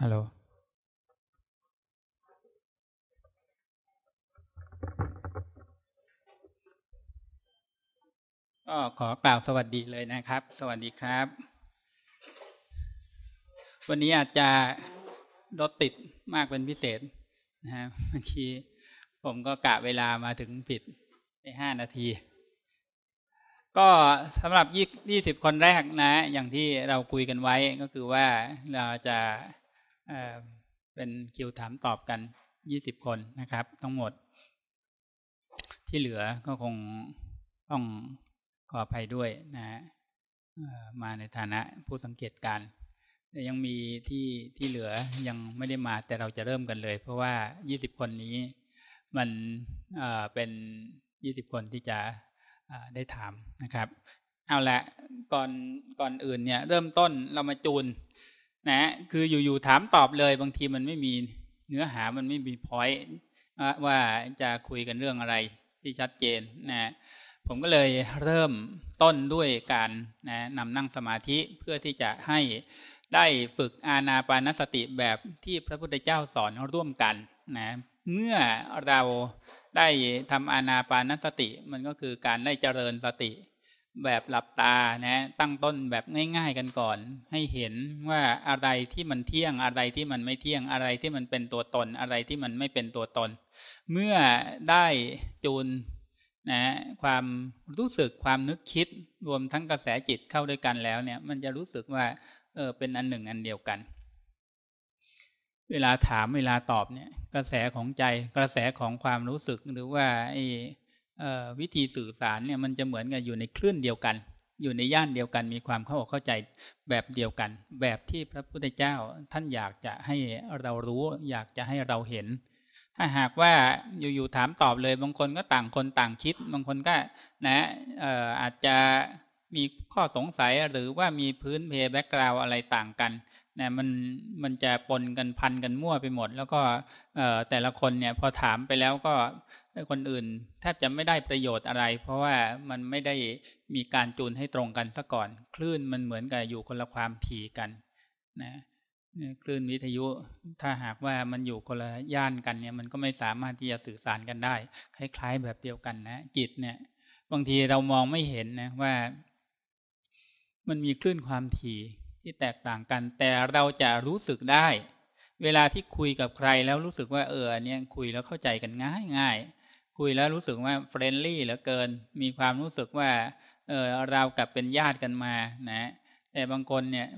ฮัลโหลก็ขอกล่าวสวัสดีเลยนะครับ สวัสดีครับ วันนี้อาจจะรถติดมากเป็นพิเศษนะฮะเมื่อกี้ผมก็กะเวลามาถึงผิดไปห้านาที ก็สำหรับยี่ยี่สิบคนแรกนะ อย่างที่เราคุยกันไว้ก็คือว่าเราจะ เป็นคิวถามตอบกันยี่สิบคนนะครับ ทั้งหมด ที่เหลือก็คงต้องขออภัยด้วยนะมาในฐานะผู้สังเกตการแต่ยังมีที่ที่เหลือยังไม่ได้มาแต่เราจะเริ่มกันเลย เพราะว่ายี่สิบคนนี้มันเป็นยี่สิบคนที่จะได้ถามนะครับ เอาละก่อนก่อนอื่นเนี่ย เริ่มต้นเรามาจูน นะคืออยู่ๆถามตอบเลย บางทีมันไม่มีเนื้อหามันไม่มีพอยต์ว่าจะคุยกันเรื่องอะไรที่ชัดเจนนะผมก็เลยเริ่มต้นด้วยการนะนำนั่งสมาธิเพื่อที่จะให้ได้ฝึกอาณาปานสติแบบที่พระพุทธเจ้าสอนร่วมกันนะเมื่อเราได้ทำอาณาปานสติมันก็คือการได้เจริญสติ แบบหลับตานะตั้งต้นแบบง่าย ๆ กันก่อน ให้เห็นว่าอะไรที่มันเที่ยงอะไรที่มันไม่เที่ยงอะไรที่มันเป็นตัวตนอะไรที่มันไม่เป็นตัวตน เมื่อได้จูนนะความรู้สึกความนึกคิดรวมทั้งกระแสจิตเข้าด้วยกันแล้วเนี่ย มันจะรู้สึกว่าเออเป็นอันหนึ่งอันเดียวกัน เวลาถามเวลาตอบเนี่ย กระแสของใจกระแสของความรู้สึกหรือว่าไอ วิธีสื่อสารเนี่ยมันจะเหมือนกับอยู่ในคลื่นเดียวกัน อยู่ในย่านเดียวกันมีความเข้าอกเข้าใจแบบเดียวกัน แบบที่พระพุทธเจ้าท่านอยากจะให้เรารู้ อยากจะให้เราเห็น ถ้าหากว่าอยู่ๆถามตอบเลยบางคนก็ต่างคนต่างคิด บางคนก็นะอาจจะมีข้อสงสัยหรือว่ามีพื้นเพแบ็กกราวอะไรต่างกันนะมันมันจะปนกันพันกันมั่วไปหมด แล้วก็แต่ละคนเนี่ยพอถามไปแล้วก็ คนอื่นแทบจะไม่ได้ประโยชน์อะไร เพราะว่ามันไม่ได้มีการจูนให้ตรงกันซะก่อน คลื่นมันเหมือนกับอยู่คนละความถี่กันนะคลื่นวิทยุถ้าหากว่ามันอยู่คนละย่านกันเนี่ย มันก็ไม่สามารถที่จะสื่อสารกันได้ คล้าย ๆ แบบเดียวกันนะจิตเนี่ย บางทีเรามองไม่เห็นนะว่า มันมีคลื่นความถี่ที่แตกต่างกัน แต่เราจะรู้สึกได้ เวลาที่คุยกับใครแล้วรู้สึกว่าเออเนี่ยคุยแล้วเข้าใจกันง่ายง่าย คุยแล้วรู้สึกว่า friendly เหลือเกิน มีความรู้สึกว่า เออเรากับเป็นญาติกันมานะ แต่บางคนเนี่ย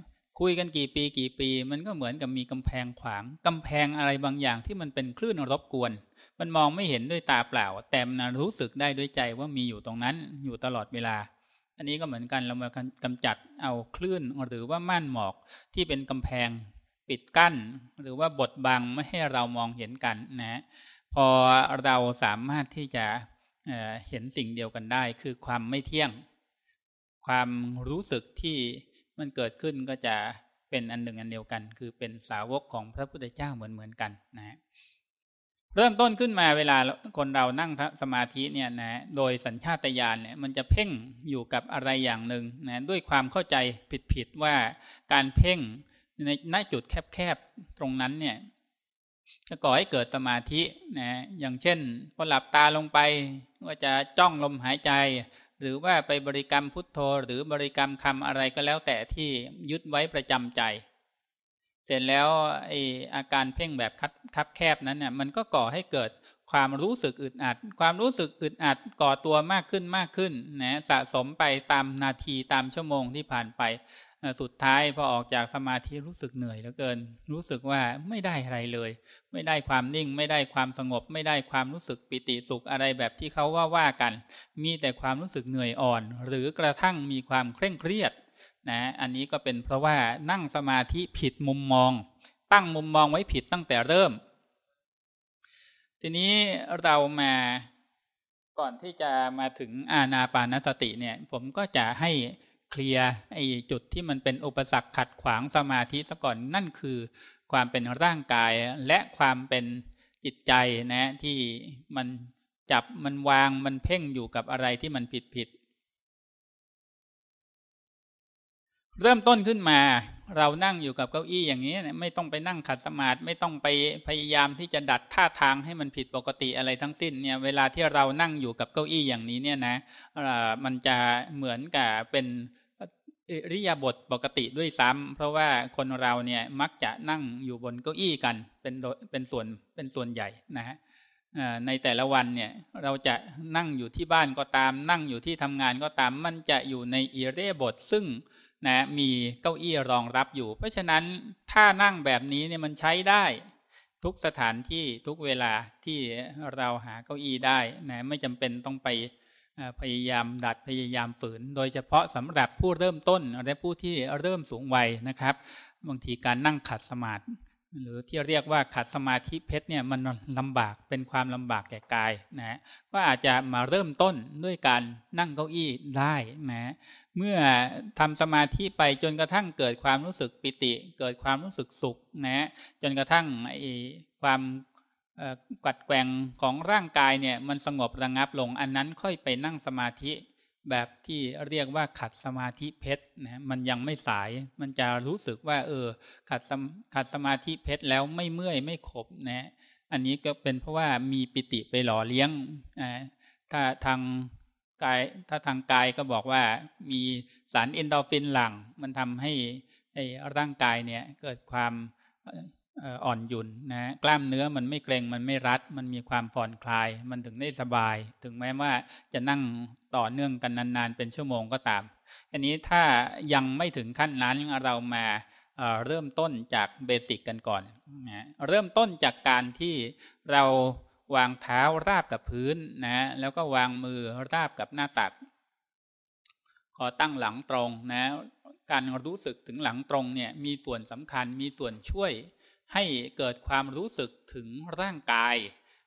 คุยกันกี่ปีกี่ปี มันก็เหมือนกับมีกำแพงขวางกำแพงอะไรบางอย่างที่มันเป็นคลื่นรบกวน มันมองไม่เห็นด้วยตาเปล่า แต่มันรู้สึกได้ด้วยใจว่ามีอยู่ตรงนั้นอยู่ตลอดเวลา อันนี้ก็เหมือนกันเรามากำจัดเอาคลื่นหรือว่าม่านหมอกที่เป็นกำแพงปิดกั้น หรือว่าบดบังไม่ให้เรามองเห็นกันนะ พอเราสามารถที่จะเห็นสิ่งเดียวกันได้ คือความไม่เที่ยง ความรู้สึกที่มันเกิดขึ้นก็จะเป็นอันหนึ่งอันเดียวกัน คือเป็นสาวกของพระพุทธเจ้าเหมือนเหมือนกันนะเริ่มต้นขึ้นมาเวลาคนเรานั่งสมาธิเนี่ยนะโดยสัญชาตญาณเนี่ยมันจะเพ่งอยู่กับอะไรอย่างหนึ่งนะด้วยความเข้าใจผิดๆว่าการเพ่งในณจุดแคบๆตรงนั้นเนี่ย จะก่อให้เกิดสมาธินะอย่างเช่นพอหลับตาลงไปว่าจะจ้องลมหายใจ หรือว่าไปบริกรรมพุทโธหรือบริกรรมคำอะไรก็แล้วแต่ที่ยึดไว้ประจำใจ เสร็จแล้วไออาการเพ่งแบบคับแคบนั้นเนี่ยมันก็ก่อให้เกิดความรู้สึกอึดอัด ความรู้สึกอึดอัดก่อตัวมากขึ้นมากขึ้นนะสะสมไปตามนาทีตามชั่วโมงที่ผ่านไป สุดท้ายพอออกจากสมาธิรู้สึกเหนื่อยเหลือเกิน รู้สึกว่าไม่ได้อะไรเลย ไม่ได้ความนิ่ง ไม่ได้ความสงบ ไม่ได้ความรู้สึกปิติสุขอะไรแบบที่เขาว่าว่ากัน มีแต่ความรู้สึกเหนื่อยอ่อน หรือกระทั่งมีความเคร่งเครียดนะอันนี้ก็เป็นเพราะว่านั่งสมาธิผิดมุมมอง ตั้งมุมมองไว้ผิดตั้งแต่เริ่ม ทีนี้เรามาก่อนที่จะมาถึงอาณาปานสติเนี่ย ผมก็จะให้ เคลียร์ไอ้จุดที่มันเป็นอุปสรรคขัดขวางสมาธิซะก่อนนั่นคือ ความเป็นร่างกายและความเป็นจิตใจนะที่มันจับมันวางมันเพ่งอยู่กับอะไรที่มันผิดผิด เริ่มต้นขึ้นมา เรานั่งอยู่กับเก้าอี้อย่างนี้ไม่ต้องไปนั่งขัดสมาธิไม่ต้องไปพยายามที่จะดัดท่าทางให้มันผิดปกติอะไรทั้งสิ้นเนี่ยเวลาที่เรานั่งอยู่กับเก้าอี้อย่างนี้เนี่ยนะมันจะเหมือนกับเป็นอิริยาบถปกติด้วยซ้ำเพราะว่าคนเราเนี่ยมักจะนั่งอยู่บนเก้าอี้กันเป็นเป็นส่วนเป็นส่วนใหญ่นะฮะในแต่ละวันเนี่ยเราจะนั่งอยู่ที่บ้านก็ตาม นั่งอยู่ที่ทำงานก็ตาม มันจะอยู่ในอิเรบทซึ่ง นะมีเก้าอี้รองรับอยู่ เพราะฉะนั้นถ้านั่งแบบนี้เนี่ยมันใช้ได้ ทุกสถานที่ทุกเวลาที่เราหาเก้าอี้ได้นะไม่จำเป็นต้องไปพยายามดัดพยายามฝืน โดยเฉพาะสำหรับผู้เริ่มต้น และผู้ที่เริ่มสูงวัยนะครับบางทีการนั่งขัดสมาธิ หรือที่เรียกว่าขัดสมาธิเพชรเนี่ยมันลำบากเป็นความลำบากแก่กายนะก็อาจจะมาเริ่มต้นด้วยการนั่งเก้าอี้ได้นะเมื่อทำสมาธิไปจนกระทั่งเกิดความรู้สึกปิติ เกิดความรู้สึกสุขนะจนกระทั่งไอ้ความกัดแกงของร่างกายเนี่ยมันสงบระงับลงอันนั้นค่อยไปนั่งสมาธิ แบบที่เรียกว่าขัดสมาธิเพชรนะมันยังไม่สายมันจะรู้สึกว่า เออ ขัดขัดสมาธิเพชรแล้วไม่เมื่อยไม่ขบนะ อันนี้ก็เป็นเพราะว่ามีปิติไปหล่อเลี้ยงนะถ้าทางกายถ้าทางกายก็บอกว่ามีสารเอนโดฟินหลั่งมันทำให้ร่างกายเนี่ยเกิดความ อ่อนหยุ่นนะกล้ามเนื้อมันไม่เกร็งมันไม่รัด มันมีความผ่อนคลาย มันถึงได้สบาย ถึงแม้ว่าจะนั่งต่อเนื่องกันนานๆ เป็นชั่วโมงก็ตาม อันนี้ถ้ายังไม่ถึงขั้นนั้นเรามาเริ่มต้นจากเบสิกกันก่อนนะเริ่มต้นจากการที่เราวางเท้าราบกับพื้นนะแล้วก็วางมือราบกับหน้าตัก ขอตั้งหลังตรงนะการรู้สึกถึงหลังตรงเนี่ยมีส่วนสำคัญมีส่วนช่วย ให้เกิดความรู้สึกถึงร่างกาย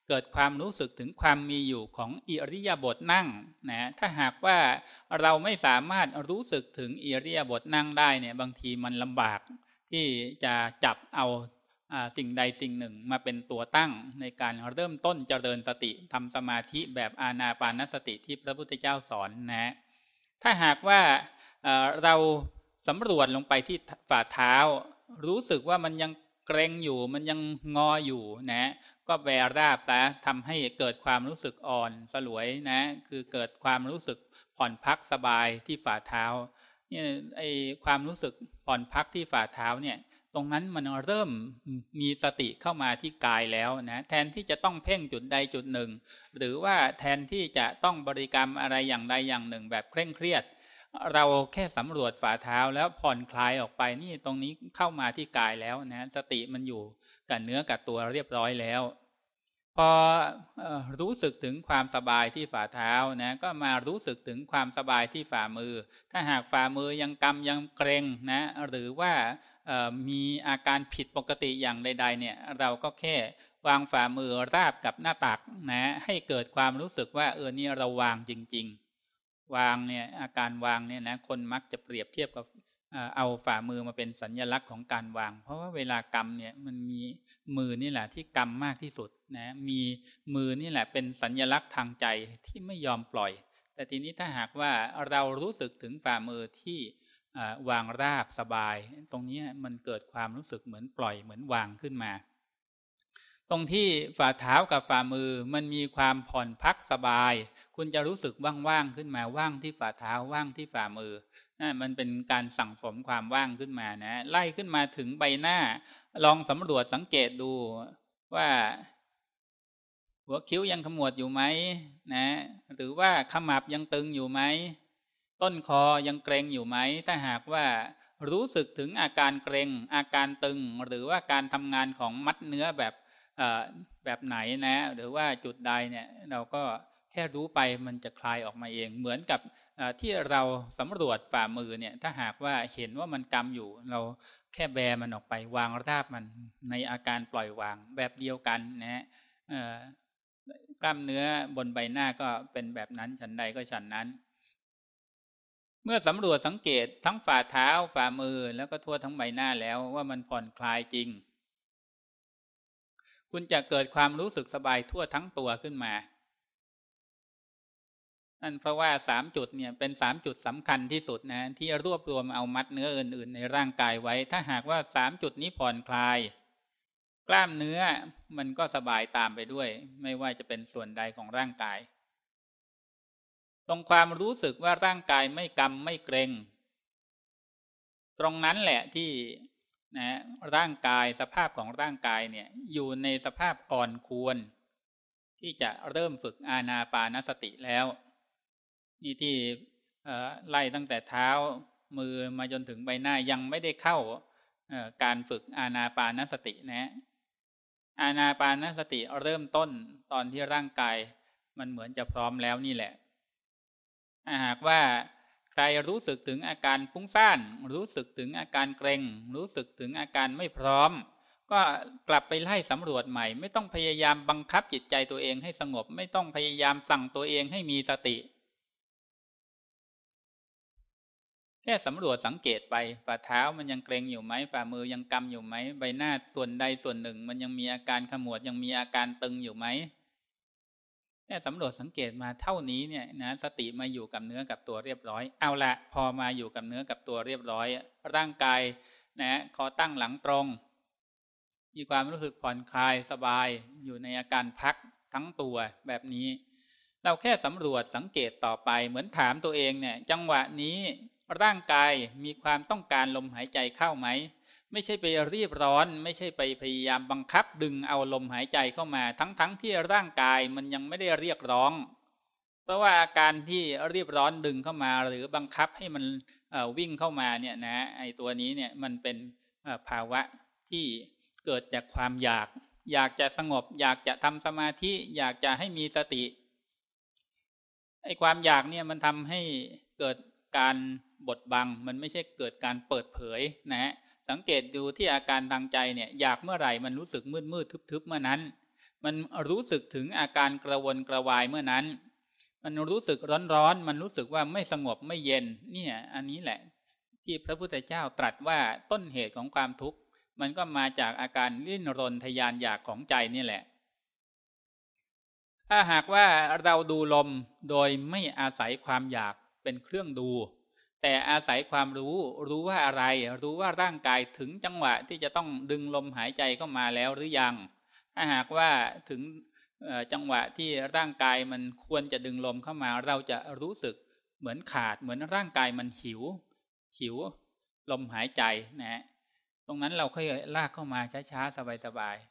เกิดความรู้สึกถึงความมีอยู่ของอิริยาบถนั่งนะถ้าหากว่าเราไม่สามารถรู้สึกถึงอิริยาบถนั่งได้เนี่ยบางทีมันลำบากที่จะจับเอาสิ่งใดสิ่งหนึ่งมาเป็นตัวตั้งในการเริ่มต้นเจริญสติทำสมาธิแบบอานาปานสติที่พระพุทธเจ้าสอนนะ ถ้าหากว่าเราสำรวจลงไปที่ฝ่าเท้า รู้สึกว่ามันยัง เกรงอยู่มันยังงออยู่นะ ก็แวราบซะทำให้เกิดความรู้สึกอ่อนสลวยนะ คือเกิดความรู้สึกผ่อนพักสบายที่ฝ่าเท้าเนี่ยไอความรู้สึกผ่อนพักที่ฝ่าเท้าเนี่ย ตรงนั้นมันเริ่มมีสติเข้ามาที่กายแล้วนะแทนที่จะต้องเพ่งจุดใดจุดหนึ่ง หรือว่าแทนที่จะต้องบริกรรมอะไรอย่างใดอย่างหนึ่งแบบเคร่งเครียด เราแค่สำรวจฝ่าเท้าแล้วผ่อนคลายออกไปนี่ตรงนี้เข้ามาที่กายแล้วนะสติมันอยู่กับเนื้อกับตัวเรียบร้อยแล้ว พอรู้สึกถึงความสบายที่ฝ่าเท้านะก็มารู้สึกถึงความสบายที่ฝ่ามือ ถ้าหากฝ่ามือยังกำยังเกรงนะหรือว่ามีอาการผิดปกติอย่างใด ๆ เนี่ย เราก็แค่วางฝ่ามือราบกับหน้าตักนะให้เกิดความรู้สึกว่าเออนี่เราวางจริง ๆ วางเนี่ยอาการวางเนี่ยนะคนมักจะเปรียบเทียบกับเอาฝ่ามือมาเป็นสัญญลักษณ์ของการวาง เพราะว่าเวลากรรมเนี่ยมันมีมือนี่แหละที่กรรมมากที่สุดนะมีมือนี่แหละเป็นสัญญลักษณ์ทางใจที่ไม่ยอมปล่อย แต่ทีนี้ถ้าหากว่าเรารู้สึกถึงฝ่ามือที่วางราบสบาย ตรงนี้มันเกิดความรู้สึกเหมือนปล่อยเหมือนวางขึ้นมา ตรงที่ฝ่าเท้ากับฝ่ามือมันมีความผ่อนพักสบาย คุณจะรู้สึกว่างๆขึ้นมาว่างที่ฝ่าเท้าว่างที่ฝ่ามือนั่นมันเป็นการสั่งสมความว่างขึ้นมานะไล่ขึ้นมาถึงใบหน้า ลองสำรวจสังเกตดูว่า หัวคิ้วยังขมวดอยู่ไหมนะ หรือว่าขมับยังตึงอยู่ไหมต้นคอยังเกรงอยู่ไหมถ้าหากว่ารู้สึกถึงอาการเกรง อาการตึง หรือว่าการทำงานของมัดเนื้อแบบแบบไหนนะ หรือว่าจุดใดเนี่ย เราก็ แค่รู้ไปมันจะคลายออกมาเอง เหมือนกับที่เราสำรวจฝ่ามือเนี่ย ถ้าหากว่าเห็นว่ามันกำอยู่ เราแค่แบมันออกไปวางราบมันในอาการปล่อยวางแบบเดียวกันนะฮะกล้ามเนื้อบนใบหน้าก็เป็นแบบนั้นฉันใดก็ฉันนั้น เมื่อสำรวจสังเกตทั้งฝ่าเท้าฝ่ามือแล้วก็ทั่วทั้งใบหน้าแล้วว่ามันผ่อนคลายจริง คุณจะเกิดความรู้สึกสบายทั่วทั้งตัวขึ้นมา นั่นเพราะว่าสามจุดเนี่ยเป็นสามจุดสำคัญที่สุดนะที่รวบรวมเอามัดเนื้ออื่น ๆ ในร่างกายไว้ ถ้าหากว่าสามจุดนี้ผ่อนคลาย กล้ามเนื้อมันก็สบายตามไปด้วย ไม่ว่าจะเป็นส่วนใดของร่างกาย ตรงความรู้สึกว่าร่างกายไม่กำไม่เกรงตรงนั้นแหละที่นะร่างกายสภาพของร่างกายเนี่ยอยู่ในสภาพอ่อนควร ที่จะเริ่มฝึกอาณาปานสติแล้ว นี่ที่ไล่ตั้งแต่เท้ามือมาจนถึงใบหน้ายังไม่ได้เข้าการฝึกอาณาปานสตินะอาณาปานสติเริ่มต้นตอนที่ร่างกายมันเหมือนจะพร้อมแล้วนี่แหละหากว่าใครรู้สึกถึงอาการฟุ้งซ่าน รู้สึกถึงอาการเกรงรู้สึกถึงอาการไม่พร้อม ก็กลับไปไล่สำรวจใหม่ ไม่ต้องพยายามบังคับจิตใจตัวเองให้สงบ ไม่ต้องพยายามสั่งตัวเองให้มีสติ แค่สำรวจสังเกตไปฝ่าเท้ามันยังเกรงอยู่ไหมฝ่ามือยังกำอยู่ไหมใบหน้าส่วนใดส่วนหนึ่ง มันยังมีอาการขมวดยังมีอาการตึงอยู่ไหมแค่สำรวจสังเกตมาเท่านี้เนี่ยนะสติมาอยู่กับเนื้อกับตัวเรียบร้อย เอาละพอมาอยู่กับเนื้อกับตัวเรียบร้อย ร่างกายนะคอตั้งหลังตรง มีความรู้สึกผ่อนคลายสบายอยู่ในอาการพักทั้งตัวแบบนี้ เราแค่สำรวจสังเกตต่อไปเหมือนถามตัวเองเนี่ย จังหวะนี้ ร่างกายมีความต้องการลมหายใจเข้าไหม ไม่ใช่ไปรีบร้อน ไม่ใช่ไปพยายามบังคับดึงเอาลมหายใจเข้ามา ทั้งๆทที่ร่างกายมันยังไม่ได้เรียกร้อง เพราะว่าอาการที่รีบร้อนดึงเข้ามา หรือบังคับให้มันวิ่งเข้ามาเนี่ยนะไอตัวนี้เนี่ยมันเป็นภาวะที่เกิดจากความอยาก อยากจะสงบ อยากจะทำสมาธิ อยากจะให้มีสติไอความอยากเนี่ยมันทำให้เกิด การบดบัง มันไม่ใช่เกิดการเปิดเผยนะฮะสังเกตดูที่อาการทางใจเนี่ยอยากเมื่อไหร่มันรู้สึกมืดมืดทึบๆเมื่อนั้น มันรู้สึกถึงอาการกระวนกระวายเมื่อนั้น มันรู้สึกร้อนๆมันรู้สึกว่าไม่สงบไม่เย็นเนี่ยอันนี้แหละ ที่พระพุทธเจ้าตรัสว่าต้นเหตุของความทุกข์มันก็มาจากอาการลิ้นรนทยานอยากของใจนี่แหละ ถ้าหากว่าเราดูลมโดยไม่อาศัยความอยาก เป็นเครื่องดู แต่อาศัยความรู้รู้ว่าอะไร รู้ว่าร่างกายถึงจังหวะที่จะต้องดึงลมหายใจเข้ามาแล้วหรือยัง ถ้าหากว่าถึงจังหวะที่ร่างกายมันควรจะดึงลมเข้ามา เราจะรู้สึกเหมือนขาดเหมือนร่างกายมันหิว หิว ลมหายใจนะฮะตรงนั้นเราค่อยลากเข้ามาช้าๆสบายๆ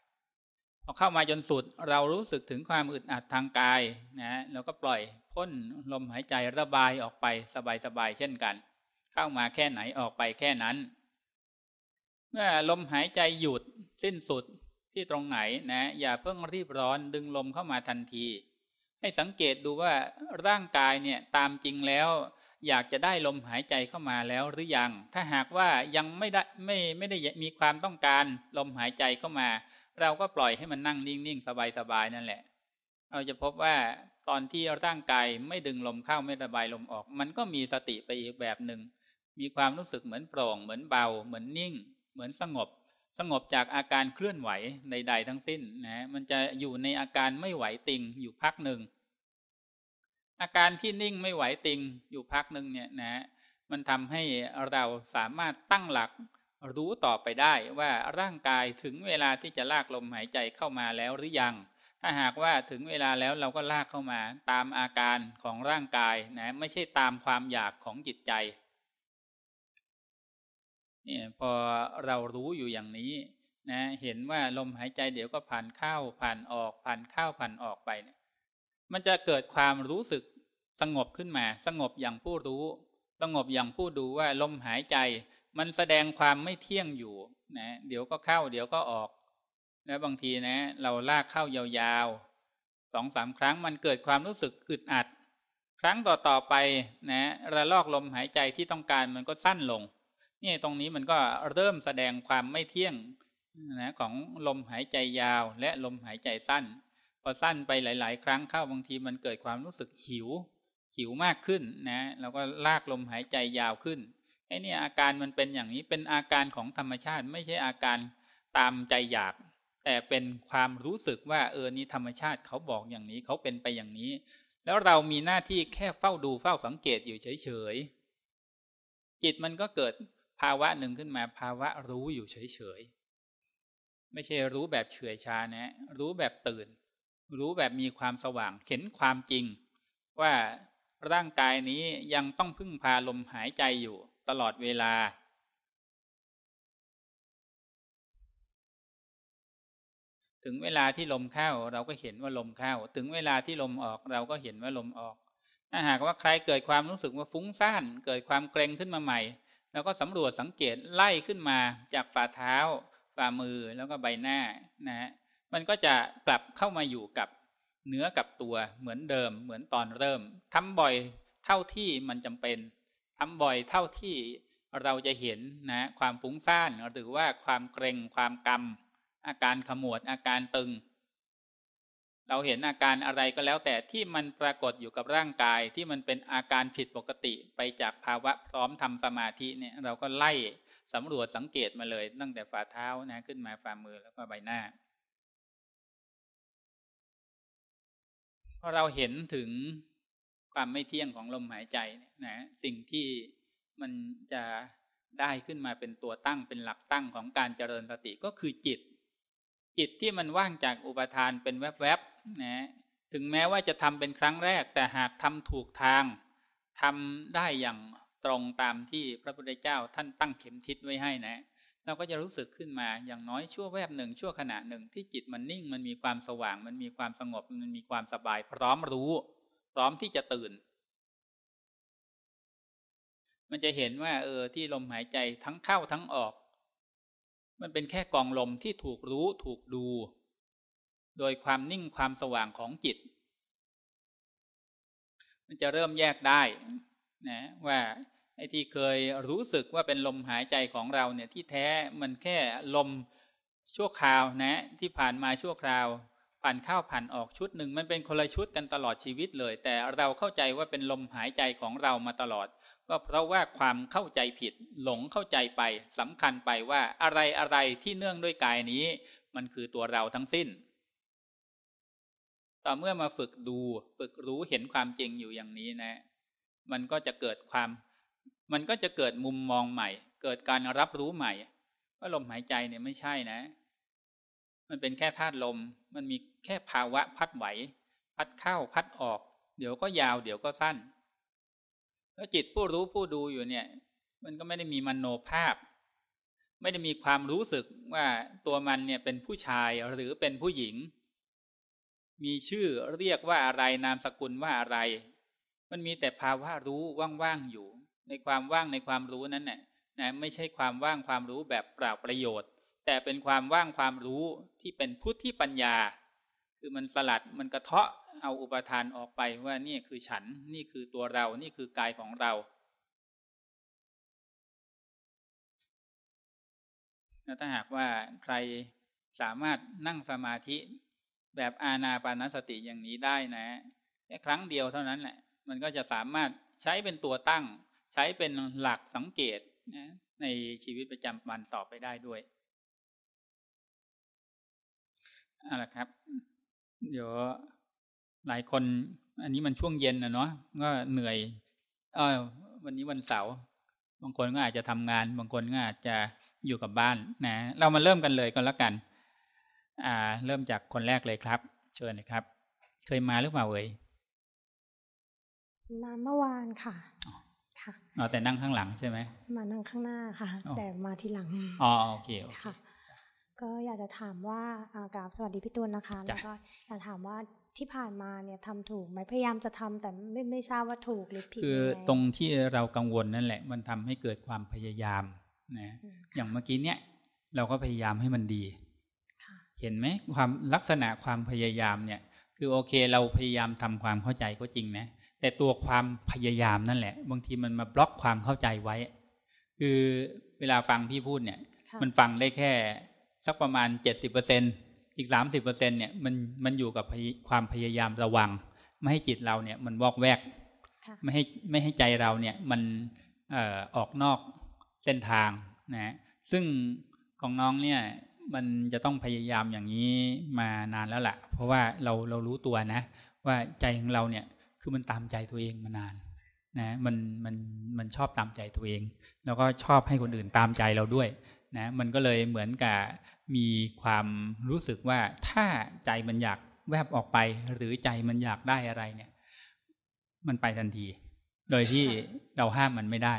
พอเข้ามาจนสุดเรารู้สึกถึงความอึดอัดทางกายนะเราก็ปล่อยพ้นลมหายใจระบายออกไปสบายๆเช่นกัน เข้ามาแค่ไหนออกไปแค่นั้น เมื่อลมหายใจหยุดสิ้นสุดที่ตรงไหนนะ อย่าเพิ่งรีบร้อนดึงลมเข้ามาทันที ให้สังเกตดูว่าร่างกายเนี่ยตามจริงแล้ว อยากจะได้ลมหายใจเข้ามาแล้วหรือยัง ถ้าหากว่ายังไม่ได้ไม่ไม่ได้มีความต้องการลมหายใจเข้ามา เราก็ปล่อยให้มันนั่งนิ่งๆ สบายๆ นั่นแหละ เราจะพบว่าตอนที่ร่างกายไม่ดึงลมเข้าไม่ระบายลมออก มันก็มีสติไปอีกแบบหนึ่ง มีความรู้สึกเหมือนโปร่ง เหมือนเบา เหมือนนิ่ง เหมือนสงบ สงบจากอาการเคลื่อนไหวใดๆทั้งสิ้นนะ มันจะอยู่ในอาการไม่ไหวติงอยู่พักหนึ่ง อาการที่นิ่งไม่ไหวติงอยู่พักหนึ่งเนี่ยนะ มันทำให้เราสามารถตั้งหลัก รู้ต่อไปได้ว่าร่างกายถึงเวลาที่จะลากลมหายใจเข้ามาแล้วหรือยัง ถ้าหากว่าถึงเวลาแล้วเราก็ลากเข้ามาตามอาการของร่างกายนะไม่ใช่ตามความอยากของจิตใจเนี่ยพอเรารู้อยู่อย่างนี้นะเห็นว่าลมหายใจเดี๋ยวก็ผ่านเข้าผ่านออกผ่านเข้าผ่านออกไปเนี่ยมันจะเกิดความรู้สึกสงบขึ้นมา สงบอย่างผู้รู้ สงบอย่างผู้ดูว่าลมหายใจ มันแสดงความไม่เที่ยงอยู่นะเดี๋ยวก็เข้า เดี๋ยวก็ออก แล้วบางทีนะ เราลากเข้ายาวๆสองสามครั้งมันเกิดความรู้สึกอึดอัด ครั้งต่อๆไปนะระลอกลมหายใจที่ต้องการมันก็สั้นลงนี่ตรงนี้มันก็เริ่มแสดงความไม่เที่ยงนะของลมหายใจยาวและลมหายใจสั้น พอสั้นไปหลาย ๆ ครั้งเข้าบางทีมันเกิดความรู้สึกหิว หิวมากขึ้นนะเราก็ลากลมหายใจยาวขึ้น ไอ้นี่อาการมันเป็นอย่างนี้เป็นอาการของธรรมชาติไม่ใช่อาการตามใจอยาก แต่เป็นความรู้สึกว่าเออนี่ธรรมชาติเขาบอกอย่างนี้เขาเป็นไปอย่างนี้ แล้วเรามีหน้าที่แค่เฝ้าดูเฝ้าสังเกตอยู่เฉยๆจิตมันก็เกิดภาวะหนึ่งขึ้นมาภาวะรู้อยู่เฉยๆไม่ใช่รู้แบบเฉื่อยชานะ รู้แบบตื่น รู้แบบมีความสว่างเห็นความจริง ว่าร่างกายนี้ยังต้องพึ่งพาลมหายใจอยู่ ตลอดเวลา ถึงเวลาที่ลมเข้าเราก็เห็นว่าลมเข้า ถึงเวลาที่ลมออกเราก็เห็นว่าลมออก ถ้าหากว่าใครเกิดความรู้สึกว่าฟุ้งซ่าน เกิดความเกรงขึ้นมาใหม่เราก็สำรวจสังเกตไล่ขึ้นมาจากฝ่าเท้า ฝ่ามือแล้วก็ใบหน้านะฮะมันก็จะกลับเข้ามาอยู่กับเนื้อกับตัวเหมือนเดิมเหมือนตอนเริ่มทำบ่อยเท่าที่มันจำเป็น ทำบ่อยเท่าที่เราจะเห็นนะความฟุ้งซ่านหรือว่าความเกรงความกำอาการขมวดอาการตึง เราเห็นอาการอะไรก็แล้วแต่ที่มันปรากฏอยู่กับร่างกายที่มันเป็นอาการผิดปกติไปจากภาวะพร้อมทำสมาธิเนี่ยเราก็ไล่สำรวจสังเกตมาเลย ตั้งแต่ฝ่าเท้านะขึ้นมาฝ่ามือแล้วก็ใบหน้าพอเราเห็นถึง ความไม่เที่ยงของลมหายใจนะสิ่งที่มันจะได้ขึ้นมาเป็นตัวตั้งเป็นหลักตั้งของการเจริญสติก็คือจิต จิตที่มันว่างจากอุปทานเป็นแวบๆนะถึงแม้ว่าจะทำเป็นครั้งแรก แต่หากทำถูกทางทำได้อย่างตรงตามที่พระพุทธเจ้าท่านตั้งเข็มทิศไว้ให้นะ เราก็จะรู้สึกขึ้นมาอย่างน้อยชั่วแวบหนึ่งชั่วขณะหนึ่งที่จิตมันนิ่งมันมีความสว่าง มันมีความสงบมันมีความสบายพร้อมรู้ พร้อมที่จะตื่น มันจะเห็นว่า เออ ที่ลมหายใจทั้งเข้าทั้งออก มันเป็นแค่กองลมที่ถูกรู้ถูกดู โดยความนิ่งความสว่างของจิต มันจะเริ่มแยกได้นะว่าไอ้ที่เคยรู้สึกว่าเป็นลมหายใจของเราเนี่ยที่แท้มันแค่ลมชั่วคราวนะ ที่ผ่านมาชั่วคราว ผ่านเข้าผ่านออกชุดหนึ่งมันเป็นคนละชุดกันตลอดชีวิตเลย แต่เราเข้าใจว่าเป็นลมหายใจของเรามาตลอด ก็เพราะว่าความเข้าใจผิด หลงเข้าใจไปสำคัญไปว่าอะไรอะไรที่เนื่องด้วยกายนี้ มันคือตัวเราทั้งสิ้น ต่อเมื่อมาฝึกดูฝึกรู้เห็นความจริงอยู่อย่างนี้นะ มันก็จะเกิดความ มันก็จะเกิดมุมมองใหม่ เกิดการรับรู้ใหม่ ว่าลมหายใจเนี่ยไม่ใช่นะ มันเป็นแค่ธาตุลม มันมีแค่ภาวะพัดไหว พัดเข้าพัดออก เดี๋ยวก็ยาว เดี๋ยวก็สั้น แล้วจิตผู้รู้ผู้ดูอยู่เนี่ย มันก็ไม่ได้มีมโนภาพ ไม่ได้มีความรู้สึกว่าตัวมันเนี่ยเป็นผู้ชายหรือเป็นผู้หญิง มีชื่อเรียกว่าอะไรนามสกุลว่าอะไร มันมีแต่ภาวะรู้ว่างๆอยู่ ในความว่างในความรู้นั้นเนี่ยนะไม่ใช่ความว่างความรู้แบบเปล่าประโยชน์ แต่เป็นความว่างความรู้ที่เป็นพุทธิปัญญา คือมันสลัดมันกระเทาะเอาอุปทานออกไปว่านี่คือฉันนี่คือตัวเรานี่คือกายของเราถ้าหากว่าใครสามารถนั่งสมาธิแบบอาณาปานสติอย่างนี้ได้นะแค่ครั้งเดียวเท่านั้นแหละ มันก็จะสามารถใช้เป็นตัวตั้ง ใช้เป็นหลักสังเกตนะในชีวิตประจำวันต่อไปได้ด้วย เอาละครับ เดี๋ยวหลายคน อันนี้มันช่วงเย็นนะเนาะก็เหนื่อยเออวันนี้วันเสาร์บางคนก็อาจจะทำงาน บางคนก็อาจจะอยู่กับบ้านนะ เรามาเริ่มกันเลยก็แล้วกัน อ่า เริ่มจากคนแรกเลยครับ เชิญนะครับ เคยมาหรือเปล่าเอ่ยมาเมื่อวานค่ะค่ะอ๋อแต่นั่งข้างหลังใช่ไหมมานั่งข้างหน้าค่ะ แต่มาทีหลังอ๋อโอเคโอเค ก็อยากจะถามว่ากราบสวัสดีพี่ตุลนะคะ แล้วก็อยากถามว่าที่ผ่านมาเนี่ยทำถูกไหมพยายามจะทำแต่ไม่ไม่ทราบว่าถูกหรือผิดคือตรงที่เรากังวลนั่นแหละ มันทำให้เกิดความพยายามนะอย่างเมื่อกี้เนี่ยเราก็พยายามให้มันดี เห็นไหมความลักษณะความพยายามเนี่ย คือโอเคเราพยายามทำความเข้าใจก็จริงนะ แต่ตัวความพยายามนั่นแหละ บางทีมันมาบล็อกความเข้าใจไว้ คือเวลาฟังพี่พูดเนี่ย มันฟังได้แค่ สักประมาณเจ็ดสิบเปอร์เซ็นอีกสามสิบเปอร์เซ็นเนี่ยมันมันอยู่กับความพยายามระวัง ไม่ให้จิตเราเนี่ยมันวอกแวก ไม่ให้ไม่ให้ใจเราเนี่ยมันเอ่อออกนอกเส้นทางนะซึ่งของน้องเนี่ยมันจะต้องพยายามอย่างนี้มานานแล้วแหละเพราะว่าเราเรารู้ตัวนะ ว่าใจของเราเนี่ยคือมันตามใจตัวเองมานานนะมันมันมันชอบตามใจตัวเอง แล้วก็ชอบให้คนอื่นตามใจเราด้วยนะมันก็เลยเหมือนกับ มีความรู้สึกว่าถ้าใจมันอยากแวบออกไป หรือใจมันอยากได้อะไรเนี่ย มันไปทันที โดยที่เราห้ามมันไม่ได้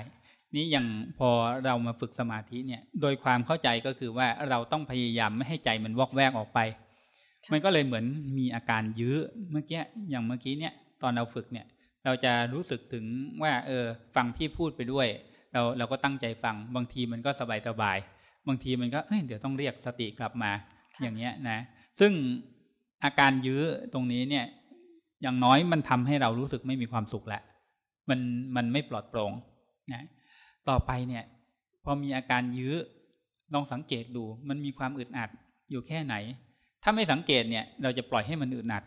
นี้อย่างพอเรามาฝึกสมาธิเนี่ย โดยความเข้าใจก็คือว่าเราต้องพยายามไม่ให้ใจมันวอกแวกออกไป มันก็เลยเหมือนมีอาการยื้อเมื่อกี้อย่างเมื่อกี้เนี่ย ตอนเราฝึกเนี่ย เราจะรู้สึกถึงว่า เออ ฟังพี่พูดไปด้วย เราเราก็ตั้งใจฟังบางทีมันก็สบายสบาย บางทีมันก็เอ้ยเดี๋ยวต้องเรียกสติกลับมา อย่างเงี้ยนะ ซึ่งอาการยื้อตรงนี้เนี่ย อย่างน้อยมันทำให้เรารู้สึกไม่มีความสุขแหละมันมันไม่ปลอดโปร่งนะต่อไปเนี่ย พอมีอาการยื้อลองสังเกตดูมันมีความอึดอัดอยู่แค่ไหน ถ้าไม่สังเกตเนี่ย เราจะปล่อยให้มันอึดอัด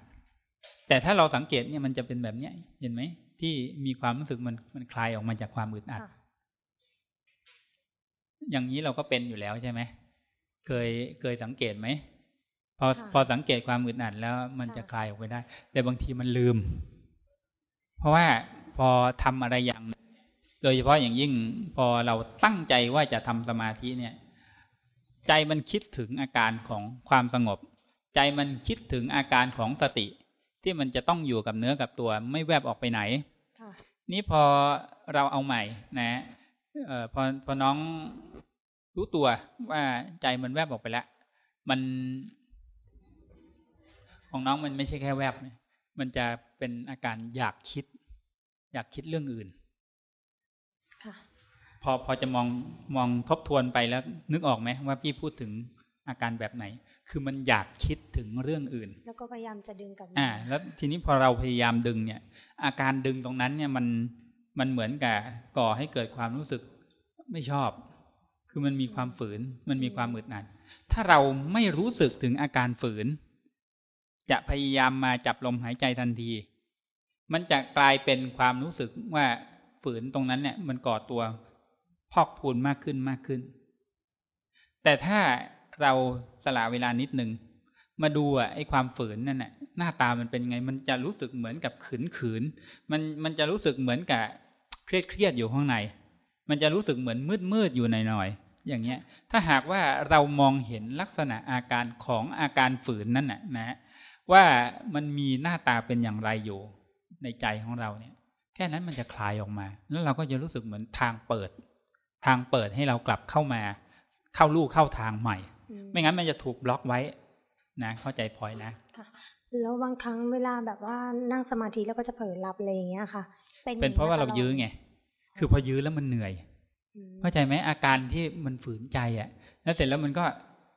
แต่ถ้าเราสังเกตเนี่ยมันจะเป็นแบบเนี้ยเห็นไหมที่มีความรู้สึกมันมันคลายออกมาจากความอึดอัด อย่างนี้เราก็เป็นอยู่แล้วใช่ไหมเคยเคยสังเกตไหมพอพอสังเกตความอึดอัดแล้วมันจะคลายออกไปได้ แต่บางทีมันลืม เพราะว่าพอทำอะไรอย่างโดยเฉพาะอย่างยิ่งพอเราตั้งใจว่าจะทำสมาธิเนี่ย ใจมันคิดถึงอาการของความสงบ ใจมันคิดถึงอาการของสติ ที่มันจะต้องอยู่กับเนื้อกับตัวไม่แวบออกไปไหนนี่พอเราเอาใหม่นะ เออพอพอน้องรู้ตัวว่าใจมันแวบออกไปแล้ว มัน ของน้องมันไม่ใช่แค่แวบมันจะเป็นอาการอยากคิด อยากคิดเรื่องอื่นพอพอจะมองมองทบทวนไปแล้ว นึกออกไหมว่าพี่พูดถึงอาการแบบไหน คือมันอยากคิดถึงเรื่องอื่น แล้วก็พยายามจะดึงกับอ่า แล้วทีนี้พอเราพยายามดึงเนี่ย อาการดึงตรงนั้นเนี่ยมัน มันเหมือนกับก่อให้เกิดความรู้สึกไม่ชอบ คือมันมีความฝืน มันมีความอึดอัดถ้าเราไม่รู้สึกถึงอาการฝืน จะพยายามมาจับลมหายใจทันที มันจะกลายเป็นความรู้สึกว่าฝืนตรงนั้นเนี่ย มันก่อตัวพอกพูนมากขึ้นมากขึ้น แต่ถ้าเราสละเวลานิดหนึ่งมาดูอะไอ้ความฝืนนั่นน่ะหน้าตามันเป็นไง มันจะรู้สึกเหมือนกับขืนขืนมันมันจะรู้สึกเหมือนกับ ยดเครียดอยู่ข้างใน มันจะรู้สึกเหมือนมืดมืดอยู่หน่อยๆอย่างเงี้ย ถ้าหากว่าเรามองเห็นลักษณะอาการของอาการฝืนนั่นนะนะว่ามันมีหน้าตาเป็นอย่างไรอยู่ในใจของเราเนี่ย แค่นั้นมันจะคลายออกมา แล้วเราก็จะรู้สึกเหมือนทางเปิด ทางเปิดให้เรากลับเข้ามา เข้าลู่เข้าทางใหม่ ไม่งั้นมันจะถูกบล็อกไว้นะ เข้าใจพลอยนะ แล้วบางครั้งเวลาแบบว่านั่งสมาธิแล้วก็จะเผลอหลับอะไรอย่างเงี้ยค่ะ เป็นเพราะว่าเรายื้อไงคือพอยื้อแล้วมันเหนื่อยเข้าใจไหมอาการที่มันฝืนใจอะ แล้วเสร็จแล้วมันก็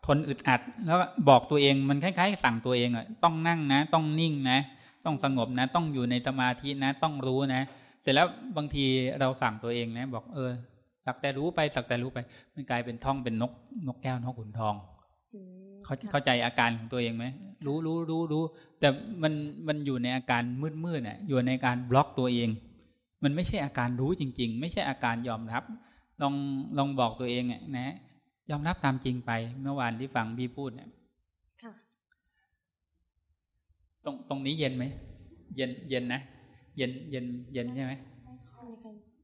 ทนอึดอัด แล้วบอกตัวเองมันคล้าย ๆ สั่งตัวเองอะต้องนั่งนะ ต้องนิ่งนะ ต้องสงบนะ ต้องอยู่ในสมาธินะ ต้องรู้นะ เสร็จแล้วบางทีเราสั่งตัวเองนะ บอกเออ สักแต่รู้ไปสักแต่รู้ไป มันกลายเป็นท่องเป็นนกนกแก้วนกขุนทอง เขาเข้าใจอาการของตัวเองไหมรู้รู้รู้รู้แต่มันมันอยู่ในอาการมืดมืดเนี่ยอยู่ในการบล็อกตัวเอง มันไม่ใช่อาการรู้จริง ๆ ไม่ใช่อาการยอมรับ ลองลองบอกตัวเองนะ ยอมรับตามจริงไป เมื่อวานที่ฟังพี่พูดเนี่ยตรงตรงนี้เย็นไหมเย็นเย็นนะเย็นเย็นเย็นใช่ไหม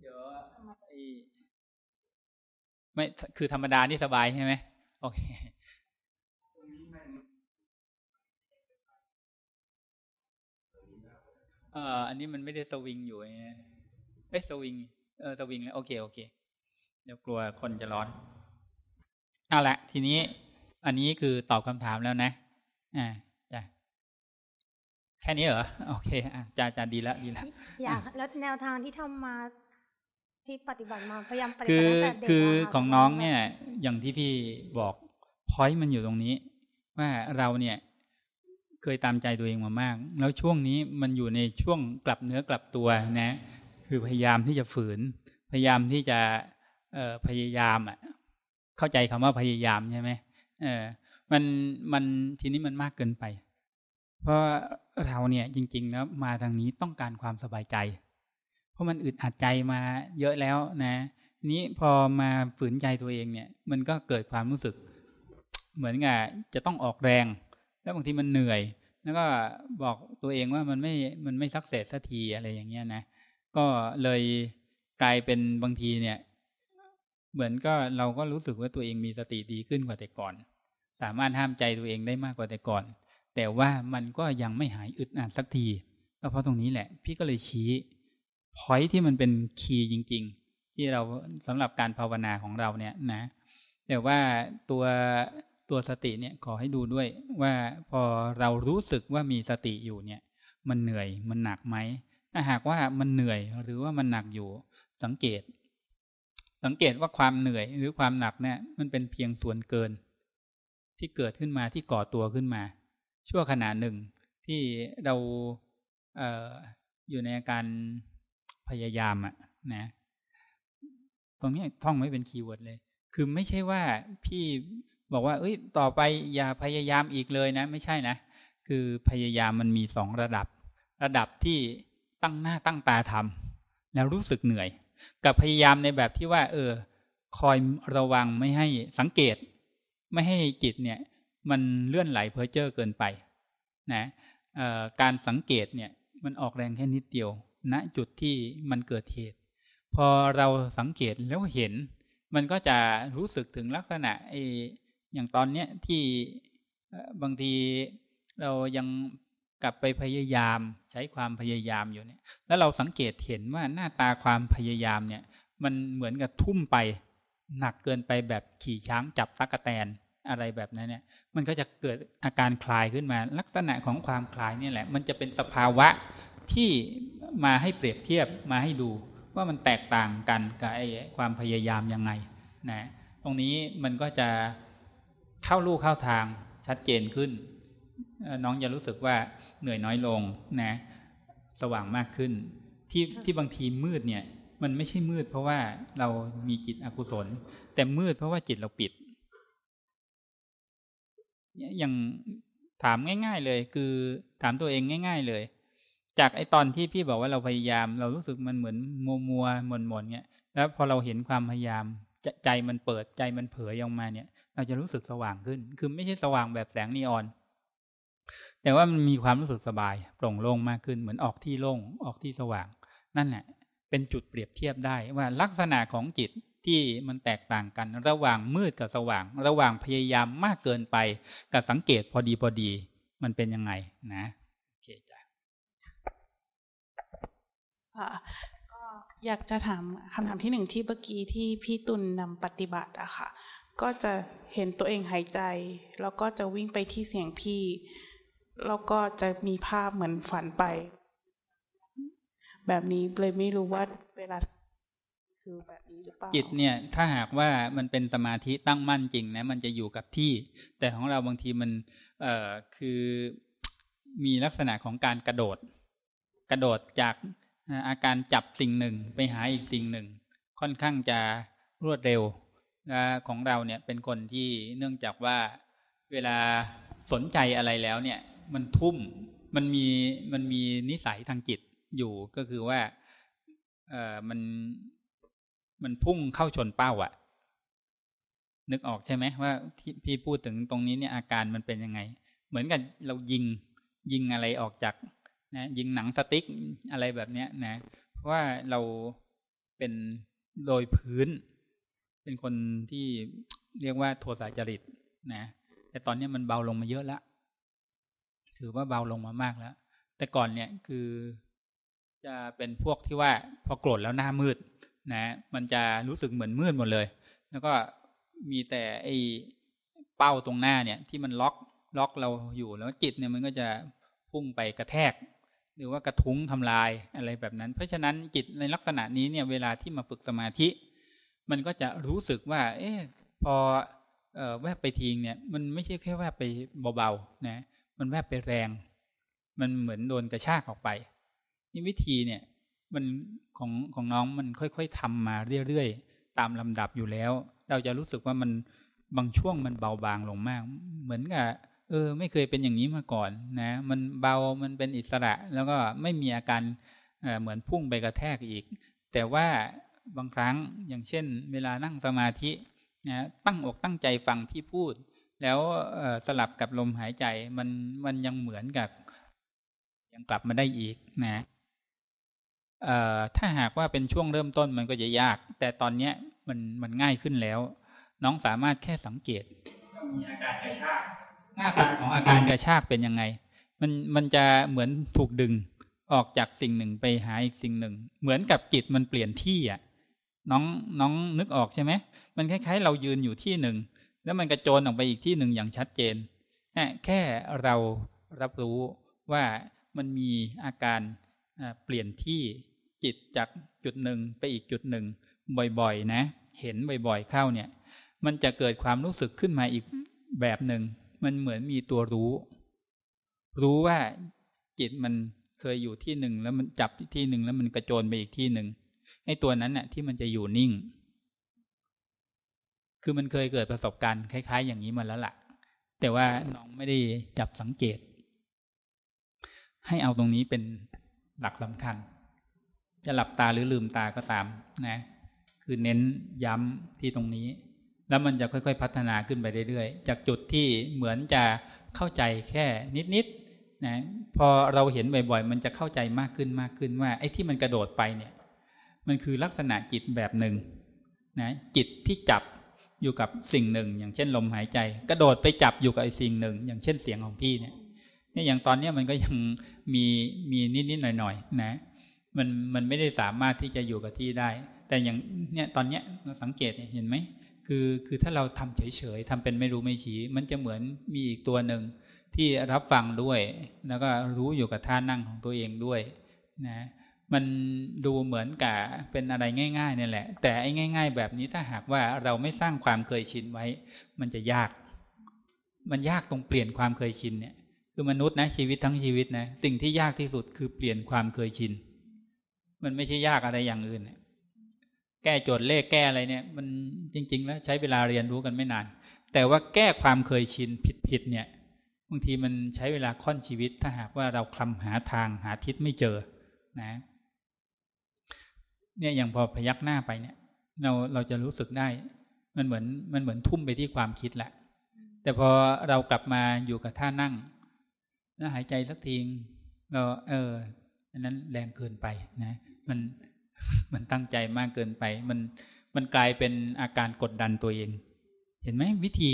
เดี๋ยวไม่คือธรรมดานี่สบายใช่ไหมโอเค เอออันนี้มันไม่ได้สวิงอยู่ไงเอ้สวิง เออสวิงแล้วโอเคโอเค เดี๋ยวกลัวคนจะร้อน เอาละทีนี้ อันนี้คือตอบคำถามแล้วนะ อ่าจ้ะแค่นี้เหรอ โอเค อะจ้าจ้าดีแล้วดีแล้วอยากแล้วแนวทางที่ทำมาที่ปฏิบัติมาพยายามปฏิบัติคือคือของน้องเนี่ย อย่างที่พี่บอกพอยต์มันอยู่ตรงนี้ ว่าเราเนี่ย เคยตามใจตัวเองมามาก แล้วช่วงนี้มันอยู่ในช่วงกลับเนื้อกลับตัวนะ คือพยายามที่จะฝืน พยายามที่จะเออพยายามอะ เข้าใจคำว่าพยายามใช่ไหมเออ มันมันทีนี้มันมากเกินไป เพราะเราเนี่ยจริงๆแล้วมาทางนี้ต้องการความสบายใจ เพราะมันอึดอัดใจมาเยอะแล้วนะนี้พอมาฝืนใจตัวเองเนี่ย มันก็เกิดความรู้สึก เหมือนกับจะต้องออกแรง แล้วบางทีมันเหนื่อย แล้วก็บอกตัวเองว่ามันไม่มันไม่สักเสร็จสักทีอะไรอย่างเงี้ยนะก็เลยกลายเป็นบางทีเนี่ย เหมือนก็เราก็รู้สึกว่าตัวเองมีสติดีขึ้นกว่าแต่ก่อน สามารถห้ามใจตัวเองได้มากกว่าแต่ก่อน แต่ว่ามันก็ยังไม่หายอึดอัดสักทีก็เพราะตรงนี้แหละ พี่ก็เลยชี้พอยที่มันเป็นคีย์จริง ๆ ที่เราสำหรับการภาวนาของเราเนี่ยนะ แต่ว่าตัว ตัวสติเนี่ยขอให้ดูด้วยว่าพอเรารู้สึกว่ามีสติอยู่เนี่ย มันเหนื่อยมันหนักไหมถ้าหากว่ามันเหนื่อยหรือว่ามันหนักอยู่ สังเกต สังเกตว่าความเหนื่อยหรือความหนักเนี่ย มันเป็นเพียงส่วนเกิน ที่เกิดขึ้นมาที่ก่อตัวขึ้นมา ชั่วขณะหนึ่งที่เราเอออยู่ในอาการพยายามอะนะตรงนี้ท่องไม่เป็นคีย์เวิร์ดเลย คือไม่ใช่ว่าพี่ บอกว่าเอ้ยต่อไปอย่าพยายามอีกเลยนะ ไม่ใช่นะ คือพยายามมันมีสองระดับ ระดับที่ตั้งหน้าตั้งตาทำแล้วรู้สึกเหนื่อย กับพยายามในแบบที่ว่า เออ คอยระวังไม่ให้สังเกต ไม่ให้จิตเนี่ย มันเลื่อนไหลเพ้อเจ้อเกินไป นะการสังเกตเนี่ย มันออกแรงแค่นิดเดียวณจุดที่มันเกิดเหตุ พอเราสังเกตแล้วเห็น มันก็จะรู้สึกถึงลักษณะไอ อย่างตอนเนี้ยที่บางทีเรายังกลับไปพยายามใช้ความพยายามอยู่เนี่ย แล้วเราสังเกตเห็นว่าหน้าตาความพยายามเนี่ย มันเหมือนกับทุ่มไปหนักเกินไปแบบขี่ช้างจับตักแตนอะไรแบบนั้นเนี่ย มันก็จะเกิดอาการคลายขึ้นมา ลักษณะของความคลายเนี่ยแหละ มันจะเป็นสภาวะที่มาให้เปรียบเทียบมาให้ดู ว่ามันแตกต่างกันกับไอ้ความพยายามยังไงนะตรงนี้มันก็จะ เข้าลู่เข้าทางชัดเจนขึ้น น้องจะรู้สึกว่าเหนื่อยน้อยลงนะ สว่างมากขึ้น ที่ที่บางทีมืดเนี่ย มันไม่ใช่มืด เพราะว่าเรามีจิตอกุศล แต่มืดเพราะว่าจิตเราปิดอย่างถามง่าย ๆ เลย คือถามตัวเองง่าย ๆ เลย จากไอตอนที่พี่บอกว่าเราพยายาม เรารู้สึกมันเหมือนมัวมัวหม่นหม่นเนี่ยแล้วพอเราเห็นความพยายามใจมันเปิดใจมันเผยออกมาเนี่ย เราจะรู้สึกสว่างขึ้น คือไม่ใช่สว่างแบบแสงนีออน แต่ว่ามันมีความรู้สึกสบายโปร่งโล่งมากขึ้น เหมือนออกที่โล่งออกที่สว่าง นั่นแหละเป็นจุดเปรียบเทียบได้ว่าลักษณะของจิตที่มันแตกต่างกันระหว่างมืดกับสว่าง ระหว่างพยายามมากเกินไป กับสังเกตพอดีพอดี มันเป็นยังไงนะโอเคจ้ะก็อยากจะถามคำถามที่หนึ่งที่เมื่อกี้ที่พี่ตุลนำปฏิบัติอะค่ะ ก็จะเห็นตัวเองหายใจ แล้วก็จะวิ่งไปที่เสียงพี่ แล้วก็จะมีภาพเหมือนฝันไป แบบนี้เลยไม่รู้ว่าเวลาคือแบบนี้หรือเปล่าจิตเนี่ยถ้าหากว่ามันเป็นสมาธิตั้งมั่นจริงนะมันจะอยู่กับที่ แต่ของเราบางทีมันเอ่อคือมีลักษณะของการกระโดด กระโดดจากอาการจับสิ่งหนึ่งไปหาอีกสิ่งหนึ่ง ค่อนข้างจะรวดเร็ว ของเราเนี่ยเป็นคนที่เนื่องจากว่าเวลาสนใจอะไรแล้วเนี่ย มันทุ่มมันมีมันมีนิสัยทางจิตอยู่ก็คือว่าเออมันมันพุ่งเข้าชนเป้าอะนึกออกใช่ไหมว่าที่พี่พูดถึงตรงนี้เนี่ยอาการมันเป็นยังไง เหมือนกับเรายิงยิงอะไรออกจากนะยิงหนังสติ๊กอะไรแบบเนี้ยนะเพราะว่าเราเป็นโดยพื้น เป็นคนที่เรียกว่าโทสะจริตนะแต่ตอนนี้มันเบาลงมาเยอะแล้วถือว่าเบาลงมามากแล้ว แต่ก่อนเนี่ยคือจะเป็นพวกที่ว่าพอโกรธแล้วหน้ามืด นะ มันจะรู้สึกเหมือนมืดหมดเลย แล้วก็มีแต่ไอ้เป้าตรงหน้าเนี่ย ที่มันล็อกล็อกเราอยู่แล้วจิตเนี่ยมันก็จะพุ่งไปกระแทก หรือว่ากระทุ้งทำลายอะไรแบบนั้น เพราะฉะนั้นจิตในลักษณะนี้เนี่ยเวลาที่มาฝึกสมาธิ มันก็จะรู้สึกว่า เอ๊ะพอออแวบไปทิ้งเนี่ย มันไม่ใช่แค่แวบไปเบาๆนะมันแวบไปแรง มันเหมือนโดนกระชากออกไปนี่วิธีเนี่ย มันของของน้องมันค่อยๆทำมาเรื่อยๆตามลำดับอยู่แล้ว เราจะรู้สึกว่ามันบางช่วงมันเบาบางลงมาก เหมือนกับเออ ไม่เคยเป็นอย่างนี้มาก่อนนะ มันเบามันเป็นอิสระ แล้วก็ไม่มีอาการเหมือนพุ่งไปกระแทกอีก แต่ว่า บางครั้งอย่างเช่น เวลานั่งสมาธินะตั้งอกตั้งใจฟังพี่พูด แล้วสลับกับลมหายใจมันมันยังเหมือนกับ ยังกลับมาได้อีกนะเอ่อถ้าหากว่าเป็นช่วงเริ่มต้นมันก็จะยาก แต่ตอนเนี้ยมันมันง่ายขึ้นแล้ว น้องสามารถแค่สังเกตมีอาการกระชากหน้าตาของอาการกระชากเป็นยังไง มันมันจะเหมือนถูกดึงออกจากสิ่งหนึ่งไปหาอีกสิ่งหนึ่ง เหมือนกับจิตมันเปลี่ยนที่อะ น้องน้องนึกออกใช่ไหมมันคล้าย ๆ เรายืนอยู่ที่หนึ่ง แล้วมันกระโจนออกไปอีกที่หนึ่งอย่างชัดเจนแค่เรารับรู้ว่ามันมีอาการเปลี่ยนที่จิตจากจุดหนึ่งไปอีกจุดหนึ่ง บ่อยๆ นะ เห็นบ่อยๆ เข้าเนี่ย มันจะเกิดความรู้สึกขึ้นมาอีกแบบหนึ่ง มันเหมือนมีตัวรู้ รู้ว่าจิตมันเคยอยู่ที่หนึ่งแล้วมันจับที่หนึ่งแล้วมันกระโจนไปอีกที่หนึ่ง ไอ้ตัวนั้นน่ะที่มันจะอยู่นิ่ง คือมันเคยเกิดประสบการณ์คล้าย ๆ อย่างนี้มาแล้วละ่ะ แต่ว่าน้องไม่ได้จับสังเกต ให้เอาตรงนี้เป็นหลักสำคัญ จะหลับตาหรือลืมตาก็ตามนะ คือเน้นย้ำที่ตรงนี้ แล้วมันจะค่อย ๆ พัฒนาขึ้นไปเรื่อยๆ จากจุดที่เหมือนจะเข้าใจแค่นิดๆนะพอเราเห็นบ่อยๆ มันจะเข้าใจมากขึ้นมากขึ้นว่าไอ้ที่มันกระโดดไปเนี่ย มันคือลักษณะจิตแบบหนึ่งนะจิตที่จับอยู่กับสิ่งหนึ่ง อย่างเช่นลมหายใจ กระโดดไปจับอยู่กับไอ้สิ่งหนึ่ง อย่างเช่นเสียงของพี่เนี่ยนี่อย่างตอนนี้มันก็ยังมีมีนิดๆหน่อยๆนะ มันมันไม่ได้สามารถที่จะอยู่กับที่ได้ แต่อย่างเนี่ยตอนเนี้ยเราสังเกตเห็นไหมคือคือถ้าเราทำเฉยๆทำเป็นไม่รู้ไม่ชี้ มันจะเหมือนมีอีกตัวหนึ่งที่รับฟังด้วย แล้วก็รู้อยู่กับท่านั่งของตัวเองด้วยนะ มันดูเหมือนกับเป็นอะไรง่ายๆนี่แหละ แต่ไอ้ง่าย ๆ แบบนี้ถ้าหากว่าเราไม่สร้างความเคยชินไว้ มันจะยาก มันยากตรงเปลี่ยนความเคยชินเนี่ย คือมนุษย์นะชีวิตทั้งชีวิตนะสิ่งที่ยากที่สุดคือเปลี่ยนความเคยชิน มันไม่ใช่ยากอะไรอย่างอื่นแก้โจทย์เลขแก้อะไรเนี่ย มันจริง ๆ แล้วใช้เวลาเรียนรู้กันไม่นาน แต่ว่าแก้ความเคยชินผิดๆเนี่ยบางทีมันใช้เวลาค่อนชีวิตถ้าหากว่าเราคลำหาทางหาทิศไม่เจอนะ เนี่ยอย่างพอพยักหน้าไปเนี่ย เราเราจะรู้สึกได้ มันเหมือนมันเหมือนทุ่มไปที่ความคิดแหละ แต่พอเรากลับมาอยู่กับท่านั่งแล้วหายใจสักทีเราเอออันนั้นแรงเกินไปนะ มันมันตั้งใจมากเกินไป มันมันกลายเป็นอาการกดดันตัวเอง เห็นไหมวิธี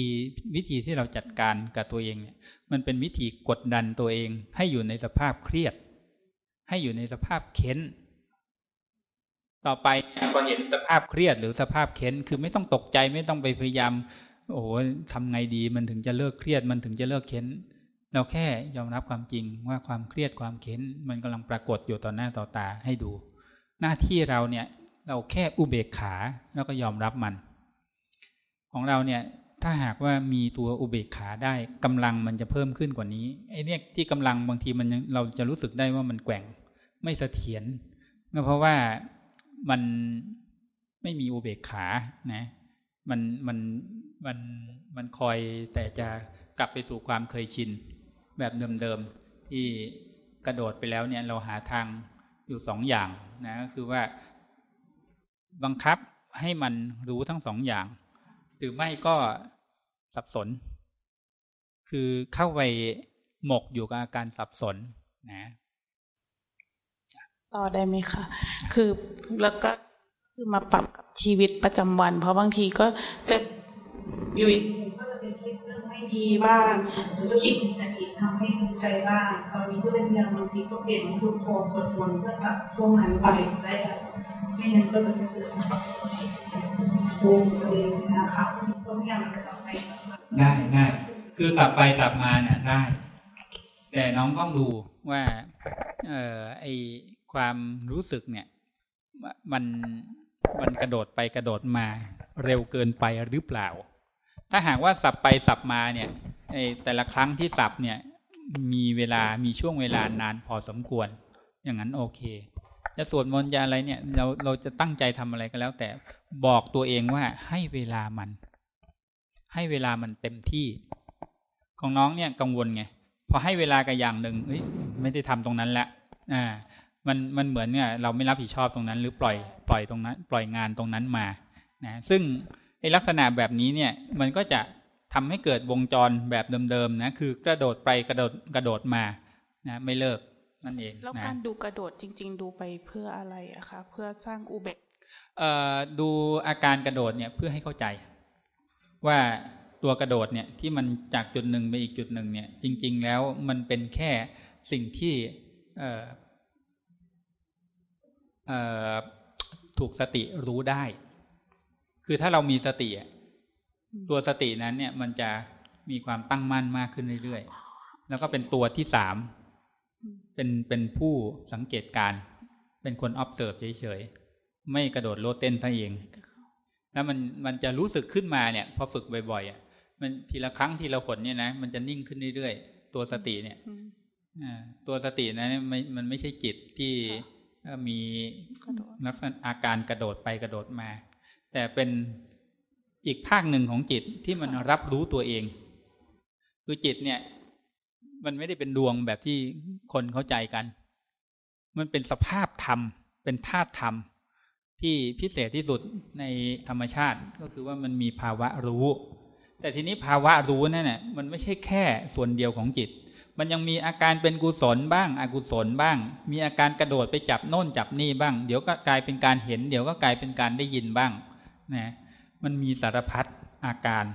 วิธีที่เราจัดการกับตัวเองเนี่ย มันเป็นวิธีกดดันตัวเอง ให้อยู่ในสภาพเครียด ให้อยู่ในสภาพเค้น ต่อไปพอเห็นสภาพเครียดหรือสภาพเค้นคือไม่ต้องตกใจไม่ต้องไปพยายาม โอ้โหทำไงดีมันถึงจะเลิกเครียดมันถึงจะเลิกเค้น เราแค่ยอมรับความจริงว่าความเครียดความเค้น มันกำลังปรากฏอยู่ต่อหน้าต่อตาให้ดู หน้าที่เราเนี่ยเราแค่อุเบกขาแล้วก็ยอมรับมัน ของเราเนี่ยถ้าหากว่ามีตัวอุเบกขาได้กำลังมันจะเพิ่มขึ้นกว่านี้ไอ้เนี่ยที่กำลังบางทีมันเราจะรู้สึกได้ว่ามันแกว่งไม่เสถียรก็เพราะว่า มันไม่มีอุเบกขานะมันมันมันมันคอยแต่จะกลับไปสู่ความเคยชิน แบบเดิมๆที่กระโดดไปแล้วเนี่ยเราหาทางอยู่สองอย่างนะก็คือว่าบังคับให้มันรู้ทั้งสองอย่าง หรือไม่ก็สับสน คือเข้าไปหมกอยู่กับอาการสับสนนะ ต่อได้ไหมคะ คือแล้วก็คือมาปรับกับชีวิตประจำวัน เพราะบางทีก็จะอยู่ก็จะเป็นคิดเรื่องไม่ดีบ้างหรือคิดอดีตทำให้ทุกใจบ้าง ตอนนี้ก็เป็นย่างบางทีก็เปลี่ยนพุทโธสวดมนต์เพื่อตัดช่วงนั้นไปได้ไม่งั้นก็จะรู้สึกทุกข์เลยนะคะต้งอย่างสับไปได้ได้คือสับไปสับมาเนี่ยได้ แต่น้องต้องดูว่า เออไอ ความรู้สึกเนี่ย มันมันกระโดดไปกระโดดมาเร็วเกินไปหรือเปล่า ถ้าหากว่าสับไปสับมาเนี่ยแต่ละครั้งที่สับเนี่ย มีเวลามีช่วงเวลานานพอสมควร อย่างนั้นโอเค จะสวดมนต์จะอะไรเนี่ย เราเราจะตั้งใจทำอะไรก็แล้ว แต่บอกตัวเองว่าให้เวลามัน ให้เวลามันเต็มที่ ของน้องเนี่ยกังวลไงพอให้เวลากับอย่างหนึ่งไม่ได้ทำตรงนั้นละอ่า มันมันเหมือนเนี่ยเราไม่รับผิดชอบตรงนั้น หรือปล่อยปล่อยตรงนั้น ปล่อยงานตรงนั้นมานะซึ่งไอลักษณะแบบนี้เนี่ยมันก็จะทำให้เกิดวงจรแบบเดิมๆนะคือกระโดดไปกระโดดกระโดดมานะไม่เลิกนั่นเองแล้วนะการดูกระโดดจริง ๆ ดูไปเพื่ออะไรอะคะเพื่อสร้างอุเบกเอ่อดูอาการกระโดดเนี่ยเพื่อให้เข้าใจ ว่าตัวกระโดดเนี่ยที่มันจากจุดหนึ่งไปอีกจุดหนึ่งเนี่ยจริง ๆ แล้วมันเป็นแค่สิ่งที่เอ่อเอ่อ ถูกสติรู้ได้ คือถ้าเรามีสติอะตัวสตินั้นเนี่ยมันจะมีความตั้งมั่นมากขึ้นเรื่อยๆ แล้วก็เป็นตัวที่สามเป็นเป็นผู้สังเกตการณ์เป็นคน observe เฉยๆ ไม่กระโดดโลดเต้นซะเอง แล้วมันมันจะรู้สึกขึ้นมาเนี่ย พอฝึกบ่อยๆอะมันทีละครั้งทีละผลเนี่ยนะมันจะนิ่งขึ้นเรื่อยๆ ตัวสติเนี่ยอืมอ่าตัวสตินะเนี่ยไม่มันไม่ใช่จิตที่ ค่ะเอ่อมีกระโดดลักษณะอาการกระโดดไปกระโดดมา แต่เป็นอีกภาคหนึ่งของจิตที่มันรับรู้ตัวเอง คือจิตเนี่ย มันไม่ได้เป็นดวงแบบที่คนเข้าใจกัน มันเป็นสภาพธรรม เป็นธาตุธรรม ที่พิเศษที่สุดในธรรมชาติก็คือว่ามันมีภาวะรู้ แต่ทีนี้ภาวะรู้นั่นน่ะมันไม่ใช่แค่ส่วนเดียวของจิต มันยังมีอาการเป็นกุศลบ้าง อกุศลบ้าง มีอาการกระโดดไปจับโน่นจับนี่บ้าง เดี๋ยวก็กลายเป็นการเห็น เดี๋ยวก็กลายเป็นการได้ยินบ้างนะมันมีสารพัดอาการ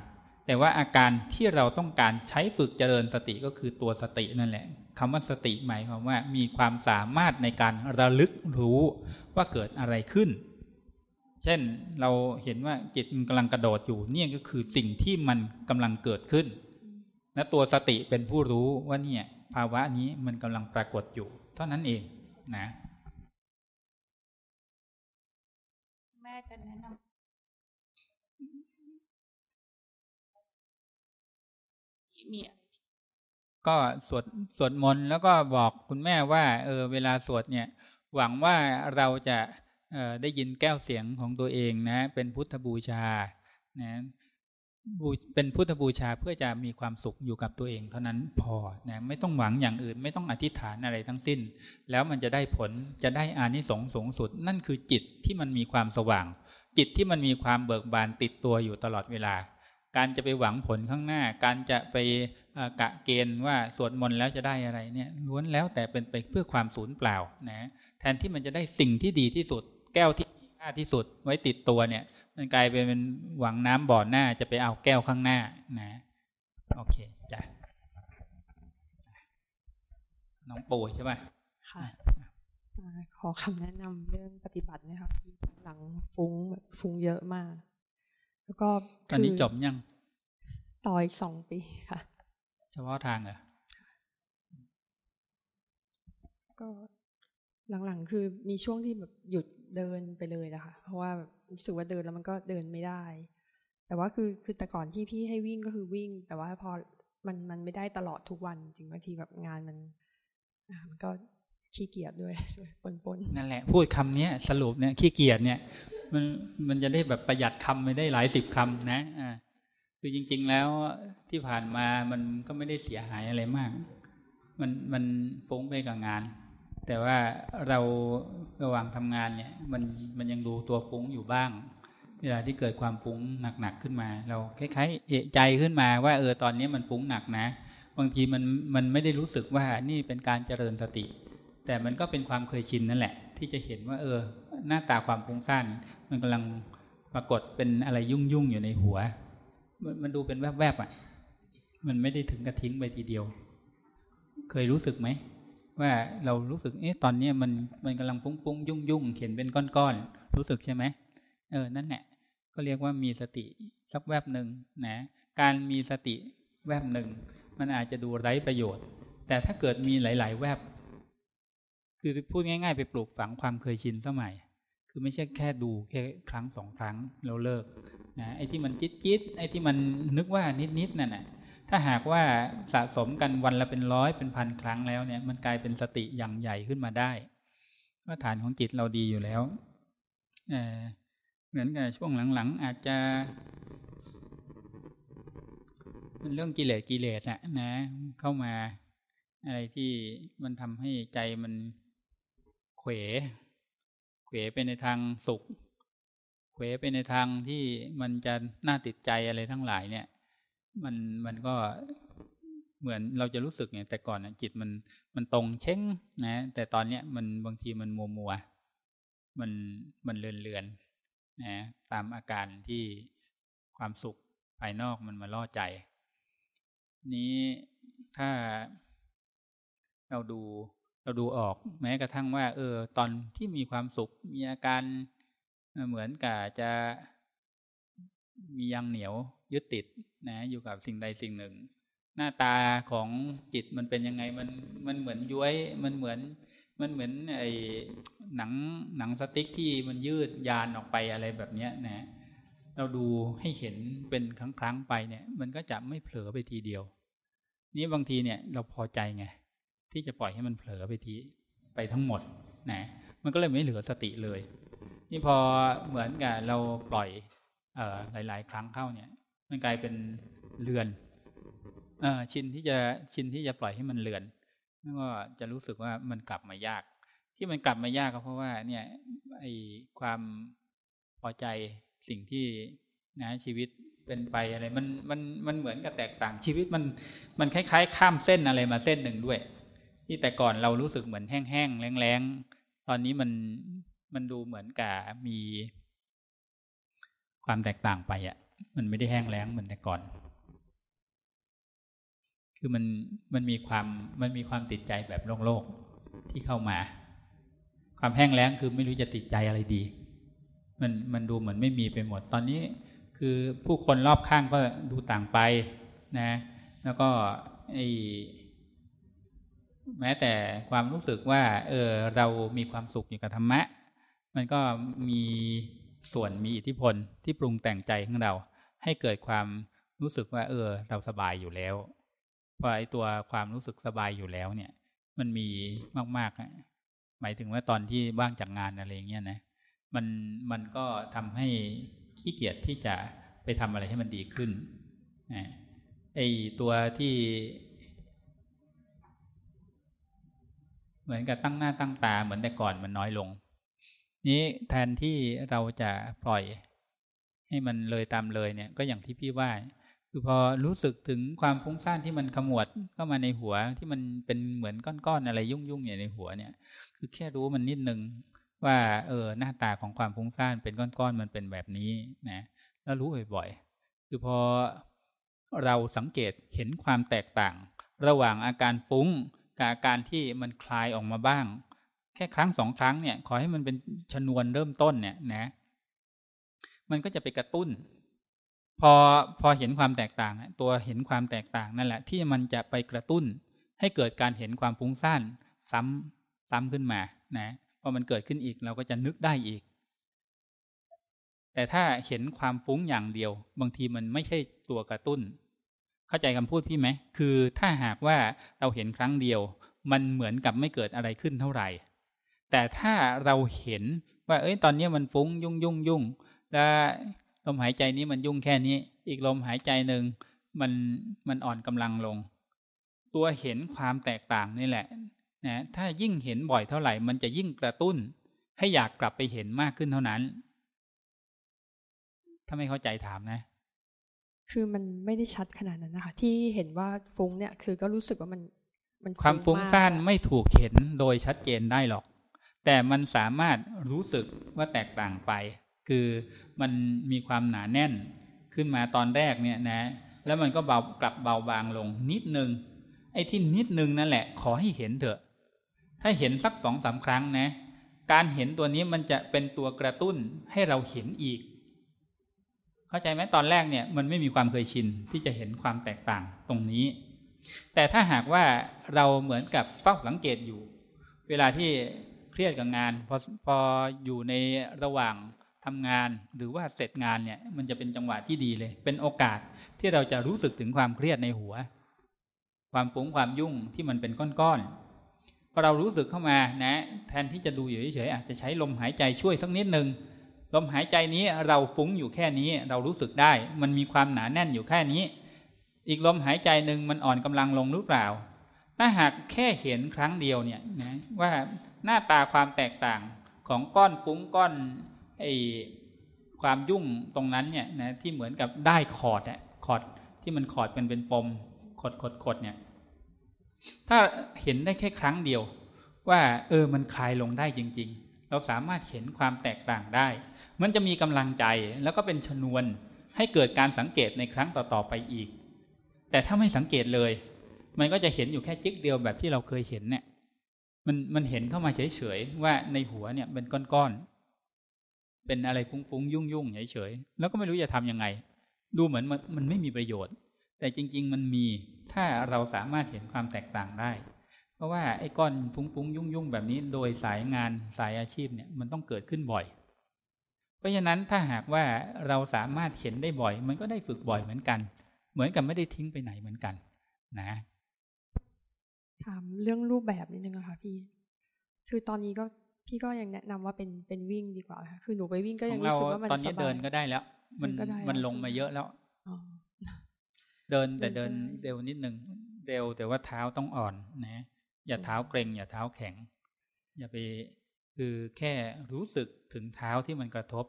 แต่ว่าอาการที่เราต้องการใช้ฝึกเจริญสติก็คือตัวสตินั่นแหละคำว่าสติหมายความว่ามีความสามารถในการระลึกรู้ว่าเกิดอะไรขึ้น เช่นเราเห็นว่าจิตกำลังกระโดดอยู่เนี่ยก็คือสิ่งที่มันกำลังเกิดขึ้น และตัวสติเป็นผู้รู้ว่าเนี่ยภาวะนี้มันกำลังปรากฏอยู่ เท่านั้นเองนะ แม่จะแนะนำมีก็สวดสวดมนต์แล้วก็บอกคุณแม่ว่า เออ เวลาสวดเนี่ย หวังว่าเราจะเอ่อได้ยินแก้วเสียงของตัวเองนะ เป็นพุทธบูชานะบู เป็นพุทธบูชาเพื่อจะมีความสุขอยู่กับตัวเองเท่านั้นพอนะไม่ต้องหวังอย่างอื่น ไม่ต้องอธิษฐานอะไรทั้งสิ้น แล้วมันจะได้ผลจะได้อานิสงส์สูงสุด นั่นคือจิตที่มันมีความสว่าง จิตที่มันมีความเบิกบานติดตัวอยู่ตลอดเวลา การจะไปหวังผลข้างหน้า การจะไปกะเกณฑ์ว่าสวดมนต์แล้วจะได้อะไรเนี่ยล้วนแล้วแต่เป็นไปเพื่อความสูญเปล่านะแทนที่มันจะได้สิ่งที่ดีที่สุด แก้วที่มีค่าที่สุดไว้ติดตัวเนี่ย มันกลายเป็นหวังน้ำบ่อหน้าจะไปเอาแก้วข้างหน้านะโอเคจ้ะน้องปูใช่ป่ะค่ะอ่าขอคำแนะนำเรื่องปฏิบัตินะคะที่หลังฟุ้งแบบฟุ้งเยอะมาก แล้วก็ตอนนี้คืจบยังต่ออีกสองปีค่ะ เฉพาะทางเหรอก็หลังๆคือมีช่วงที่แบบหยุดเดินไปเลยนะคะเพราะว่าแบบ รู้สึกว่าเดินแล้วมันก็เดินไม่ได้ แต่ว่าคือคือแต่ก่อนที่พี่ให้วิ่งก็คือวิ่ง แต่ว่าพอมันมันไม่ได้ตลอดทุกวัน จริงบางทีแบบงานมันมันก็ขี้เกียจด้วยด้วยปนนั่นแหละ พูดคำเนี้ยสรุปเนี่ยขี้เกียจเนี่ย มันมันจะได้แบบประหยัดคำไปได้หลายสิบคำนะอ่าคือจริง ๆ แล้วที่ผ่านมามันก็ไม่ได้เสียหายอะไรมาก มันมันฟุ้งไปกับงาน แต่ว่าเราระหว่างทำงานเนี่ยมันมันยังดูตัวฟุ้งอยู่บ้าง เวลาที่เกิดความฟุ้งหนักๆขึ้นมา เราคล้ายๆเอะใจขึ้นมาว่าเออตอนนี้มันฟุ้งหนักนะ บางทีมันมันไม่ได้รู้สึกว่านี่เป็นการเจริญสติ แต่มันก็เป็นความเคยชินนั่นแหละ ที่จะเห็นว่า เออ หน้าตาความฟุ้งซ่านมันกำลังปรากฏเป็นอะไรยุ่งๆอยู่ในหัวมันมันดูเป็นแวบๆอะ มันไม่ได้ถึงกระทิ้งไปทีเดียว เคยรู้สึกไหม ว่าเรารู้สึกเอ๊ะตอนเนี้มันมันกำลังปุ้งปุ้งยุ่งยุ่งเขียนเป็นก้อนๆรู้สึกใช่ไหมเออนั่นแหละก็เรียกว่ามีสติสักแวบหนึ่งนะการมีสติแวบหนึ่งมันอาจจะดูไร้ประโยชน์ แต่ถ้าเกิดมีหลาย ๆ แวบ คือพูดง่าย ๆ ไปปลูกฝังความเคยชินสมัย คือไม่ใช่แค่ดูแค่ครั้งสองครั้งแล้วเลิกนะไอ้ที่มันจิตจิตไอ้ที่มันนึกว่านิดๆนั่นน่ะ ถ้าหากว่าสะสมกันวันละเป็นร้อยเป็นพันครั้งแล้วเนี่ย มันกลายเป็นสติอย่างใหญ่ขึ้นมาได้ว่าฐานของจิตเราดีอยู่แล้วเเหมือนกับช่วงหลังๆ อาจจะเป็นเรื่องกิเลสกิเลสอะนะ เข้ามาอะไรที่มันทำให้ใจมันเขวเขวไปในทางสุข เขวไปในทางที่มันจะน่าติดใจอะไรทั้งหลายเนี่ย มันมันก็เหมือนเราจะรู้สึกเนี่ย แต่ก่อนจิตมันมันตรงเช้งนะ แต่ตอนเนี้ยมันบางทีมันมัวมัวมันมันเลือนเลือนนะตามอาการที่ความสุขภายนอกมันมาล่อใจ นี้ถ้าเราดูเราดูออก แม้กระทั่งว่า เออ ตอนที่มีความสุขมีอาการเหมือนกับจะ มียังเหนียวยึดติดนะอยู่กับสิ่งใดสิ่งหนึ่ง หน้าตาของจิตมันเป็นยังไงมันมันเหมือนย้วยมันเหมือนมันเหมือนไอ้หนังหนังสติ๊กที่มันยืดยานออกไปอะไรแบบเนี้ยนะเราดูให้เห็นเป็นครั้งครั้งไปเนี่ย มันก็จะไม่เผลอไปทีเดียว นี้บางทีเนี่ยเราพอใจไงที่จะปล่อยให้มันเผลอไปทีไปทั้งหมดนะมันก็เลยไม่เหลือสติเลย นี่พอเหมือนกับเราปล่อย หลาย ๆ ครั้งเข้าเนี่ย มันกลายเป็นเลือนเออชินที่จะชินที่จะปล่อยให้มันเลือนแล้วก็จะรู้สึกว่ามันกลับมายาก ที่มันกลับมายากก็เพราะว่า เนี่ยไอความพอใจสิ่งที่นะชีวิตเป็นไปอะไร มันมันมันเหมือนกับแตกต่างชีวิตมันมันคล้าย ๆ ข้ามเส้นอะไรมาเส้นหนึ่งด้วย ที่แต่ก่อนเรารู้สึกเหมือนแห้งๆแรงๆตอนนี้มันมันดูเหมือนกับมี ความแตกต่างไปอะ มันไม่ได้แห้งแล้งเหมือนแต่ก่อน คือมันมันมีความมันมีความติดใจแบบโลกโลกที่เข้ามา ความแห้งแล้งคือไม่รู้จะติดใจอะไรดี มันมันดูเหมือนไม่มีไปหมดตอนนี้ คือผู้คนรอบข้างก็ดูต่างไปนะ แล้วก็ไอแม้แต่ความรู้สึกว่า เออเรามีความสุขอยู่กับธรรมะ มันก็มี ส่วนมีอิทธิพลที่ปรุงแต่งใจของเรา ให้เกิดความรู้สึกว่าเออ เราสบายอยู่แล้วพอไอตัวความรู้สึกสบายอยู่แล้วเนี่ย มันมีมากๆหมายถึงว่าตอนที่ว่างจากงานอะไรเงี้ยนะมันมันก็ทำให้ขี้เกียจที่จะไปทำอะไรให้มันดีขึ้นไอตัวที่ เหมือนกับตั้งหน้าตั้งตาเหมือนแต่ก่อนมันน้อยลง นี้แทนที่เราจะปล่อย ให้มันเลยตามเลยเนี่ย ก็อย่างที่พี่ว่า คือพอรู้สึกถึงความฟุ้งซ่านที่มันขมวดเข้ามาในหัวที่มันเป็นเหมือนก้อนๆอะไรยุ่งๆอยู่ในหัวเนี่ย คือแค่รู้มันนิดนึงว่า เออหน้าตาของความฟุ้งซ่านเป็นก้อนๆมันเป็นแบบนี้นะแล้วรู้บ่อยๆคือพอเราสังเกตเห็นความแตกต่าง ระหว่างอาการฟุ้งกับอาการที่มันคลายออกมาบ้าง แค่ครั้งสองครั้งเนี่ย ขอให้มันเป็นชนวนเริ่มต้นเนี่ยนะ มันก็จะไปกระตุ้น พอพอเห็นความแตกต่างตัวเห็นความแตกต่างนั่นแหละ ที่มันจะไปกระตุ้น ให้เกิดการเห็นความฟุ้งซ่านซ้ำซ้ำขึ้นมานะพอมันเกิดขึ้นอีกเราก็จะนึกได้อีก แต่ถ้าเห็นความฟุ้งอย่างเดียว บางทีมันไม่ใช่ตัวกระตุ้น เข้าใจคำพูดพี่ไหมคือถ้าหากว่าเราเห็นครั้งเดียว มันเหมือนกับไม่เกิดอะไรขึ้นเท่าไหร่ แต่ถ้าเราเห็นว่า เอ้ยตอนนี้มันฟุ้งยุ่งยุ่งยุ่งแล้วลมหายใจนี้มันยุ่งแค่นี้ อีกลมหายใจหนึ่งมันมันอ่อนกำลังลง ตัวเห็นความแตกต่างนี่แหละนะถ้ายิ่งเห็นบ่อยเท่าไหร่ มันจะยิ่งกระตุ้น ให้อยากกลับไปเห็นมากขึ้นเท่านั้น ถ้าไม่เข้าใจถามนะ คือมันไม่ได้ชัดขนาดนั้นนะคะ ที่เห็นว่าฟุ้งเนี่ย คือก็รู้สึกว่ามันมันความฟุ้งซ่านไม่ถูกเห็นโดยชัดเจนได้หรอก แต่มันสามารถรู้สึกว่าแตกต่างไป คือมันมีความหนาแน่นขึ้นมาตอนแรกเนี่ยนะ แล้วมันก็เบากลับเบาบางลงนิดนึง ไอ้ที่นิดนึงนั่นแหละ ขอให้เห็นเถอะ ถ้าเห็นสักสองสาครั้งนะ การเห็นตัวนี้มันจะเป็นตัวกระตุ้นให้เราเห็นอีก เข้าใจไหมตอนแรกเนี่ยมันไม่มีความเคยชินที่จะเห็นความแตกต่างตรงนี้ แต่ถ้าหากว่าเราเหมือนกับเฝ้าสังเกตอยู่ เวลาที่ เครียดกับงานพอพออยู่ในระหว่างทำงานหรือว่าเสร็จงานเนี่ย มันจะเป็นจังหวะที่ดีเลย เป็นโอกาสที่เราจะรู้สึกถึงความเครียดในหัว ความปุ้งความยุ่งที่มันเป็นก้อนๆพอเรารู้สึกเข้ามานะ แทนที่จะดูอยู่เฉยๆอาจจะใช้ลมหายใจช่วยสักนิดนึงลมหายใจนี้เราฟุ้งอยู่แค่นี้เรารู้สึกได้ มันมีความหนาแน่นอยู่แค่นี้ อีกลมหายใจหนึ่งมันอ่อนกำลังลงหรือเปล่า ถ้าหากแค่เห็นครั้งเดียวเนี่ยนะว่า หน้าตาความแตกต่างของก้อนฟุ้งก้อนไอความยุ่งตรงนั้นเนี่ยนะที่เหมือนกับได้คอร์ดอะคอร์ดที่มันคอร์ดเป็นเป็นปมขดขดขดเนี่ย ถ้าเห็นได้แค่ครั้งเดียว ว่า เออมันคลายลงได้จริง ๆ เราสามารถเห็นความแตกต่างได้ มันจะมีกำลังใจแล้วก็เป็นชนวนให้เกิดการสังเกตในครั้งต่อๆไปอีก แต่ถ้าไม่สังเกตเลย มันก็จะเห็นอยู่แค่จิ๊กเดียวแบบที่เราเคยเห็นเนี่ย มันมันเห็นเข้ามาเฉยๆว่าในหัวเนี่ยเป็นก้อนๆเป็นอะไรฟุ้งๆยุ่งๆเฉยๆแล้วก็ไม่รู้จะทํำยังไง ดูเหมือนมันมันไม่มีประโยชน์ แต่จริง ๆ มันมีถ้าเราสามารถเห็นความแตกต่างได้ เพราะว่าไอ้ก้อนฟุ้งๆยุ่งๆแบบนี้โดยสายงานสายอาชีพเนี่ยมันต้องเกิดขึ้นบ่อย เพราะฉะนั้นถ้าหากว่าเราสามารถเห็นได้บ่อย มันก็ได้ฝึกบ่อยเหมือนกัน เหมือนกับไม่ได้ทิ้งไปไหนเหมือนกัน นะ ถามเรื่องรูปแบบนิดนึงอะค่ะพี่ คือตอนนี้ก็พี่ก็ยังแนะนำว่าเป็นเป็นวิ่งดีกว่าค่ะ คือหนูไปวิ่งก็ยังรู้สึกว่ามันตอนนี้เดินก็ได้แล้ว มันมันลงมาเยอะแล้วเดินแต่เดินเร็วนิดหนึ่งเร็วแต่ว่าเท้าต้องอ่อนนะ อย่าเท้าเกร็ง อย่าเท้าแข็ง อย่าไปคือแค่รู้สึกถึงเท้าที่มันกระทบ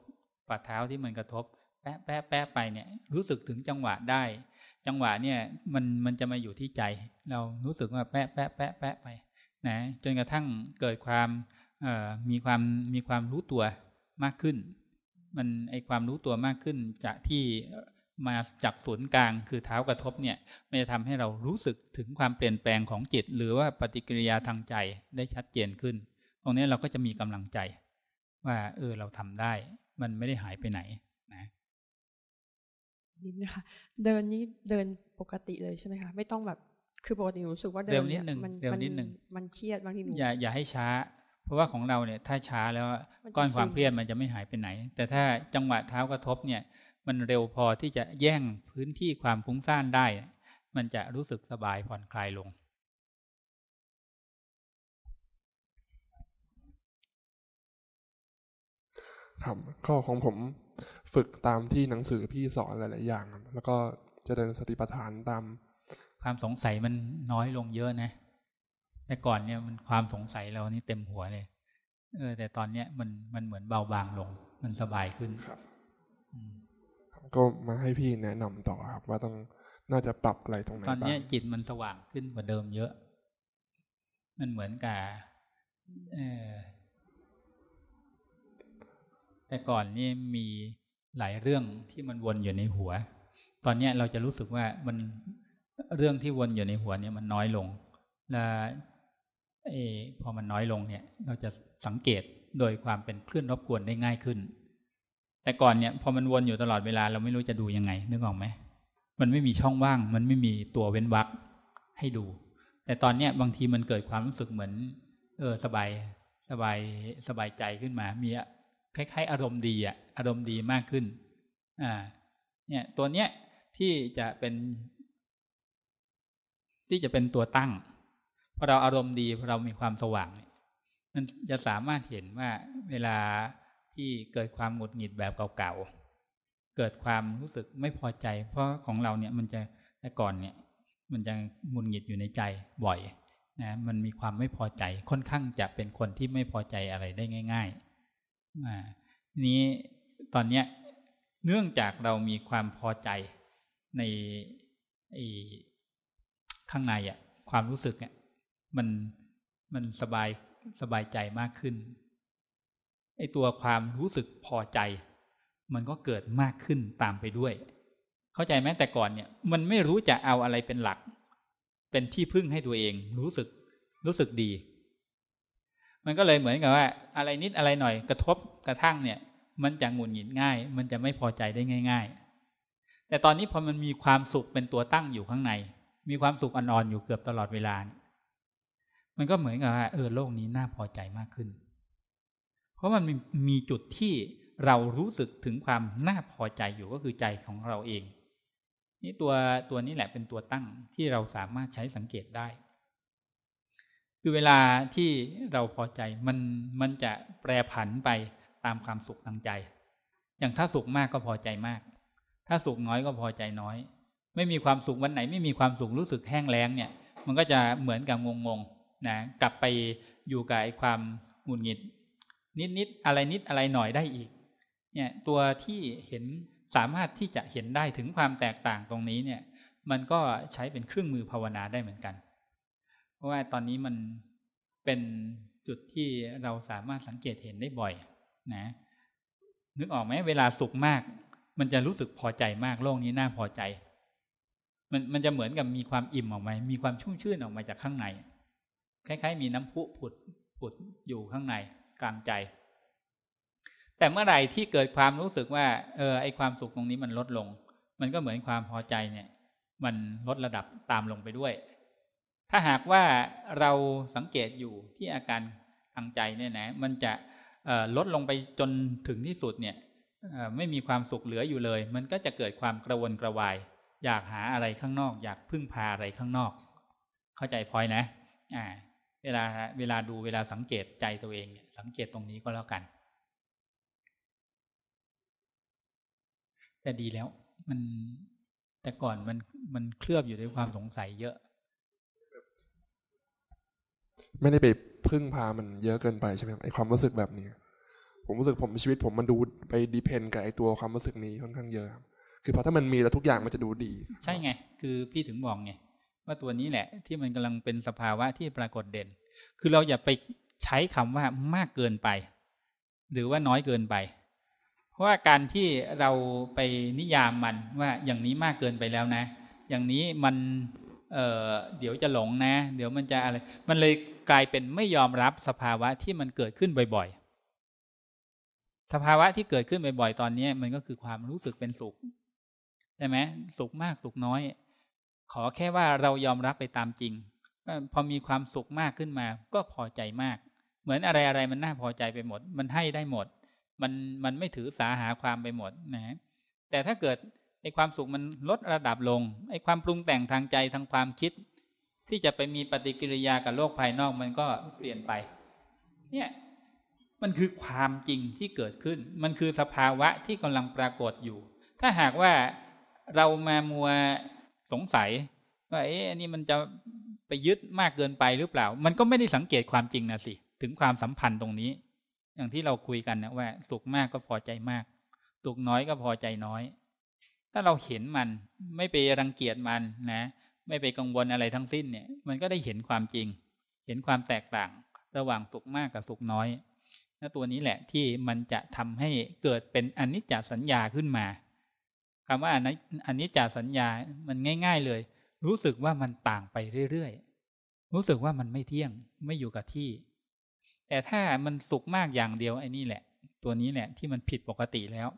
ฝ่าเท้าที่มันกระทบ แปะแปะแปะไปเนี่ย รู้สึกถึงจังหวะได้ จังหวะเนี่ยมันมันจะมาอยู่ที่ใจ เรารู้สึกว่าแปะแปะแปะแปะไปนะจนกระทั่งเกิดความเอ่อมีความมีความรู้ตัวมากขึ้น มันไอความรู้ตัวมากขึ้น จากที่มาจากศูนย์กลางคือเท้ากระทบเนี่ยมันจะทำให้เรารู้สึกถึงความเปลี่ยนแปลงของจิต หรือว่าปฏิกิริยาทางใจได้ชัดเจนขึ้น ตรงนี้เราก็จะมีกำลังใจ ว่าเออเราทำได้ มันไม่ได้หายไปไหน นะนิดนะคะเดินนี้เดินปกติเลยใช่ไหมคะไม่ต้องแบบคือปกติรู้สึกว่าเดินนิดหนึ่งเดินนิดหนึ่งมันเครียดบางทีหนูอย่าอย่าให้ช้า เพราะว่าของเราเนี่ยถ้าช้าแล้วก้อนความเครียดมันจะไม่หายไปไหน แต่ถ้าจังหวะเท้ากระทบเนี่ย มันเร็วพอที่จะแย่งพื้นที่ความฟุ้งซ่านได้ มันจะรู้สึกสบายผ่อนคลายลงครับก็ของผม ฝึกตามที่หนังสือพี่สอนหลาย ๆ อย่าง แล้วก็จะเดินสติปัฏฐานตาม ความสงสัยมันน้อยลงเยอะนะ แต่ก่อนเนี่ยมันความสงสัยเรานี่เต็มหัวเลย เออ แต่ตอนเนี้ยมันมันเหมือนเบาบางลง มันสบายขึ้นครับก็มาให้พี่แนะนำต่อครับ ว่าต้องน่าจะปรับอะไรตรงไหนตอนนี้จิตมันสว่างขึ้นกว่าเดิมเยอะ มันเหมือนกับเออแต่ก่อนนี่มี หลายเรื่องที่มันวนอยู่ในหัว ตอนนี้เราจะรู้สึกว่ามันเรื่องที่วนอยู่ในหัวเนี่ยมันน้อยลง และเอพอมันน้อยลงเนี่ย เราจะสังเกตโดยความเป็นคลื่นรบกวนได้ง่ายขึ้น แต่ก่อนเนี่ยพอมันวนอยู่ตลอดเวลาเราไม่รู้จะดูยังไงนึกออกไหมมันไม่มีช่องว่าง มันไม่มีตัวเว้นวรรคให้ดู แต่ตอนเนี้ยบางทีมันเกิดความรู้สึกเหมือน เออสบายสบายสบายใจขึ้นมา มี คล้ายๆ อารมณ์ดีอะอารมณ์ดีมากขึ้น อ่า เนี่ยตัวเนี้ยที่จะเป็น ที่จะเป็นตัวตั้งพอเราอารมณ์ดีพอเรามีความสว่างมันจะสามารถเห็นว่าเวลาที่เกิดความหงุดหงิดแบบเก่าๆ เกิดความรู้สึกไม่พอใจ เพราะของเราเนี่ยมันจะแต่ก่อนเนี่ย มันจะหงุดหงิดอยู่ในใจบ่อยนะมันมีความไม่พอใจค่อนข้างจะเป็นคนที่ไม่พอใจอะไรได้ง่ายๆ นี้ตอนเนี้ยเนื่องจากเรามีความพอใจในข้างในอะความรู้สึกเนี่ยมันมันสบายสบายใจมากขึ้นไอตัวความรู้สึกพอใจ มันก็เกิดมากขึ้นตามไปด้วย เข้าใจไหมแต่ก่อนเนี่ย มันไม่รู้จะเอาอะไรเป็นหลัก เป็นที่พึ่งให้ตัวเอง รู้สึกรู้สึกดี มันก็เลยเหมือนกับว่า อะไรนิดอะไรหน่อยกระทบกระทั่งเนี่ย มันจะหงุนหงิดง่าย มันจะไม่พอใจได้ง่าย ๆ แต่ตอนนี้พอมันมีความสุขเป็นตัวตั้งอยู่ข้างใน มีความสุขอ่อนๆอยู่เกือบตลอดเวลา มันก็เหมือนกับว่าเออโลกนี้น่าพอใจมากขึ้น เพราะมันมีจุดที่เรารู้สึกถึงความน่าพอใจอยู่ก็คือใจของเราเอง นี่ตัวตัวนี้แหละเป็นตัวตั้งที่เราสามารถใช้สังเกตได้ คือเวลาที่เราพอใจมันมันจะแปรผันไปตามความสุขทางใจ อย่างถ้าสุขมากก็พอใจมาก ถ้าสุขน้อยก็พอใจน้อย ไม่มีความสุขวันไหน ไม่มีความสุขรู้สึกแห้งแล้งเนี่ย มันก็จะเหมือนกับงงๆนะกลับไปอยู่กับความหงุดหงิด นิดนิดอะไรนิดอะไรหน่อยได้อีก เนี่ยตัวที่เห็นสามารถที่จะเห็นได้ถึงความแตกต่างตรงนี้เนี่ย มันก็ใช้เป็นเครื่องมือภาวนาได้เหมือนกัน ราะว่าตอนนี้มันเป็นจุดที่เราสามารถสังเกตเห็นได้บ่อยนะ นึกออกไหมเวลาสุขมาก มันจะรู้สึกพอใจมากโลกนี้น่าพอใจ มันมันจะเหมือนกับมีความอิ่มออกมามีความชุ่มชื่นออกมาจากข้างใน คล้ายๆ มีน้ำพุผุดผุดอยู่ข้างในกลางใจ แต่เมื่อไหร่ที่เกิดความรู้สึกว่า เออไอความสุขตรงนี้มันลดลง มันก็เหมือนความพอใจเนี่ย มันลดระดับตามลงไปด้วย ถ้าหากว่าเราสังเกตอยู่ที่อาการทางใจเนี่ยนะมันจะลดลงไปจนถึงที่สุดเนี่ยไม่มีความสุขเหลืออยู่เลย มันก็จะเกิดความกระวนกระวาย อยากหาอะไรข้างนอก อยากพึ่งพาอะไรข้างนอก เข้าใจพอยนะอ่าเวลาเวลาดูเวลาสังเกตใจตัวเองสังเกตตรงนี้ก็แล้วกันแต่ดีแล้ว มันแต่ก่อนมันมันเคลือบอยู่ด้วยความสงสัยเยอะ ไม่ได้ไปพึ่งพามันเยอะเกินไปใช่ไหมไอความรู้สึกแบบนี้ ผมรู้สึกผมชีวิตผมมันดูไปดีเพนกับไอตัวความรู้สึกนี้ค่อนข้างเยอะคือพอถ้ามันมีแล้วทุกอย่างมันจะดูดี ใช่ไง คือพี่ถึงบอกไงว่าตัวนี้แหละ ที่มันกำลังเป็นสภาวะที่ปรากฏเด่น คือเราอย่าไปใช้คำว่ามากเกินไป หรือว่าน้อยเกินไป เพราะว่าการที่เราไปนิยามมันว่าอย่างนี้มากเกินไปแล้วนะ อย่างนี้มันเออเดี๋ยวจะหลงนะ เดี๋ยวมันจะอะไร มันเลย กลายเป็นไม่ยอมรับสภาวะที่มันเกิดขึ้นบ่อย ๆ สภาวะที่เกิดขึ้นบ่อย ๆ ตอนนี้มันก็คือความรู้สึกเป็นสุขใช่ไหมสุขมากสุขน้อย ขอแค่ว่าเรายอมรับไปตามจริงพอมีความสุขมากขึ้นมา ก็พอใจมาก เหมือนอะไรอะไรมันน่าพอใจไปหมด มันให้ได้หมด มันมันไม่ถือสาหาความไปหมดนะแต่ถ้าเกิดไอ้ความสุขมันลดระดับลงไอ้ความปรุงแต่งทางใจทางความคิด ที่จะไปมีปฏิกิริยากับโลกภายนอกมันก็เปลี่ยนไป เนี่ยมันคือความจริงที่เกิดขึ้น มันคือสภาวะที่กำลังปรากฏอยู่ ถ้าหากว่าเรามามัวสงสัยว่าเอ๊ะอันนี้มันจะไปยึดมากเกินไปหรือเปล่า มันก็ไม่ได้สังเกตความจริงนะสิ ถึงความสัมพันธ์ตรงนี้ อย่างที่เราคุยกันนะว่าสุขมากก็พอใจมาก สุขน้อยก็พอใจน้อย ถ้าเราเห็นมันไม่ไปรังเกียจมันนะ ไม่ไปกังวลอะไรทั้งสิ้นเนี่ย มันก็ได้เห็นความจริง เห็นความแตกต่าง ระหว่างสุขมากกับสุขน้อยและตัวนี้แหละที่มันจะทำให้เกิดเป็นอนิจจสัญญาขึ้นมาคำว่าอนิจจสัญญา มันง่าย ๆเลย รู้สึกว่ามันต่างไปเรื่อยๆ รู้สึกว่ามันไม่เที่ยง ไม่อยู่กับที่ แต่ถ้ามันสุขมากอย่างเดียวไอ้นี่แหละ ตัวนี้แหละที่มันผิดปกติแล้ว